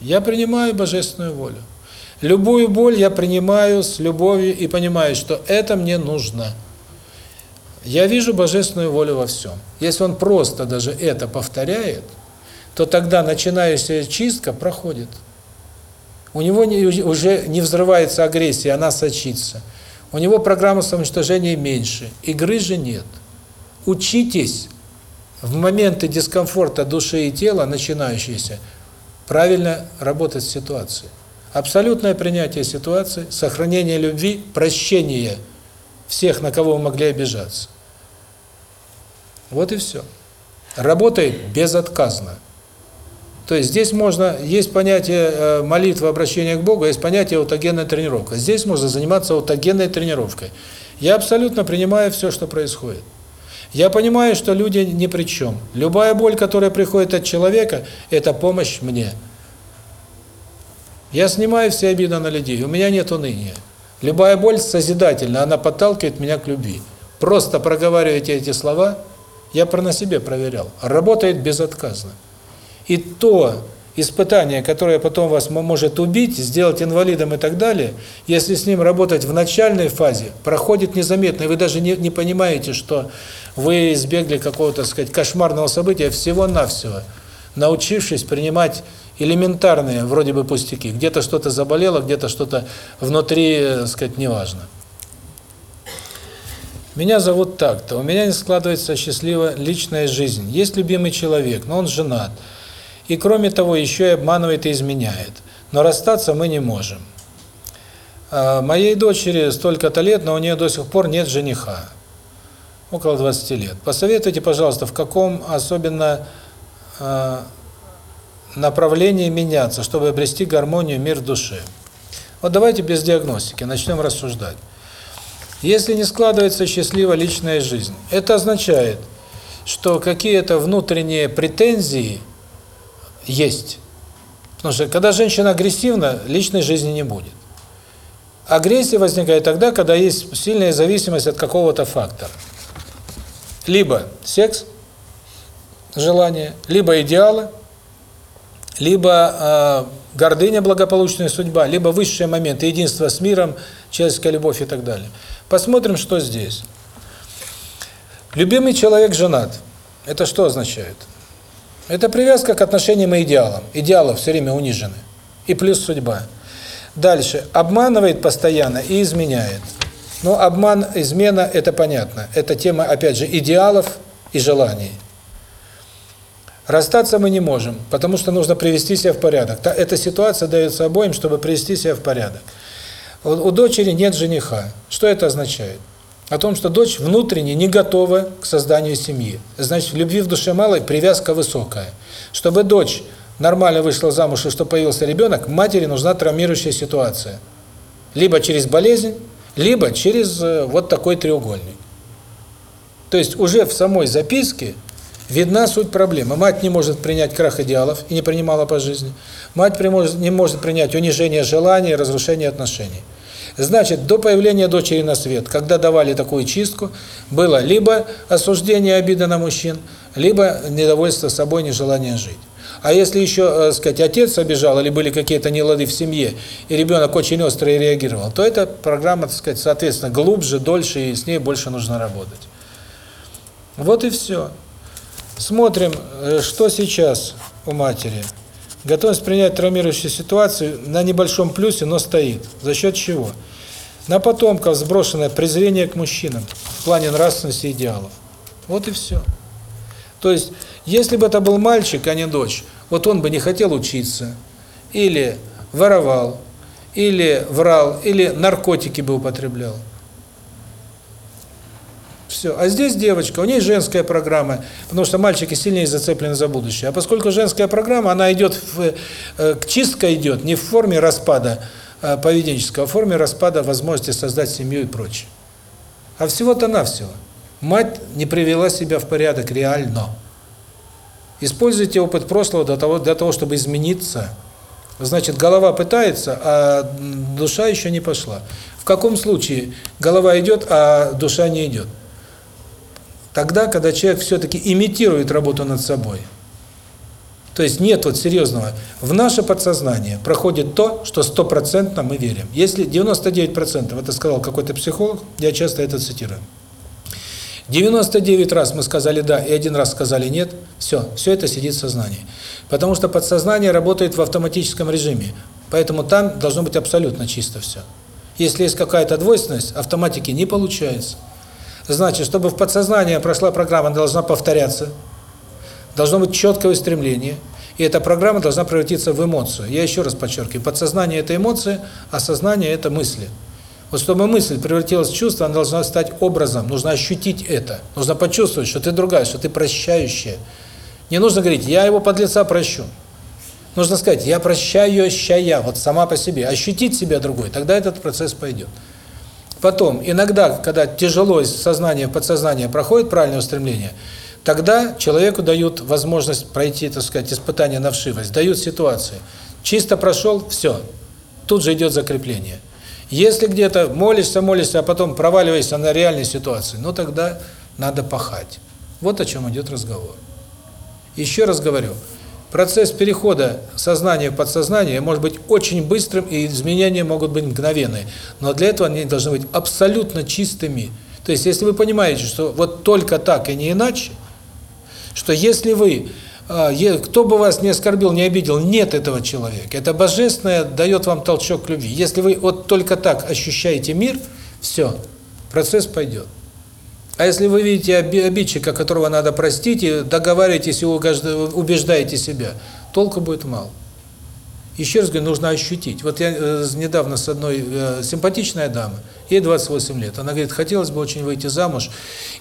S1: я принимаю божественную волю. Любую боль я принимаю с любовью и понимаю, что это мне нужно. Я вижу божественную волю во всем. Если он просто даже это повторяет, то тогда начинающаяся чистка проходит. У него не, уже не взрывается агрессия, она сочится. У него программа самоуничтожения меньше, и грыжи нет. Учитесь в моменты дискомфорта души и тела, начинающиеся, правильно работать с ситуацией. Абсолютное принятие ситуации, сохранение любви, прощение всех, на кого вы могли обижаться. Вот и все. Работает безотказно. То есть здесь можно, есть понятие э, молитвы, обращения к Богу, есть понятие аутогенная тренировка. Здесь можно заниматься аутогенной тренировкой. Я абсолютно принимаю все, что происходит. Я понимаю, что люди ни при чем. Любая боль, которая приходит от человека, это помощь мне. Я снимаю все обиды на людей, у меня нет уныния. Любая боль созидательна, она подталкивает меня к любви. Просто проговаривайте эти слова – я про на себе проверял. Работает безотказно. И то испытание, которое потом вас может убить, сделать инвалидом и так далее, если с ним работать в начальной фазе, проходит незаметно, и вы даже не, не понимаете, что вы избегли какого-то, сказать, кошмарного события всего-навсего, научившись принимать элементарные, вроде бы, пустяки. Где-то что-то заболело, где-то что-то внутри, так сказать, неважно. Меня зовут так-то, у меня не складывается счастливая личная жизнь. Есть любимый человек, но он женат. И кроме того, еще и обманывает и изменяет. Но расстаться мы не можем. А, моей дочери столько-то лет, но у нее до сих пор нет жениха. Около 20 лет. Посоветуйте, пожалуйста, в каком особенно э, направлении меняться, чтобы обрести гармонию, мир в душе. Вот давайте без диагностики, начнем рассуждать. Если не складывается счастливая личная жизнь, это означает, что какие-то внутренние претензии есть. Потому что когда женщина агрессивна, личной жизни не будет. Агрессия возникает тогда, когда есть сильная зависимость от какого-то фактора. Либо секс, желание, либо идеалы, либо э, гордыня, благополучная судьба, либо высшие моменты, единство с миром, человеческая любовь и так далее. Посмотрим, что здесь. Любимый человек женат. Это что означает? Это привязка к отношениям и идеалам. Идеалы все время унижены. И плюс судьба. Дальше. Обманывает постоянно и изменяет. Но обман, измена – это понятно. Это тема, опять же, идеалов и желаний. Расстаться мы не можем, потому что нужно привести себя в порядок. Эта ситуация дается обоим, чтобы привести себя в порядок. У дочери нет жениха. Что это означает? О том, что дочь внутренне не готова к созданию семьи. Значит, в любви в душе малой привязка высокая. Чтобы дочь нормально вышла замуж и чтобы появился ребенок, матери нужна травмирующая ситуация. Либо через болезнь, либо через э, вот такой треугольник. То есть уже в самой записке Видна суть проблемы. Мать не может принять крах идеалов и не принимала по жизни. Мать не может принять унижение желаний разрушение отношений. Значит, до появления дочери на свет, когда давали такую чистку, было либо осуждение обида на мужчин, либо недовольство собой, нежелание жить. А если еще, э, сказать, отец обижал или были какие-то нелады в семье, и ребенок очень остро реагировал, то эта программа, так сказать, соответственно, глубже, дольше, и с ней больше нужно работать. Вот и все. Смотрим, э, что сейчас у матери. Готовность принять травмирующую ситуацию на небольшом плюсе, но стоит. За счет чего? На потомков сброшенное презрение к мужчинам в плане нравственности и идеалов. Вот и все. То есть, если бы это был мальчик, а не дочь, вот он бы не хотел учиться, или воровал, или врал, или наркотики бы употреблял. Все. А здесь девочка, у нее женская программа, потому что мальчики сильнее зацеплены за будущее. А поскольку женская программа, она идет, в, э, чистка идет не в форме распада э, поведенческого, а в форме распада возможности создать семью и прочее. А всего-то навсего. Мать не привела себя в порядок реально. Используйте опыт прошлого для того, для того чтобы измениться. Значит, голова пытается, а душа еще не пошла. В каком случае голова идет, а душа не идет? Тогда, когда человек все-таки имитирует работу над собой. То есть нет вот серьезного. В наше подсознание проходит то, что стопроцентно мы верим. Если 99%, это сказал какой-то психолог, я часто это цитирую. 99 раз мы сказали «да» и один раз сказали «нет», все, все это сидит в сознании. Потому что подсознание работает в автоматическом режиме, поэтому там должно быть абсолютно чисто все. Если есть какая-то двойственность, автоматики не получается. Значит, чтобы в подсознание прошла программа, она должна повторяться, должно быть четкое устремление, и эта программа должна превратиться в эмоцию. Я еще раз подчеркиваю, подсознание – это эмоции, а сознание – это мысли. Вот чтобы мысль превратилась в чувство, она должна стать образом, нужно ощутить это, нужно почувствовать, что ты другая, что ты прощающая. Не нужно говорить «я его подлеца прощу». Нужно сказать «я прощающая», вот сама по себе, ощутить себя другой, тогда этот процесс пойдет. Потом, иногда, когда тяжело из сознания в подсознание проходит правильное устремление, тогда человеку дают возможность пройти, так сказать, испытание на вшивость, дают ситуации. Чисто прошел, все, тут же идет закрепление. Если где-то молишься, молишься, а потом проваливаешься на реальной ситуации, ну тогда надо пахать. Вот о чем идет разговор. Еще раз говорю, процесс перехода сознания в подсознание может быть очень быстрым, и изменения могут быть мгновенные. Но для этого они должны быть абсолютно чистыми. То есть, если вы понимаете, что вот только так и не иначе, что если вы, а, кто бы вас не оскорбил, не обидел, нет этого человека. Это Божественное дает вам толчок к любви. Если вы вот только так ощущаете мир, все, процесс пойдет. А если вы видите обидчика, которого надо простить, и договариваетесь и убеждаете себя, толку будет мало. Еще раз говорю, нужно ощутить. Вот я э, недавно с одной э, симпатичная дама, ей 28 лет, она говорит, хотелось бы очень выйти замуж.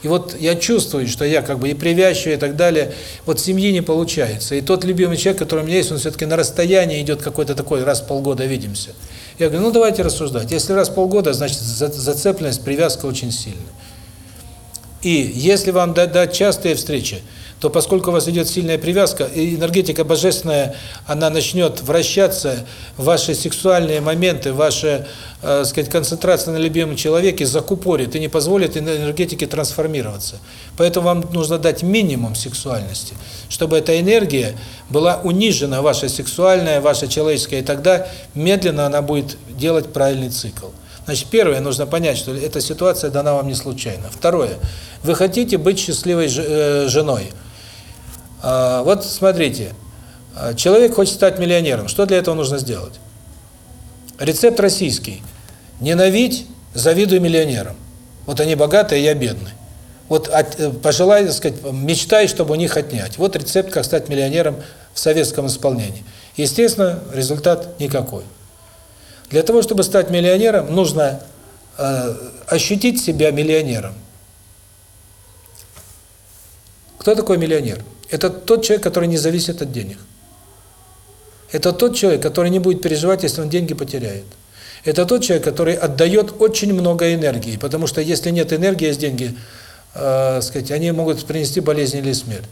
S1: И вот я чувствую, что я как бы и привязчивый и так далее, вот семьи не получается. И тот любимый человек, который у меня есть, он все-таки на расстоянии идет какой-то такой, раз в полгода видимся. Я говорю, ну давайте рассуждать. Если раз в полгода, значит зацепленность, привязка очень сильная. И если вам дать частые встречи, то поскольку у вас идет сильная привязка, и энергетика божественная, она начнет вращаться, ваши сексуальные моменты, ваша, э, сказать, концентрация на любимом человеке закупорит и не позволит энергетике трансформироваться. Поэтому вам нужно дать минимум сексуальности, чтобы эта энергия была унижена, ваша сексуальная, ваша человеческая, и тогда медленно она будет делать правильный цикл. Значит, первое, нужно понять, что эта ситуация дана вам не случайно. Второе, вы хотите быть счастливой э, женой – а, вот смотрите, а, человек хочет стать миллионером. Что для этого нужно сделать? Рецепт российский. Ненавидь, завидуй миллионерам. Вот они богатые, я бедный. Вот от, э, пожелай, так сказать, мечтай, чтобы у них отнять. Вот рецепт, как стать миллионером в советском исполнении. Естественно, результат никакой. Для того, чтобы стать миллионером, нужно э, ощутить себя миллионером. Кто такой миллионер? Это тот человек, который не зависит от денег. Это тот человек, который не будет переживать, если он деньги потеряет. Это тот человек, который отдает очень много энергии, потому что если нет энергии, есть деньги, э, сказать, они могут принести болезнь или смерть.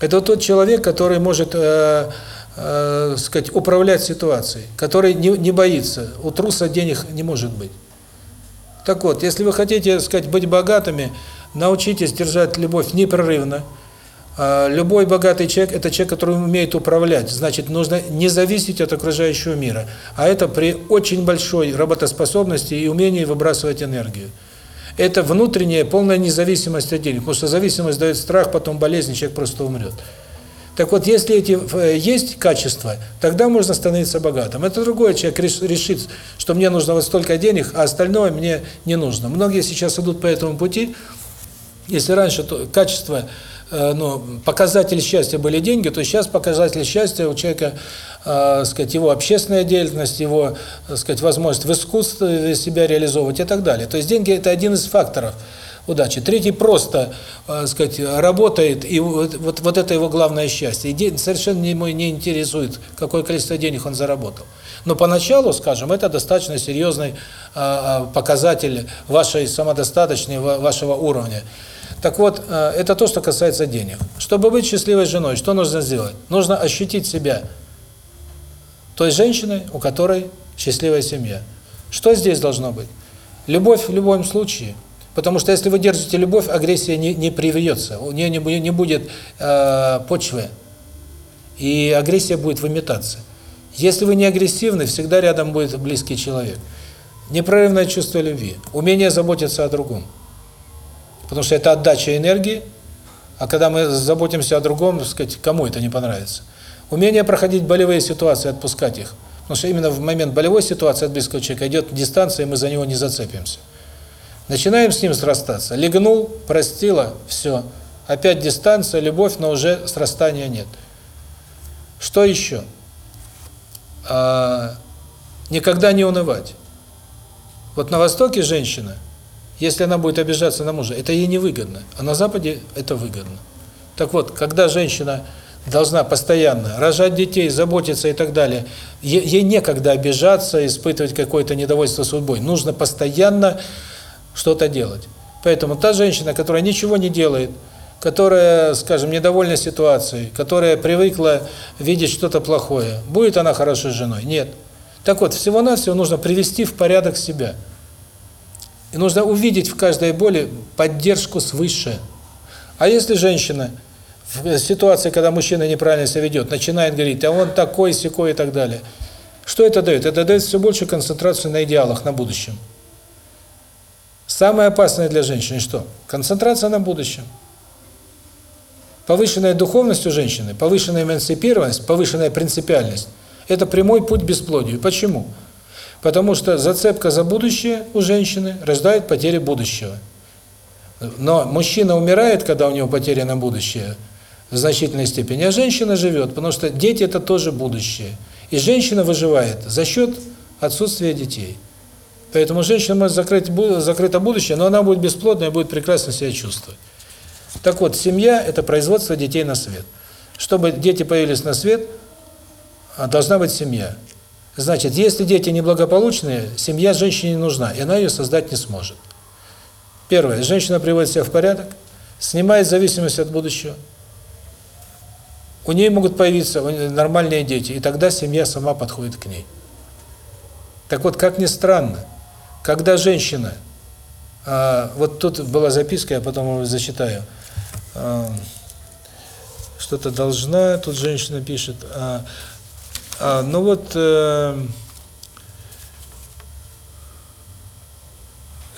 S1: Это тот человек, который может, э, э, сказать, управлять ситуацией, который не, не боится. У труса денег не может быть. Так вот, если вы хотите, сказать, быть богатыми, научитесь держать любовь непрерывно, а, любой богатый человек – это человек, который умеет управлять. Значит, нужно не зависеть от окружающего мира. А это при очень большой работоспособности и умении выбрасывать энергию. Это внутренняя полная независимость от денег. Потому что зависимость дает страх, потом болезнь, человек просто умрет. Так вот, если эти э, есть качества, тогда можно становиться богатым. Это другой человек решит, что мне нужно вот столько денег, а остальное мне не нужно. Многие сейчас идут по этому пути. Если раньше то качество Э, ну, показатель счастья были деньги, то сейчас показатель счастья у человека, э, сказать, его общественная деятельность, его, э, сказать, возможность в искусстве себя реализовывать и так далее. То есть деньги – это один из факторов удачи. Третий просто, э, сказать, работает, и вот, вот, вот это его главное счастье. И день, совершенно ему не интересует, какое количество денег он заработал. Но поначалу, скажем, это достаточно серьезный э, показатель вашей самодостаточности, вашего уровня. Так вот, э, это то, что касается денег. Чтобы быть счастливой женой, что нужно сделать? Нужно ощутить себя той женщиной, у которой счастливая семья. Что здесь должно быть? Любовь в любом случае. Потому что если вы держите любовь, агрессия не, не привьется, у нее не, не будет э, почвы. И агрессия будет выметаться. Если вы не агрессивны, всегда рядом будет близкий человек. Непрерывное чувство любви, умение заботиться о другом. Потому что это отдача энергии, а когда мы заботимся о другом, сказать, кому это не понравится. Умение проходить болевые ситуации, отпускать их. Потому что именно в момент болевой ситуации от близкого человека идет дистанция, и мы за него не зацепимся. Начинаем с ним срастаться. Легнул, простила, все. Опять дистанция, любовь, но уже срастания нет. Что еще? А, никогда не унывать. Вот на Востоке женщина – если она будет обижаться на мужа, это ей невыгодно, а на Западе это выгодно. Так вот, когда женщина должна постоянно рожать детей, заботиться и так далее, ей некогда обижаться, испытывать какое-то недовольство судьбой. Нужно постоянно что-то делать. Поэтому та женщина, которая ничего не делает, которая, скажем, недовольна ситуацией, которая привыкла видеть что-то плохое, будет она хорошей женой? Нет. Так вот, всего-навсего нужно привести в порядок себя – и нужно увидеть в каждой боли поддержку свыше. А если женщина в ситуации, когда мужчина неправильно себя ведет, начинает говорить, а он такой, секой и так далее, что это дает? Это дает все больше концентрацию на идеалах, на будущем. Самое опасное для женщины что? Концентрация на будущем. Повышенная духовность у женщины, повышенная эмансипированность, повышенная принципиальность – это прямой путь к бесплодию. Почему? Потому что зацепка за будущее у женщины рождает потери будущего. Но мужчина умирает, когда у него потеряно будущее в значительной степени, а женщина живет, потому что дети – это тоже будущее. И женщина выживает за счет отсутствия детей. Поэтому женщина может закрыть закрыто будущее, но она будет бесплодной и будет прекрасно себя чувствовать. Так вот, семья – это производство детей на свет. Чтобы дети появились на свет, а, должна быть семья. Значит, если дети неблагополучные, семья женщине не нужна, и она ее создать не сможет. Первое. Женщина приводит себя в порядок, снимает зависимость от будущего. У нее могут появиться нормальные дети, и тогда семья сама подходит к ней. Так вот, как ни странно, когда женщина, а, вот тут была записка, я потом его зачитаю, а, что-то должна, тут женщина пишет, а, ну вот, э,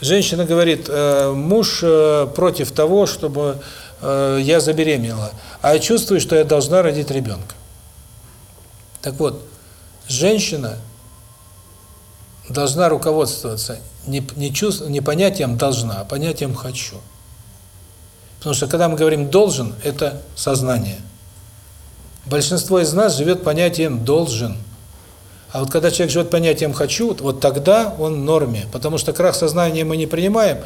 S1: женщина говорит, э, муж э, против того, чтобы я забеременела, а я чувствую, что я должна родить ребенка. Так вот, женщина должна руководствоваться не, не, чувств, не понятием «должна», а понятием «хочу». Потому что когда мы говорим «должен», это сознание. Большинство из нас живет понятием «должен». А вот когда человек живет понятием «хочу», вот тогда он в норме. Потому что крах сознания мы не принимаем,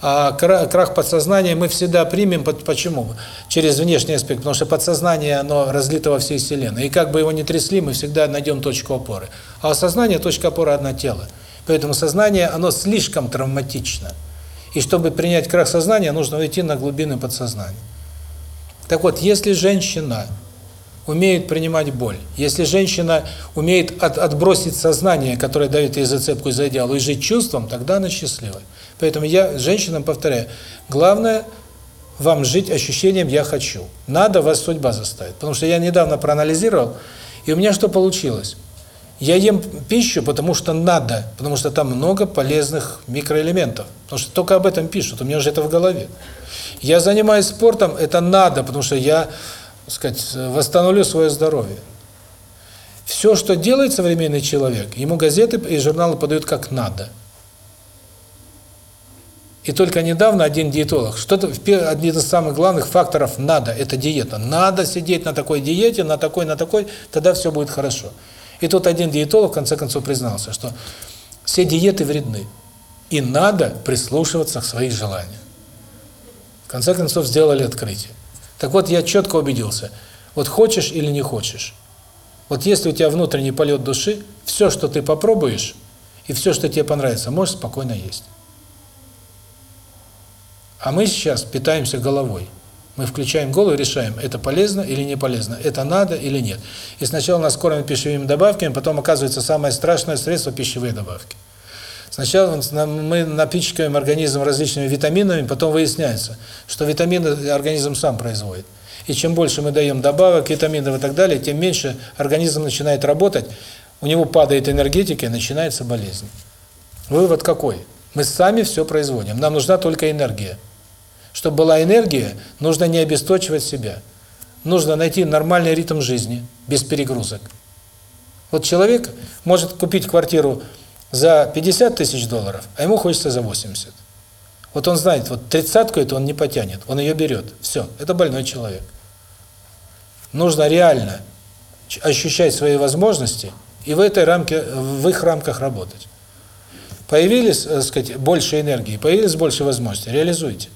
S1: а крах подсознания мы всегда примем. Почему? Через внешний аспект. Потому что подсознание, оно разлито во всей Вселенной. И как бы его ни трясли, мы всегда найдем точку опоры. А сознание – точка опоры – одно тело. Поэтому сознание, оно слишком травматично. И чтобы принять крах сознания, нужно уйти на глубины подсознания. Так вот, если женщина умеет принимать боль, если женщина умеет от, отбросить сознание, которое дает ей зацепку за идеал, и жить чувством, тогда она счастливая. Поэтому я женщинам повторяю, главное вам жить ощущением «я хочу». Надо, вас судьба заставит. Потому что я недавно проанализировал, и у меня что получилось? Я ем пищу, потому что надо, потому что там много полезных микроэлементов. Потому что только об этом пишут, у меня уже это в голове. Я занимаюсь спортом, это надо, потому что я, сказать, восстановлю свое здоровье. Все, что делает современный человек, ему газеты и журналы подают как надо. И только недавно один диетолог, что-то один из самых главных факторов надо это диета. Надо сидеть на такой диете, на такой, на такой, тогда все будет хорошо. И тут один диетолог в конце концов признался, что все диеты вредны. И надо прислушиваться к своим желаниям. В конце концов сделали открытие. Так вот, я четко убедился. Вот хочешь или не хочешь. Вот если у тебя внутренний полет души, все, что ты попробуешь, и все, что тебе понравится, можешь спокойно есть. А мы сейчас питаемся головой. Мы включаем голову и решаем, это полезно или не полезно, это надо или нет. И сначала нас кормят пищевыми добавками, потом оказывается самое страшное средство – пищевые добавки. Сначала мы напичкаем организм различными витаминами, потом выясняется, что витамины организм сам производит. И чем больше мы даем добавок, витаминов и так далее, тем меньше организм начинает работать, у него падает энергетика и начинается болезнь. Вывод какой? Мы сами все производим, нам нужна только энергия. Чтобы была энергия, нужно не обесточивать себя. Нужно найти нормальный ритм жизни, без перегрузок. Вот человек может купить квартиру за 50 тысяч долларов, а ему хочется за 80. Вот он знает, вот тридцатку это он не потянет, он ее берет. Все, это больной человек. Нужно реально ощущать свои возможности и в этой рамке, в их рамках работать. Появились, так сказать, больше энергии, появились больше возможностей, реализуйте.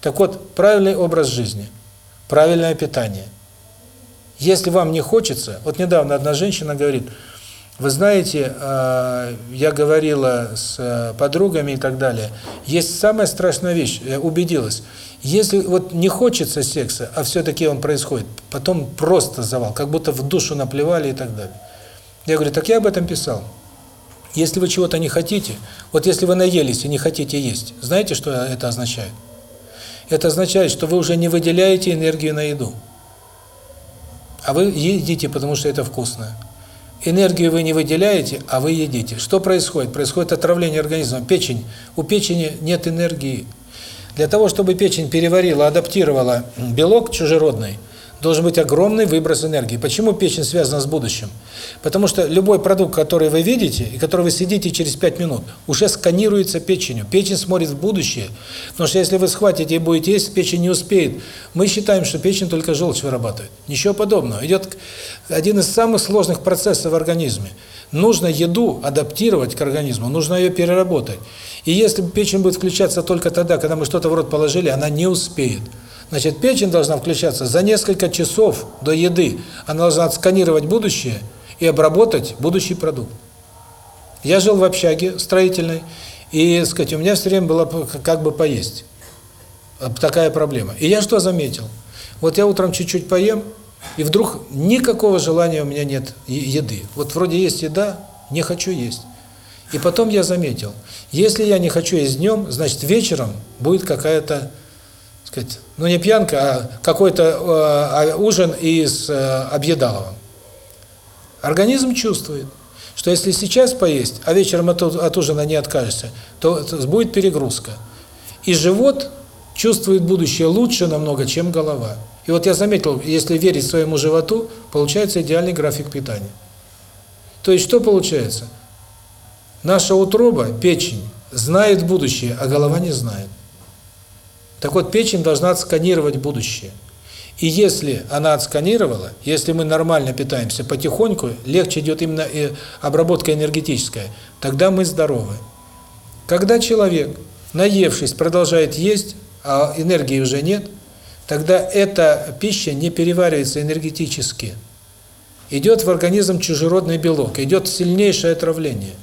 S1: Так вот, правильный образ жизни, правильное питание. Если вам не хочется, вот недавно одна женщина говорит, вы знаете, э, я говорила с э, подругами и так далее, есть самая страшная вещь, я убедилась, если вот не хочется секса, а все-таки он происходит, потом просто завал, как будто в душу наплевали и так далее. Я говорю, так я об этом писал. Если вы чего-то не хотите, вот если вы наелись и не хотите есть, знаете, что это означает? Это означает, что вы уже не выделяете энергию на еду. А вы едите, потому что это вкусно. Энергию вы не выделяете, а вы едите. Что происходит? Происходит отравление организма. Печень. У печени нет энергии. Для того, чтобы печень переварила, адаптировала белок чужеродный, должен быть огромный выброс энергии. Почему печень связана с будущим? Потому что любой продукт, который вы видите, и который вы сидите через 5 минут, уже сканируется печенью. Печень смотрит в будущее. Потому что если вы схватите и будете есть, печень не успеет. Мы считаем, что печень только желчь вырабатывает. Ничего подобного. Идет один из самых сложных процессов в организме. Нужно еду адаптировать к организму, нужно ее переработать. И если печень будет включаться только тогда, когда мы что-то в рот положили, она не успеет. Значит, печень должна включаться за несколько часов до еды. Она должна отсканировать будущее и обработать будущий продукт. Я жил в общаге строительной, и, сказать, у меня все время было как бы поесть. Такая проблема. И я что заметил? Вот я утром чуть-чуть поем, и вдруг никакого желания у меня нет еды. Вот вроде есть еда, не хочу есть. И потом я заметил, если я не хочу есть днем, значит вечером будет какая-то сказать, ну не пьянка, а какой-то э, ужин из э, объедалова. Организм чувствует, что если сейчас поесть, а вечером от, от ужина не откажешься, то будет перегрузка. И живот чувствует будущее лучше намного, чем голова. И вот я заметил, если верить своему животу, получается идеальный график питания. То есть что получается? Наша утроба, печень, знает будущее, а голова не знает. Так вот, печень должна отсканировать будущее. И если она отсканировала, если мы нормально питаемся потихоньку, легче идет именно и обработка энергетическая, тогда мы здоровы. Когда человек, наевшись, продолжает есть, а энергии уже нет, тогда эта пища не переваривается энергетически. Идет в организм чужеродный белок, идет сильнейшее отравление.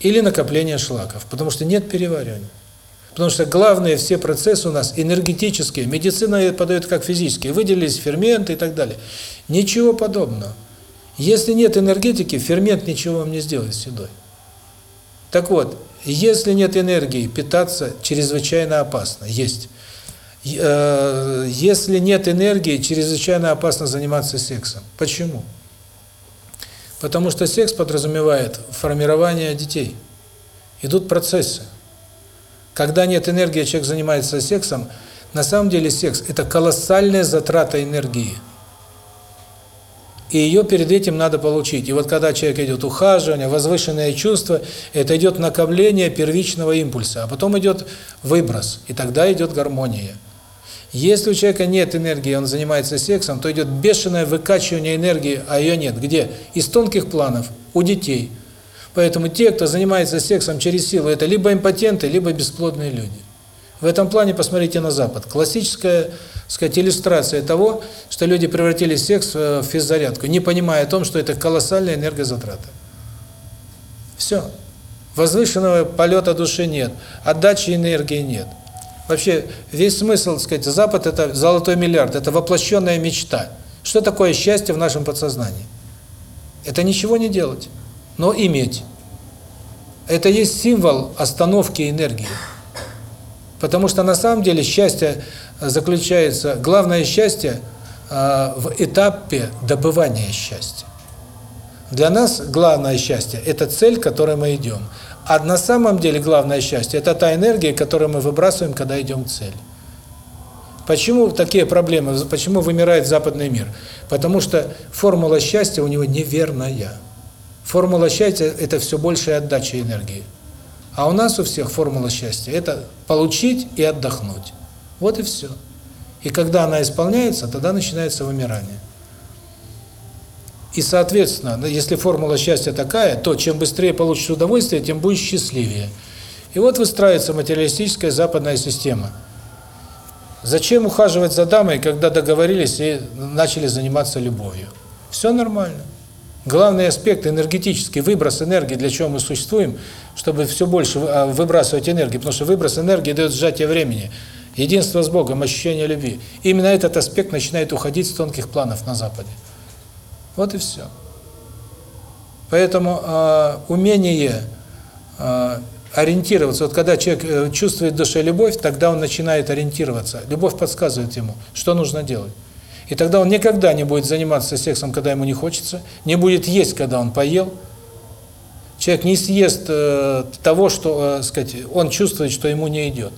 S1: Или накопление шлаков, потому что нет переваривания. Потому что главные все процессы у нас энергетические. Медицина подает как физические. Выделились ферменты и так далее. Ничего подобного. Если нет энергетики, фермент ничего вам не сделает с едой. Так вот, если нет энергии, питаться чрезвычайно опасно. Есть. Э, если нет энергии, чрезвычайно опасно заниматься сексом. Почему? Потому что секс подразумевает формирование детей. Идут процессы. Когда нет энергии, человек занимается сексом, на самом деле секс – это колоссальная затрата энергии. И ее перед этим надо получить. И вот когда человек идет ухаживание, возвышенное чувство, это идет накопление первичного импульса, а потом идет выброс, и тогда идет гармония. Если у человека нет энергии, он занимается сексом, то идет бешеное выкачивание энергии, а ее нет. Где? Из тонких планов, у детей – Поэтому те, кто занимается сексом через силу, это либо импотенты, либо бесплодные люди. В этом плане посмотрите на Запад. Классическая, сказать, иллюстрация того, что люди превратили секс в физзарядку, не понимая о том, что это колоссальная энергозатрата. Все. Возвышенного полета души нет, отдачи энергии нет. Вообще, весь смысл, сказать, Запад – это золотой миллиард, это воплощенная мечта. Что такое счастье в нашем подсознании? Это ничего не делать но иметь. Это есть символ остановки энергии. Потому что на самом деле счастье заключается, главное счастье э, в этапе добывания счастья. Для нас главное счастье – это цель, к которой мы идем. А на самом деле главное счастье – это та энергия, которую мы выбрасываем, когда идем к цели. Почему такие проблемы? Почему вымирает западный мир? Потому что формула счастья у него неверная. Формула счастья – это все большая отдача энергии. А у нас у всех формула счастья – это получить и отдохнуть. Вот и все. И когда она исполняется, тогда начинается вымирание. И, соответственно, если формула счастья такая, то чем быстрее получишь удовольствие, тем будешь счастливее. И вот выстраивается материалистическая западная система. Зачем ухаживать за дамой, когда договорились и начали заниматься любовью? Все нормально. Главный аспект энергетический, выброс энергии, для чего мы существуем, чтобы все больше а, выбрасывать энергию, потому что выброс энергии дает сжатие времени, единство с Богом, ощущение любви. Именно этот аспект начинает уходить с тонких планов на Западе. Вот и все. Поэтому э, умение э, ориентироваться, вот когда человек э, чувствует в душе любовь, тогда он начинает ориентироваться. Любовь подсказывает ему, что нужно делать. И тогда он никогда не будет заниматься сексом, когда ему не хочется, не будет есть, когда он поел. Человек не съест э, того, что, э, сказать, он чувствует, что ему не идет.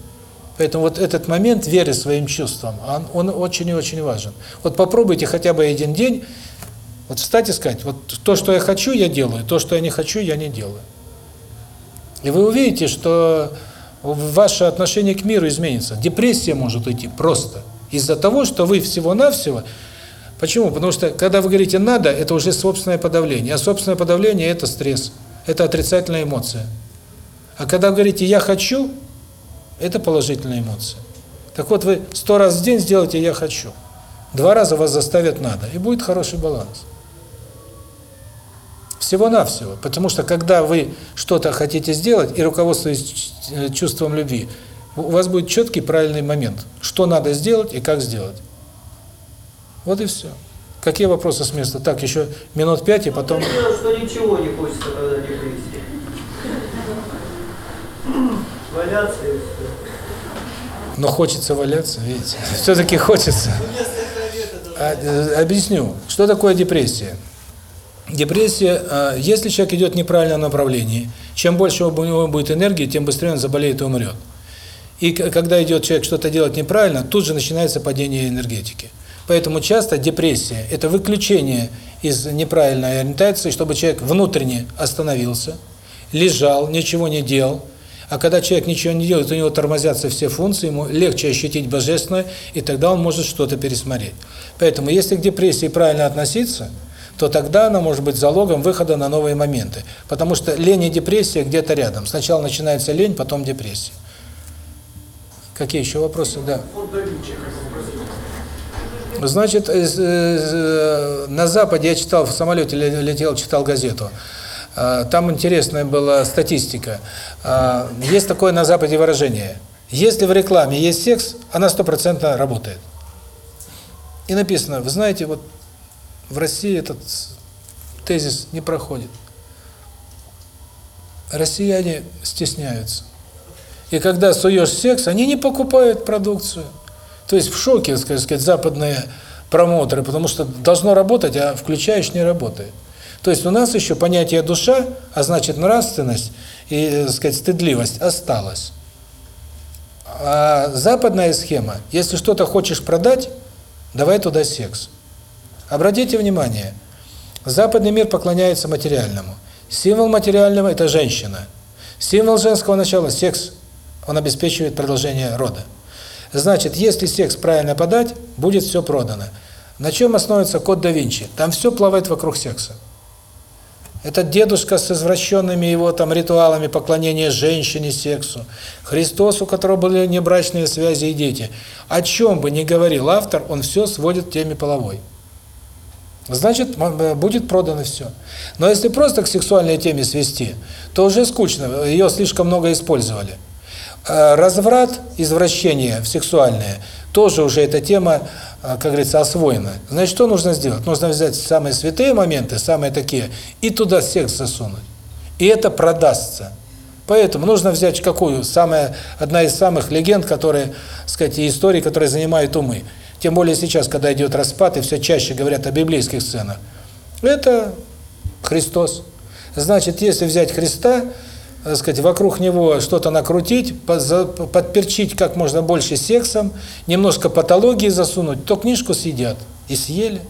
S1: Поэтому вот этот момент веры своим чувствам, он, очень и очень важен. Вот попробуйте хотя бы один день вот встать и сказать, вот то, что я хочу, я делаю, то, что я не хочу, я не делаю. И вы увидите, что ваше отношение к миру изменится. Депрессия может уйти просто из-за того, что вы всего-навсего... Почему? Потому что, когда вы говорите «надо», это уже собственное подавление. А собственное подавление – это стресс, это отрицательная эмоция. А когда вы говорите «я хочу», это положительная эмоция. Так вот, вы сто раз в день сделайте «я хочу». Два раза вас заставят «надо», и будет хороший баланс. Всего-навсего. Потому что, когда вы что-то хотите сделать и руководствуетесь э, чувством любви, у вас будет четкий правильный момент, что надо сделать и как сделать. Вот и все. Какие вопросы с места? Так, еще минут пять, и потом...
S2: Ну, дело, что ничего не хочется, когда депрессия. Валяться и все.
S1: Но хочется валяться, видите. Все-таки хочется. А, э, объясню, что такое депрессия. Депрессия, э, если человек идет в неправильном направлении, чем больше у него будет энергии, тем быстрее он заболеет и умрет. И когда идет человек что-то делать неправильно, тут же начинается падение энергетики. Поэтому часто депрессия – это выключение из неправильной ориентации, чтобы человек внутренне остановился, лежал, ничего не делал, а когда человек ничего не делает, у него тормозятся все функции, ему легче ощутить божественное, и тогда он может что-то пересмотреть. Поэтому если к депрессии правильно относиться, то тогда она может быть залогом выхода на новые моменты. Потому что лень и депрессия где-то рядом. Сначала начинается лень, потом депрессия. Какие еще вопросы? Да. Значит, э, на Западе я читал, в самолете летел, читал газету. А, там интересная была статистика. А, есть такое на Западе выражение. Если в рекламе есть секс, она стопроцентно работает. И написано, вы знаете, вот в России этот тезис не проходит. Россияне стесняются. И когда суешь секс, они не покупают продукцию. То есть в шоке, так сказать, западные промоутеры, потому что должно работать, а включаешь не работает. То есть у нас еще понятие душа, а значит нравственность и, так сказать, стыдливость осталось. А западная схема, если что-то хочешь продать, давай туда секс. Обратите внимание, западный мир поклоняется материальному. Символ материального – это женщина. Символ женского начала – секс. Он обеспечивает продолжение рода. Значит, если секс правильно подать, будет все продано. На чем основывается код да Винчи? Там все плавает вокруг секса. Этот дедушка с извращенными его там ритуалами поклонения женщине, сексу. Христос, у которого были небрачные связи и дети. О чем бы ни говорил автор, он все сводит к теме половой. Значит, э, будет продано все. Но если просто к сексуальной теме свести, то уже скучно, ее слишком много использовали. Э, разврат, извращение в сексуальное, тоже уже эта тема, э, как говорится, освоена. Значит, что нужно сделать? Нужно взять самые святые моменты, самые такие, и туда секс засунуть. И это продастся. Поэтому нужно взять какую? Самая, одна из самых легенд, которые, сказать, и истории, которые занимают умы. Тем более сейчас, когда идет распад, и все чаще говорят о библейских сценах. Это Христос. Значит, если взять Христа, так сказать, вокруг него что-то накрутить, подперчить как можно больше сексом, немножко патологии засунуть, то книжку съедят. И съели.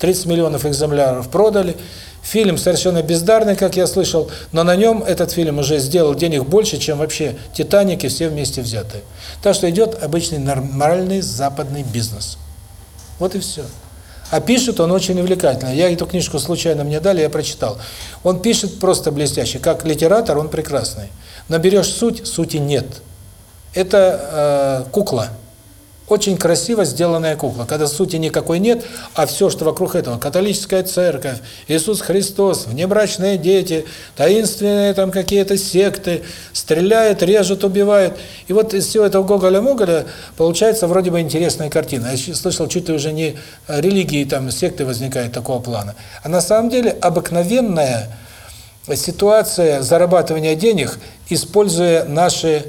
S1: 30 миллионов экземпляров продали. Фильм совершенно бездарный, как я слышал, но на нем этот фильм уже сделал денег больше, чем вообще «Титаники» все вместе взятые. Так что идет обычный нормальный западный бизнес. Вот и все. А пишет он очень увлекательно. Я эту книжку случайно мне дали, я прочитал. Он пишет просто блестяще. Как литератор он прекрасный. Наберешь суть, сути нет. Это э, кукла. Очень красиво сделанная кукла, когда сути никакой нет, а все, что вокруг этого, католическая церковь, Иисус Христос, внебрачные дети, таинственные там какие-то секты, стреляют, режут, убивают. И вот из всего этого Гоголя-Моголя получается вроде бы интересная картина. Я слышал, чуть ли уже не религии, там, секты возникают такого плана. А на самом деле обыкновенная ситуация зарабатывания денег, используя наши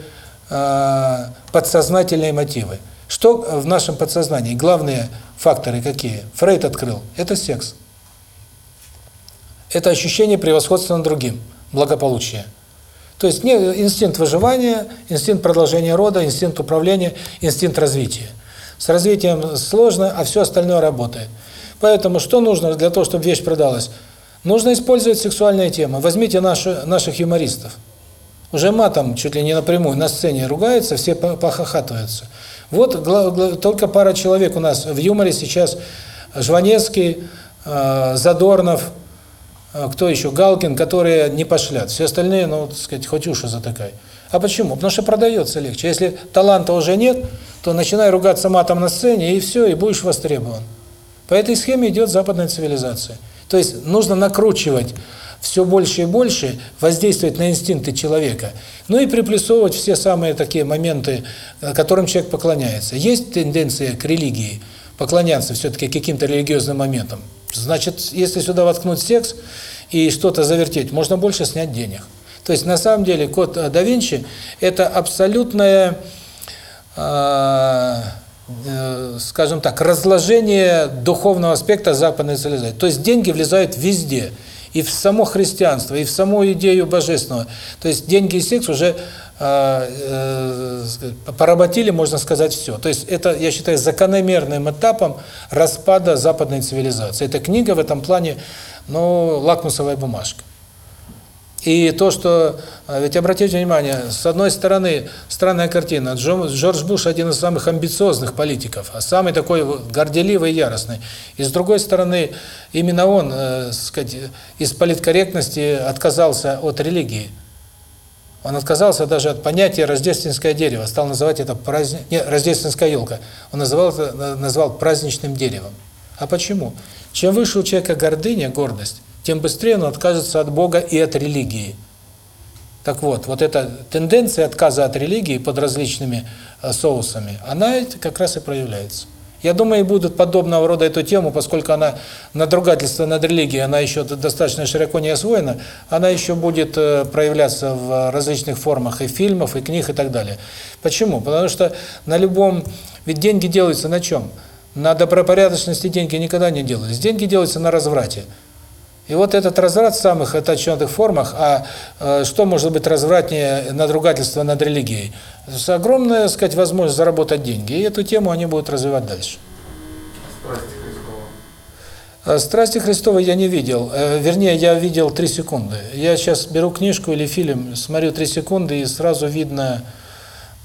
S1: э, подсознательные мотивы. Что в нашем подсознании? Главные факторы какие? Фрейд открыл. Это секс. Это ощущение превосходства над другим, благополучие. То есть не инстинкт выживания, инстинкт продолжения рода, инстинкт управления, инстинкт развития. С развитием сложно, а все остальное работает. Поэтому что нужно для того, чтобы вещь продалась? Нужно использовать сексуальные темы. Возьмите наши, наших юмористов. Уже матом чуть ли не напрямую на сцене ругаются, все похохатываются. Вот только пара человек у нас в юморе сейчас. Жванецкий, э, Задорнов, э, кто еще, Галкин, которые не пошлят. Все остальные, ну, так сказать, хоть уши затыкай. А почему? Потому что продается легче. Если таланта уже нет, то начинай ругаться матом на сцене, и все, и будешь востребован. По этой схеме идет западная цивилизация. То есть нужно накручивать все больше и больше, воздействовать на инстинкты человека, ну и приплюсовывать все самые такие моменты, э, которым человек поклоняется. Есть тенденция к религии, поклоняться все-таки каким-то религиозным моментам. Значит, если сюда воткнуть секс и что-то завертеть, можно больше снять денег. То есть на самом деле код да Винчи – это абсолютное, э, э, скажем так, разложение духовного аспекта западной цивилизации. То есть деньги влезают везде – и в само христианство, и в саму идею божественного. То есть деньги и секс уже э, э, поработили, можно сказать, все. То есть это, я считаю, закономерным этапом распада западной цивилизации. Эта книга в этом плане, ну, лакмусовая бумажка. И то, что, а, ведь обратите внимание, с одной стороны, странная картина, Джордж Буш один из самых амбициозных политиков, а самый такой горделивый и яростный. И с другой стороны, именно он, э, сказать, из политкорректности отказался от религии. Он отказался даже от понятия рождественское дерево, стал называть это праздник, не, рождественская елка. Он называл это назвал праздничным деревом. А почему? Чем выше у человека гордыня, гордость, тем быстрее он откажется от Бога и от религии. Так вот, вот эта тенденция отказа от религии под различными э, соусами, она как раз и проявляется. Я думаю, и будут подобного рода эту тему, поскольку она надругательство над религией, она еще достаточно широко не освоена, она еще будет э, проявляться в различных формах и фильмов, и книг, и так далее. Почему? Потому что на любом... Ведь деньги делаются на чем? На добропорядочности деньги никогда не делались. Деньги делаются на разврате. И вот этот разврат в самых оточенных формах, а э, что может быть развратнее надругательства над религией? С огромная, так сказать, возможность заработать деньги. И эту тему они будут развивать дальше.
S3: Страсти Христова.
S1: Э, Страсти Христовой я не видел. Э, вернее, я видел три секунды. Я сейчас беру книжку или фильм, смотрю три секунды, и сразу видно...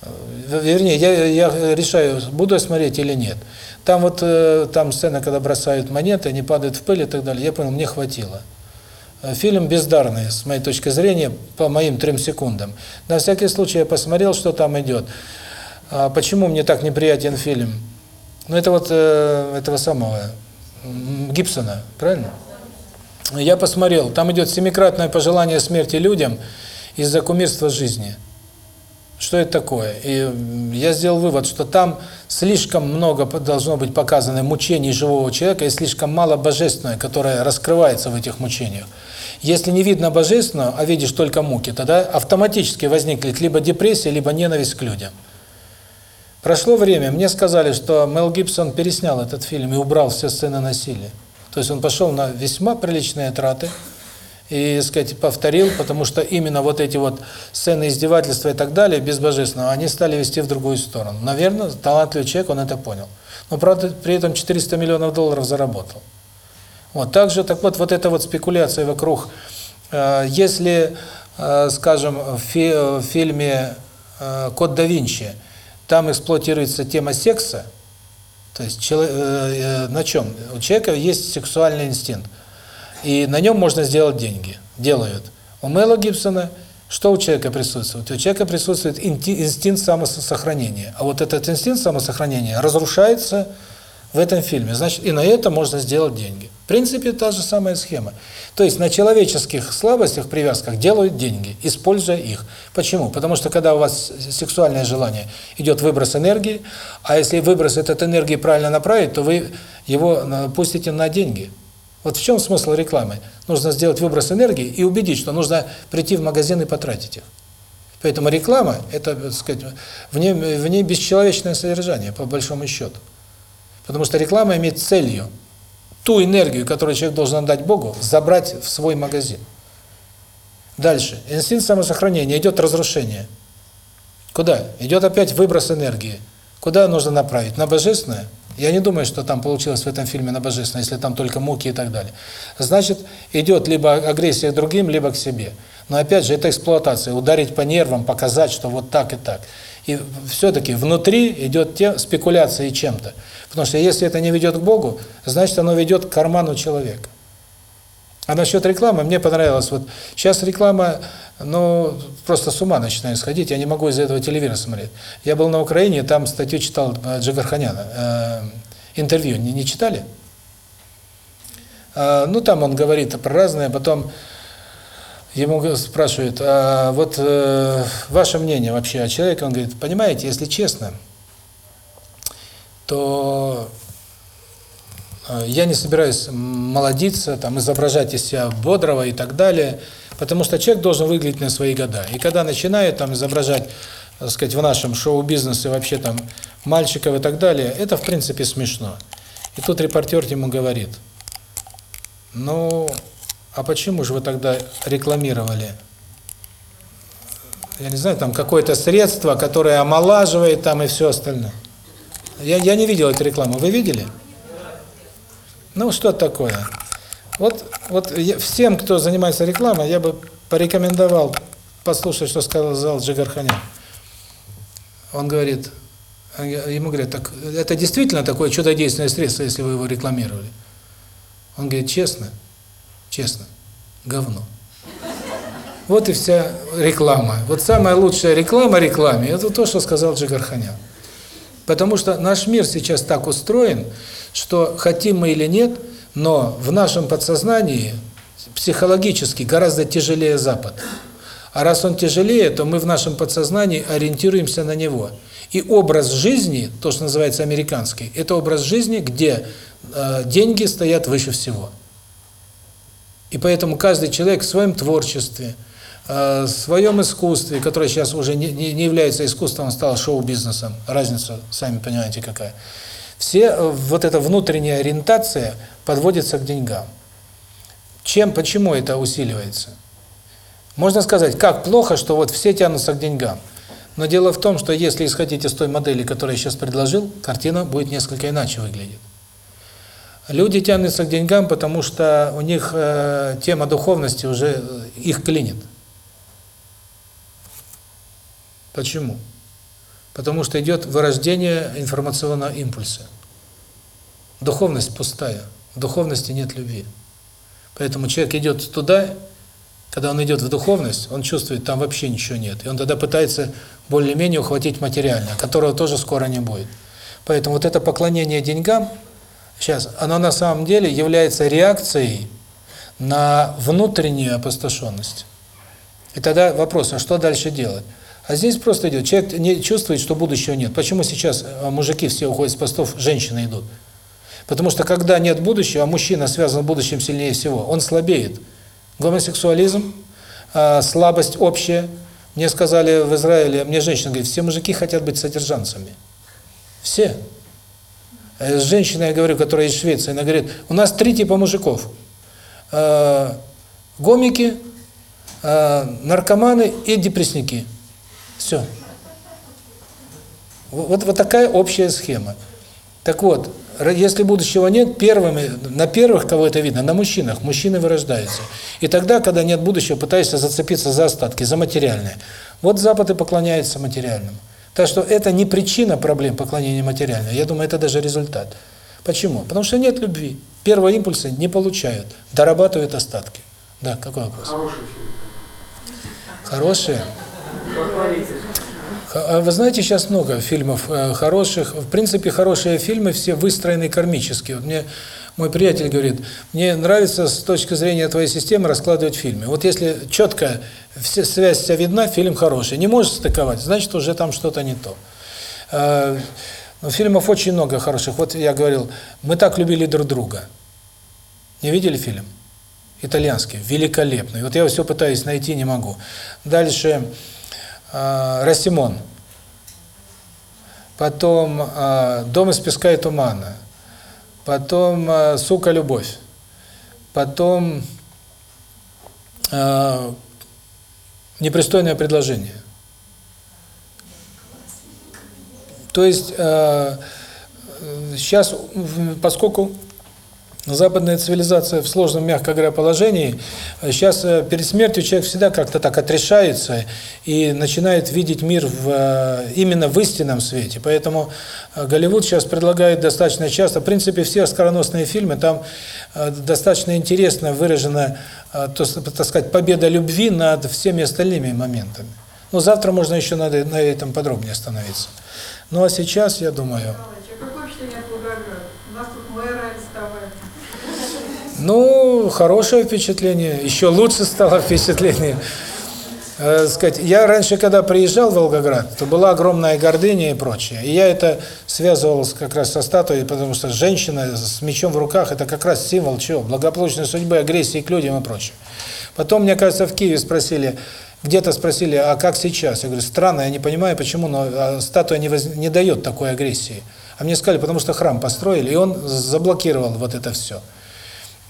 S1: Э, вернее, я, я решаю, буду я смотреть или нет. Там вот э, там сцена, когда бросают монеты, они падают в пыль и так далее. Я понял, мне хватило. Э, фильм бездарный, с моей точки зрения, по моим трем секундам. На всякий случай я посмотрел, что там идет. А почему мне так неприятен фильм? Ну, это вот э, этого самого Гибсона, правильно? Я посмотрел, там идет семикратное пожелание смерти людям из-за кумирства жизни. Что это такое? И я сделал вывод, что там слишком много должно быть показано мучений живого человека и слишком мало божественного, которое раскрывается в этих мучениях. Если не видно божественного, а видишь только муки, тогда автоматически возникнет либо депрессия, либо ненависть к людям. Прошло время, мне сказали, что Мел Гибсон переснял этот фильм и убрал все сцены насилия. То есть он пошел на весьма приличные траты, и, сказать, повторил, потому что именно вот эти вот сцены издевательства и так далее, без божественного, они стали вести в другую сторону. Наверное, талантливый человек, он это понял. Но, правда, при этом 400 миллионов долларов заработал. Вот, также, так вот, вот эта вот спекуляция вокруг, э, если, э, скажем, в, фи в фильме э, «Код да Винчи» там эксплуатируется тема секса, то есть человек, э, на чем? У человека есть сексуальный инстинкт. И на нем можно сделать деньги. Делают. У Мэла Гибсона что у человека присутствует? У человека присутствует инстинкт самосохранения. А вот этот инстинкт самосохранения разрушается в этом фильме. Значит, и на это можно сделать деньги. В принципе, та же самая схема. То есть на человеческих слабостях, привязках делают деньги, используя их. Почему? Потому что когда у вас сексуальное желание, идет выброс энергии, а если выброс этой энергии правильно направить, то вы его э, пустите на деньги. Вот в чем смысл рекламы? Нужно сделать выброс энергии и убедить, что нужно прийти в магазин и потратить их. Поэтому реклама – это, так сказать, в ней, в ней бесчеловечное содержание, по большому счету. Потому что реклама имеет целью ту энергию, которую человек должен отдать Богу, забрать в свой магазин. Дальше. Инстинкт самосохранения. Идет разрушение. Куда? Идет опять выброс энергии. Куда нужно направить? На божественное? Я не думаю, что там получилось в этом фильме на божественное, если там только муки и так далее. Значит, идет либо агрессия к другим, либо к себе. Но опять же, это эксплуатация. Ударить по нервам, показать, что вот так и так. И все-таки внутри идет те спекуляции чем-то. Потому что если это не ведет к Богу, значит, оно ведет к карману человека. А насчет рекламы, мне понравилось, вот сейчас реклама, ну, просто с ума начинаю сходить, я не могу из-за этого телевизор смотреть. Я был на Украине, там статью читал э, Джигарханяна, э, интервью, не, не читали? Э, ну, там он говорит про разное, потом ему спрашивают, а вот э, ваше мнение вообще о человеке, он говорит, понимаете, если честно, то я не собираюсь молодиться, там, изображать из себя бодрого и так далее, потому что человек должен выглядеть на свои года. И когда начинает там изображать, так сказать, в нашем шоу-бизнесе вообще там мальчиков и так далее, это в принципе смешно. И тут репортер ему говорит, ну, а почему же вы тогда рекламировали? Я не знаю, там какое-то средство, которое омолаживает там и все остальное. Я, я не видел эту рекламу. Вы видели? Ну, что такое? Вот, вот я, всем, кто занимается рекламой, я бы порекомендовал послушать, что сказал Джигарханян. Он говорит, ему говорят, так это действительно такое чудодейственное средство, если вы его рекламировали? Он говорит, честно, честно, говно. Вот и вся реклама. Вот самая лучшая реклама рекламе – это то, что сказал Джигарханян. Потому что наш мир сейчас так устроен, что хотим мы или нет, но в нашем подсознании психологически гораздо тяжелее Запад. А раз он тяжелее, то мы в нашем подсознании ориентируемся на него. И образ жизни, то, что называется американский, это образ жизни, где э, деньги стоят выше всего. И поэтому каждый человек в своем творчестве, в своем искусстве, которое сейчас уже не, не является искусством, он стал шоу-бизнесом, разница, сами понимаете, какая. Все, вот эта внутренняя ориентация подводится к деньгам. Чем, почему это усиливается? Можно сказать, как плохо, что вот все тянутся к деньгам. Но дело в том, что если исходить из той модели, которую я сейчас предложил, картина будет несколько иначе выглядеть. Люди тянутся к деньгам, потому что у них э, тема духовности уже их клинит. Почему? Потому что идет вырождение информационного импульса. Духовность пустая. В духовности нет любви. Поэтому человек идет туда, когда он идет в духовность, он чувствует, там вообще ничего нет. И он тогда пытается более-менее ухватить материальное, которого тоже скоро не будет. Поэтому вот это поклонение деньгам, сейчас, оно на самом деле является реакцией на внутреннюю опустошенность. И тогда вопрос, а что дальше делать? А здесь просто идет, человек не чувствует, что будущего нет. Почему сейчас мужики все уходят с постов, женщины идут? Потому что когда нет будущего, а мужчина связан с будущим сильнее всего, он слабеет. Гомосексуализм, слабость общая. Мне сказали в Израиле, мне женщина говорит, все мужики хотят быть содержанцами. Все. С женщиной я говорю, которая из Швеции, она говорит, у нас три типа мужиков. Гомики, наркоманы и депрессники. Все. Вот, вот такая общая схема. Так вот, если будущего нет, первыми, на первых кого это видно, на мужчинах. Мужчины вырождаются. И тогда, когда нет будущего, пытаешься зацепиться за остатки, за материальное. Вот Запад и поклоняется материальному. Так что это не причина проблем поклонения материальному. Я думаю, это даже результат. Почему? Потому что нет любви. Первые импульсы не получают, дорабатывают остатки. Да, какой вопрос?
S3: Хороший фильм.
S1: Хорошие? А Вы знаете, сейчас много фильмов э, хороших. В принципе, хорошие фильмы все выстроены кармически. Вот мне мой приятель говорит, мне нравится с точки зрения твоей системы раскладывать фильмы. Вот если четко все, связь вся видна, фильм хороший. Не можешь стыковать, значит, уже там что-то не то. Э, но Фильмов очень много хороших. Вот я говорил, мы так любили друг друга. Не видели фильм? Итальянский, великолепный. Вот я все пытаюсь найти, не могу. Дальше э, Росимон. Потом э, Дом из песка и тумана. Потом э, Сука любовь. Потом э, непристойное предложение. То есть э, э, сейчас, поскольку западная цивилизация в сложном, мягко говоря, положении, сейчас э, перед смертью человек всегда как-то так отрешается и начинает видеть мир в, э, именно в истинном свете. Поэтому э, Голливуд сейчас предлагает достаточно часто, в принципе, все скороносные фильмы, там достаточно интересно выражена, то, так сказать, победа любви над всеми остальными моментами. Но завтра можно еще на этом подробнее остановиться. Ну а сейчас, я думаю...
S4: Николаевич, а какое впечатление от Волгограда? У нас тут мэра арестовали.
S1: Ну, хорошее впечатление, еще лучше стало впечатление. Э, сказать, я раньше, когда приезжал в Волгоград, то была огромная гордыня и прочее. И я это связывал как раз со статуей, потому что женщина с мечом в руках – это как раз символ чего? Благополучной судьбы, агрессии к людям и прочее. Потом, мне кажется, в Киеве спросили, где-то спросили, а как сейчас? Я говорю, странно, я не понимаю, почему, но а, статуя не, воз- не дает такой агрессии. А мне сказали, потому что храм построили, и он заблокировал вот это все.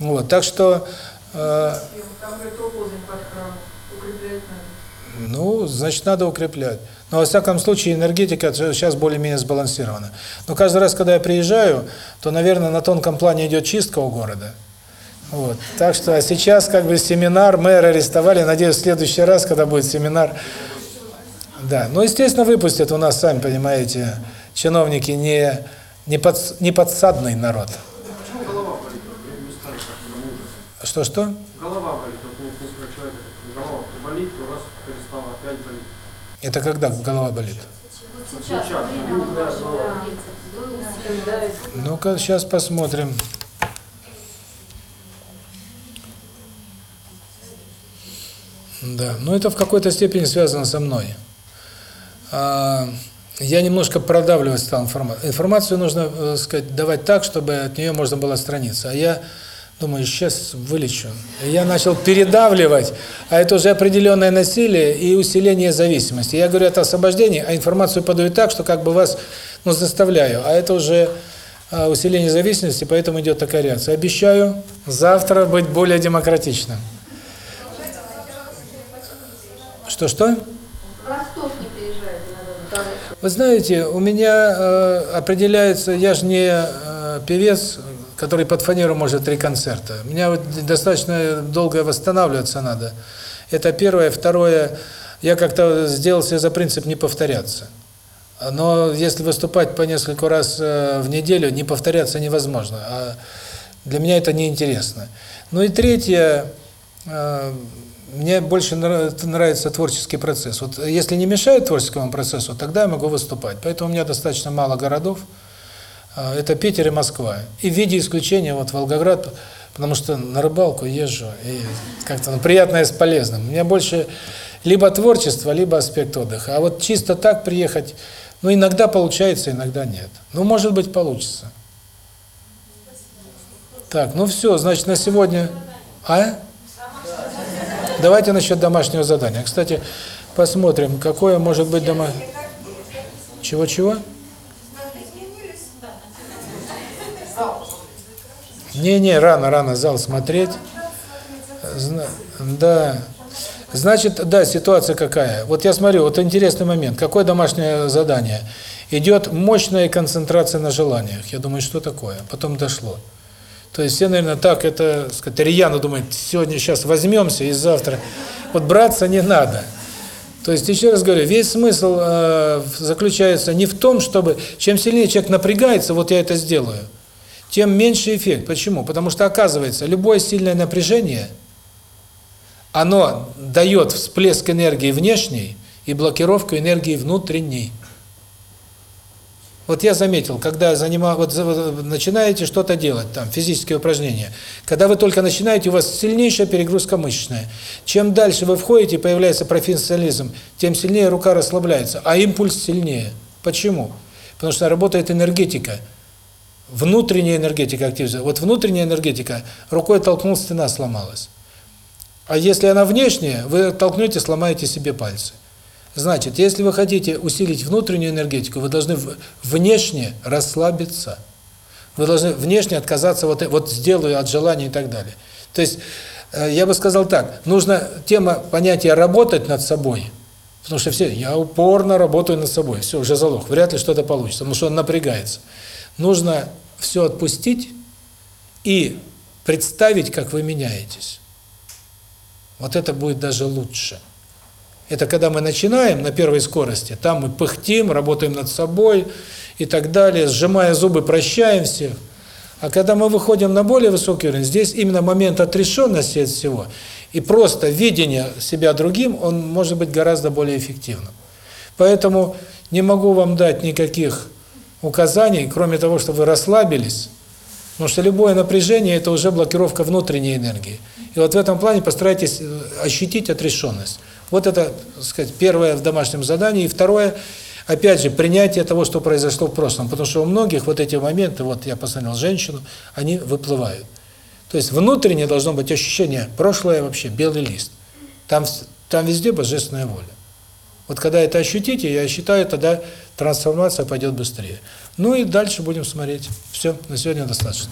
S1: Вот, так что, э,
S4: под
S1: ну, значит, надо укреплять. Но, во всяком случае, энергетика сейчас более-менее сбалансирована. Но каждый раз, когда я приезжаю, то, наверное, на тонком плане идет чистка у города. Вот. Так что а сейчас как бы семинар, мэра арестовали, надеюсь, в следующий раз, когда будет семинар, да. Ну, естественно, выпустят у нас, сами понимаете, чиновники не, не, подс- не подсадный народ.
S3: Почему голова болит? Вот не станет так много ужаса.
S1: Что-что?
S3: Голова болит, вот у несколько человек, голова болит, у вас перестала опять болеть.
S1: Это когда голова болит?
S3: Сейчас,
S1: Ну-ка, сейчас посмотрим. Да, ну это в какой-то степени связано со мной. А, Я немножко продавливать стал информацию. Информацию нужно, э, сказать, давать так, чтобы от нее можно было отстраниться. А я думаю, сейчас вылечу. И я начал передавливать, а это уже определенное насилие и усиление зависимости. Я говорю, это освобождение, а информацию подаю так, что как бы вас ну, заставляю. А это уже а, усиление зависимости, поэтому идет такая реакция. Обещаю завтра быть более демократичным. Что-что? Вы знаете, у меня э, определяется, я же не э, певец, который под фанеру может три концерта. Меня вот достаточно долго восстанавливаться надо. Это первое. Второе, я как-то сделал себе за принцип не повторяться. Но если выступать по несколько раз э, в неделю, не повторяться невозможно. А для меня это неинтересно. Ну и третье, э, мне больше нра- нравится творческий процесс. Вот если не мешает творческому процессу, тогда я могу выступать. Поэтому у меня достаточно мало городов. А, Это Питер и Москва. И в виде исключения вот Волгоград, потому что на рыбалку езжу, и как-то ну, приятное с полезным. У меня больше либо творчество, либо аспект отдыха. А вот чисто так приехать, ну иногда получается, иногда нет. Ну, может быть, получится. Так, ну все, значит, на сегодня... А? Давайте насчет домашнего задания. Кстати, посмотрим, какое может быть дома... Чего-чего? Не-не, рано, рано зал смотреть. Да. Значит, да, ситуация какая. Вот я смотрю, вот интересный момент. Какое домашнее задание? Идет мощная концентрация на желаниях. Я думаю, что такое? Потом дошло. То есть все, наверное, так это, сказать, рьяно думают, сегодня сейчас возьмемся и завтра. Вот браться не надо. То есть, еще раз говорю, весь смысл э, заключается не в том, чтобы... Чем сильнее человек напрягается, вот я это сделаю, тем меньше эффект. Почему? Потому что, оказывается, любое сильное напряжение, оно дает всплеск энергии внешней и блокировку энергии внутренней. Вот я заметил, когда занимал, вот начинаете что-то делать, там, физические упражнения, когда вы только начинаете, у вас сильнейшая перегрузка мышечная. Чем дальше вы входите, появляется профессионализм, тем сильнее рука расслабляется, а импульс сильнее. Почему? Потому что работает энергетика, внутренняя энергетика активизируется. Вот внутренняя энергетика, рукой толкнул, стена сломалась. А если она внешняя, вы толкнете, сломаете себе пальцы. Значит, если вы хотите усилить внутреннюю энергетику, вы должны внешне расслабиться. Вы должны внешне отказаться, вот, вот сделаю от желания и так далее. То есть Э, Я бы сказал так, нужно тема понятия работать над собой, потому что все, я упорно работаю над собой, все, уже залог, вряд ли что-то получится, потому что он напрягается. Нужно все отпустить и представить, как вы меняетесь. Вот это будет даже лучше. Это когда мы начинаем на первой скорости, там мы пыхтим, работаем над собой и так далее, сжимая зубы, прощаем всех. А когда мы выходим на более высокий уровень, здесь именно момент отрешенности от всего и просто видение себя другим, он может быть гораздо более эффективным. Поэтому не могу вам дать никаких указаний, кроме того, чтобы вы расслабились, потому что любое напряжение – это уже блокировка внутренней энергии. И вот в этом плане постарайтесь э, ощутить отрешенность. Вот это, так сказать, первое в домашнем задании. И второе – опять же, принятие того, что произошло в прошлом. Потому что у многих вот эти моменты, вот я посмотрел женщину, они выплывают. То есть внутренне должно быть ощущение, прошлое вообще белый лист. Там, там везде божественная воля. Вот когда это ощутите, я считаю, тогда трансформация пойдет быстрее. Ну и дальше будем смотреть. Все, на сегодня достаточно.